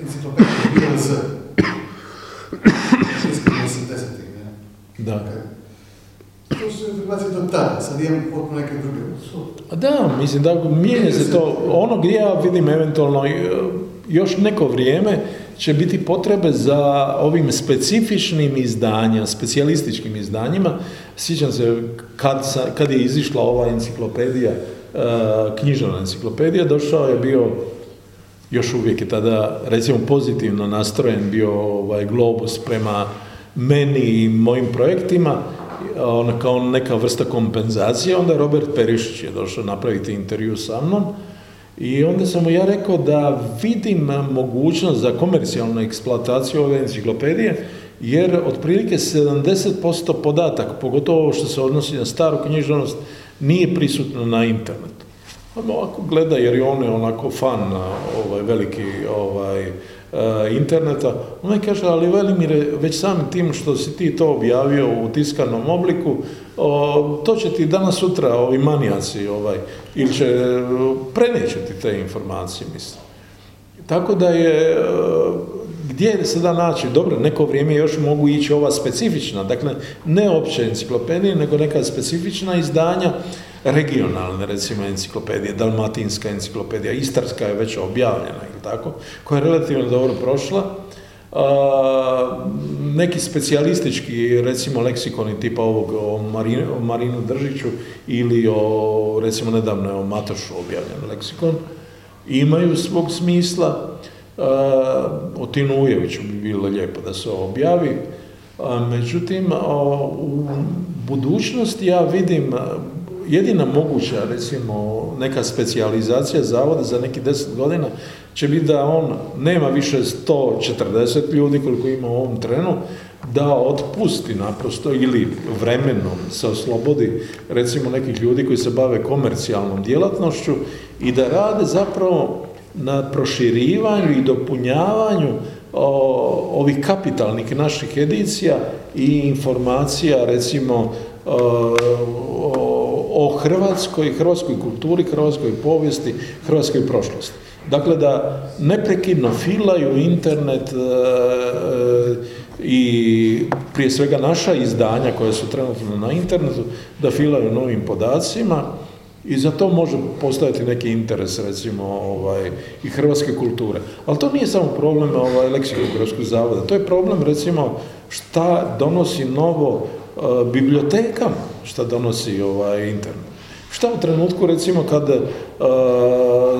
Enciklopedija bila z. Iskreno 80-ih, ne? Da. To su informacije do tada, sad imam potpuno neke druge. A da, mislim da mijenja se to. Ono gdje ja vidim eventualno e, još neko vrijeme će biti potrebe za ovim specifičnim izdanjima, specijalističkim izdanjima. Sjećam se kad, sa, kad je izišla ova enciklopedija, e, književna enciklopedija, došao je bio još uvijek je tada recimo pozitivno nastrojen bio ovaj Globus prema meni i mojim projektima on, kao neka vrsta kompenzacije, onda Robert Perišić je došao napraviti intervju sa mnom I onda sam mu ja rekao da vidim mogućnost za komercijalnu eksploataciju ove enciklopedije, jer otprilike 70% podataka, pogotovo ovo što se odnosi na staru književnost, nije prisutno na internetu. On ovako gleda jer je on onako fan ovaj, veliki ovaj, e, interneta. On mi kaže, ali Velimire, već samim tim što si ti to objavio u tiskanom obliku, o, to će ti danas sutra ovi manijaci ovaj, ili će preneće ti te informacije, mislim. Tako da je, e, gdje se da naći? Dobro, neko vrijeme još mogu ići ova specifična, dakle, ne opće enciklopedije, nego neka specifična izdanja, regionalne, recimo, enciklopedije, dalmatinska enciklopedija, istarska je već objavljena, ili tako, koja je relativno dobro prošla. Neki specijalistički, recimo, leksikoni tipa ovog o Marinu, o Marinu Držiću ili o, recimo, nedavno je o Matošu objavljen leksikon, imaju svog smisla. A, o Tinu Ujeviću bi bilo lijepo da se objavi. A, međutim, u budućnosti ja vidim jedina moguća, recimo, neka specijalizacija zavoda za neki deset godina će biti da on nema više 140 ljudi koliko ima u ovom trenu, da otpusti naprosto ili vremenom se oslobodi recimo nekih ljudi koji se bave komercijalnom djelatnošću i da rade zapravo na proširivanju i dopunjavanju ovih kapitalnih naših edicija i informacija recimo o, o Hrvatskoj, hrvatskoj kulturi, hrvatskoj povijesti, hrvatskoj prošlosti. Dakle, da neprekidno filaju internet e, e, i prije svega naša izdanja koja su trenutno na internetu, da filaju novim podacima i za to može postojati neki interes, recimo, ovaj, i hrvatske kulture. Ali to nije samo problem ovaj, leksikografskog zavoda, to je problem, recimo, šta donosi novo e, bibliotekama šta donosi ovaj internet. Šta u trenutku recimo kad uh,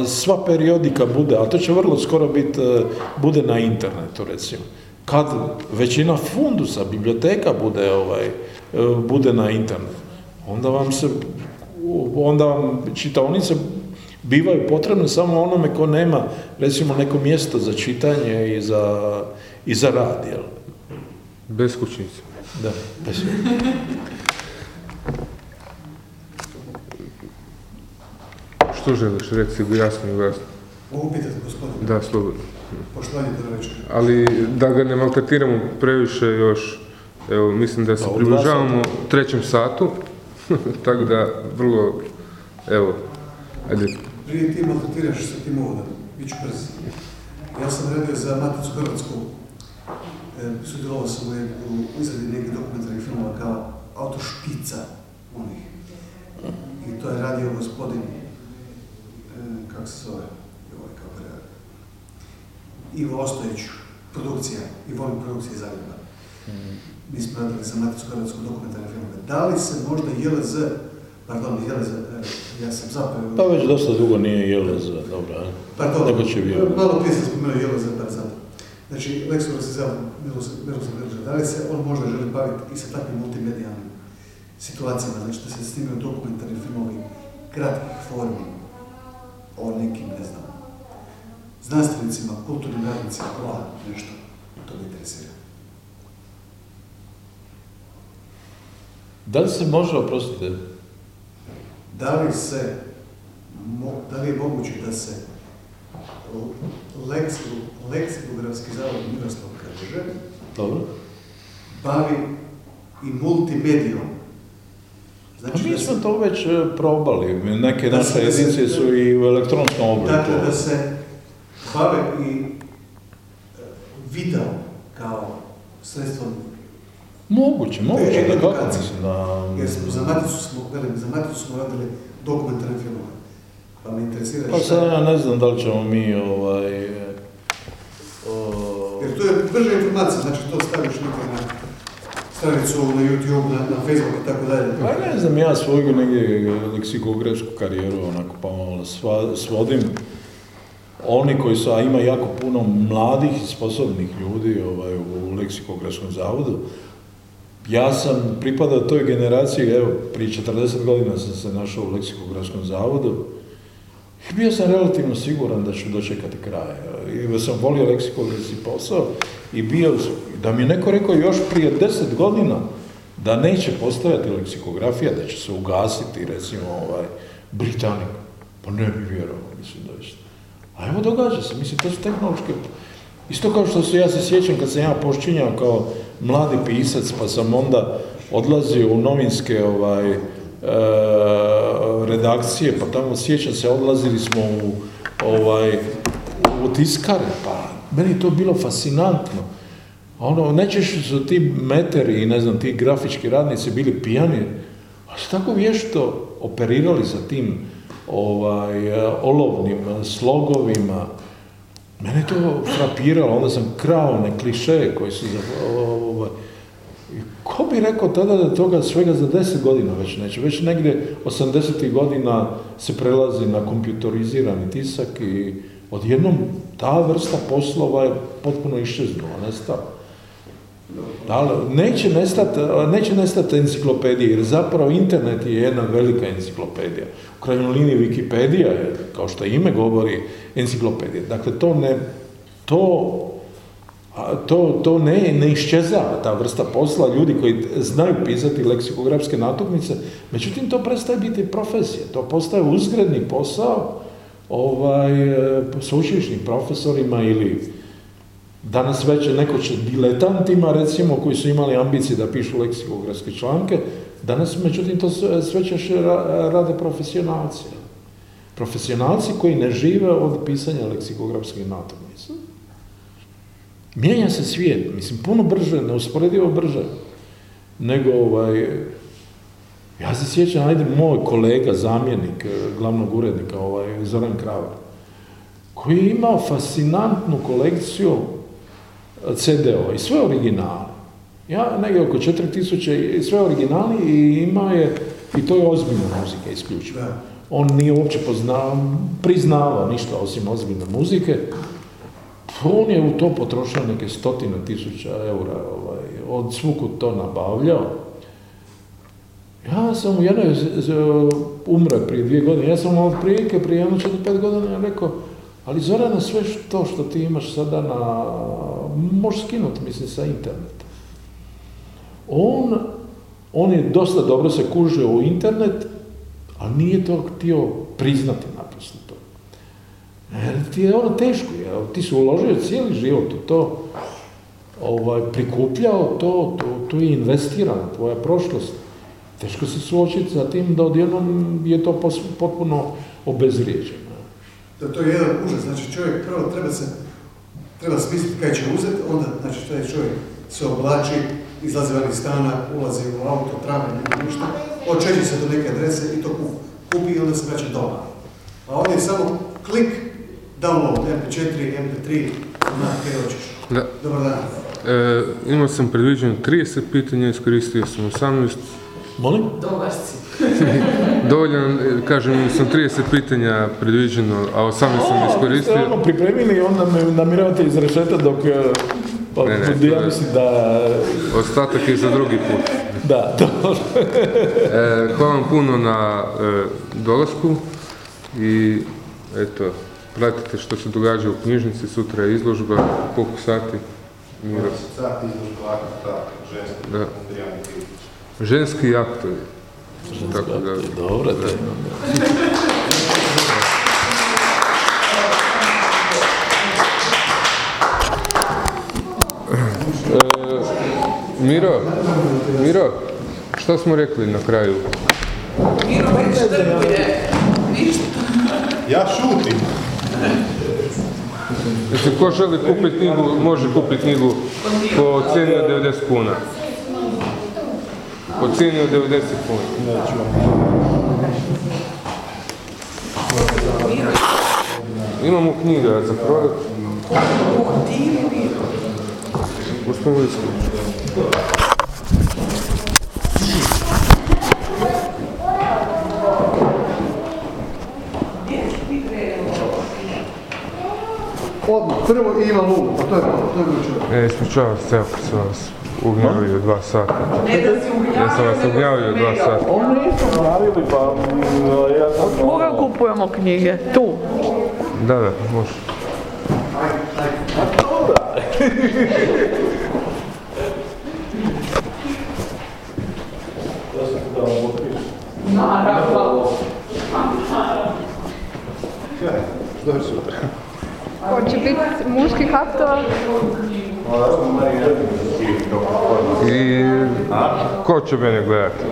sva periodika bude, a to će vrlo skoro biti, uh, bude na internetu recimo, kad većina fundusa, biblioteka bude, ovaj, uh, bude na internetu, onda vam se, onda vam čitaonice bivaju potrebne samo onome ko nema recimo neko mjesto za čitanje i za, i za rad, jel? Beskućnici. Da, bez Što želiš reći jasno i glasno? Mogu pitati gospodine? Da, slobodno. Poštovanje Drvečka. Ali da ga ne maltretiramo previše još, evo, mislim da se Pa, približavamo trećem satu, [laughs] tako da vrlo, evo, ajde, Prije ti maltretiraš sa tim uvodom, bit ću brz. Ja sam radio za Maticu Hrvatsku, e, sudjelovao sam u, u izradi nekih dokumentarnih filmova kao autor špica onih. I to je radio gospodin, kako se zove, ovaj kao pre... Ivo Ostojić, produkcija, i volim produkcije Zagreba. Mi smo radili za Maticu Hrvatsku dokumentarne filmove. Da li se možda JLZ, pardon, JLZ, e, ja sam zapeo... Pa već dosta dugo nije jelo za, dobro, a? Pardon, Nego će biti. malo prije sam spomenuo JLZ, pa zato. Znači, Lexor se zove Miroslav Grđa. Da li se on možda želi baviti i sa takvim multimedijalnim situacijama, znači da se snimaju dokumentarni filmovi kratkih formi o nekim, ne znam, znanstvenicima, kulturnim radnicima, ovako nešto, to me interesira. Da li se može, oprostite, Da li se, mo- da li je moguće da se leksikografski zavod Miroslav Krže dobro? bavi i multimedijom. Pa Znači mi smo to već e, probali, neke naše edicije su i u elektronskom obliku. dakle, da se bave i e, video kao sredstvom, Moguće, moguće, da kako mislim da... jer smo za Maticu smo, velim, za Maticu smo radili dokumentarne filmove. Pa me interesira Pa šta- sad ja ne znam da li ćemo mi ovaj... o, Jer to je brža informacija, znači to staviš nekaj na stranicu, na YouTube, na, na Facebook i tako dalje. Pa ne znam, ja svoju negdje leksikografsku karijeru onako pa malo svodim. Oni koji su, a ima jako puno mladih i sposobnih ljudi ovaj, u leksikografskom zavodu. Ja sam pripadao toj generaciji, evo, prije 40 godina sam se našao u leksikografskom zavodu bio sam relativno siguran da ću dočekati kraj. I sam volio leksikografski posao i bio, da mi je neko rekao još prije deset godina da neće postojati leksikografija, da će se ugasiti, recimo, ovaj, Britanik. Pa ne bi vjerovao, mislim, doista. A evo događa se, mislim, to su tehnološke... Isto kao što se, ja se sjećam kad sam ja počinjao kao mladi pisac, pa sam onda odlazio u novinske ovaj, e, redakcije, pa tamo sjećam se, odlazili smo u, ovaj, u tiskare, pa meni je to bilo fascinantno. Ono, nećeš su ti meteri i ne znam, ti grafički radnici bili pijani, a su tako vješto operirali sa tim ovaj, olovnim slogovima. Mene je to frapiralo, onda sam krao one klišeje koji su za, ovaj, Ko bi rekao tada da toga svega za deset godina već neće? Već negdje 80. godina se prelazi na kompjutorizirani tisak i odjednom ta vrsta poslova je potpuno iščeznula, nestala. Ali neće nestati neće nestat enciklopedije, jer zapravo internet je jedna velika enciklopedija. U krajnjoj liniji Wikipedija je, kao što ime govori, enciklopedija. Dakle, to ne, to, to, to ne, ne iščezava, ta vrsta posla, ljudi koji znaju pisati leksikografske natuknice, međutim, to prestaje biti profesija, to postaje uzgredni posao ovaj, sveučilišnim profesorima ili Danas već neko će diletantima, recimo, koji su imali ambicije da pišu leksikografske članke, danas, međutim, to sve rade profesionalci. Profesionalci koji ne žive od pisanja leksikografskih natomnica. Mijenja se svijet, mislim, puno brže, neusporedivo brže, nego, ovaj, ja se sjećam, ajde, moj kolega, zamjenik eh, glavnog urednika, ovaj, Zoran Kravar, koji je imao fascinantnu kolekciju CD-ova i sve originale. Ja negdje oko 4000 sve originali i ima je, i to je ozbiljna muzika isključivo. On nije uopće poznao, priznavao ništa osim ozbiljne muzike. On je u to potrošio neke stotine tisuća eura, ovaj, od svuku to nabavljao. Ja sam u jednoj, umre prije dvije godine, ja sam od prilike prije jedno četiri, pet godina rekao, ali Zorana, sve to što ti imaš sada na, možeš skinuti, mislim, sa interneta. On, on je dosta dobro se kužio u internet, ali nije to htio priznati naprosto to. Jer ti je ono teško, ti su uložio cijeli život u to, ovaj, prikupljao to, to, to je investirano, tvoja prošlost. Teško se suočiti sa tim da odjednom je to potpuno obezrijeđeno da to je jedan užas. Znači čovjek prvo treba se, treba smisliti kaj će uzeti, onda znači taj čovjek se oblači, izlazi van iz stana, ulazi u auto, tramvaj, nema ništa, očeći se do neke adrese i to kupi i onda se vraća doma. A ovdje je samo klik, download, MP4, MP3, na kaj hoćeš. Da. Dobar dan. E, imao sam predviđeno 30 pitanja, iskoristio sam 18. Molim? [laughs] Dovoljno, kažem, sam 30 pitanja predviđeno, a 18 sam iskoristio. Ste ono pripremili i onda me namiravate izrešetati dok... E, pa, ne, ne, ja mislim da... Ostatak je za drugi put. Da, [laughs] dobro. e, hvala vam puno na e, dolasku i eto, pratite što se događa u knjižnici, sutra je izložba, koliko sati? Miro? sati izložba akta ženski, da. Ženski aktovi. Tako da, Dobro, da. E, Miro, Miro, što smo rekli na kraju? Miro ništa. Ja šutim. Znači, ko želi kupiti knjigu, može kupiti knjigu po cijeni od 90 kuna. Po cijeni od 90 kuna. Imamo knjiga za projekt. Gospodin Lisković. Odmah, prvo Iva Lulu, pa to je to, to je čovjek. E, ispričavam se, ako sam vas ugnjavio dva sata. Ne da si ugnjavio, Ja sam vas ugnjavio dva sata. On nisu navili, pa mm, ja sam... Koga kupujemo knjige? Tu. Da, da, može. Naravno. Hoće biti muški kaptova. I ko će mene gledati?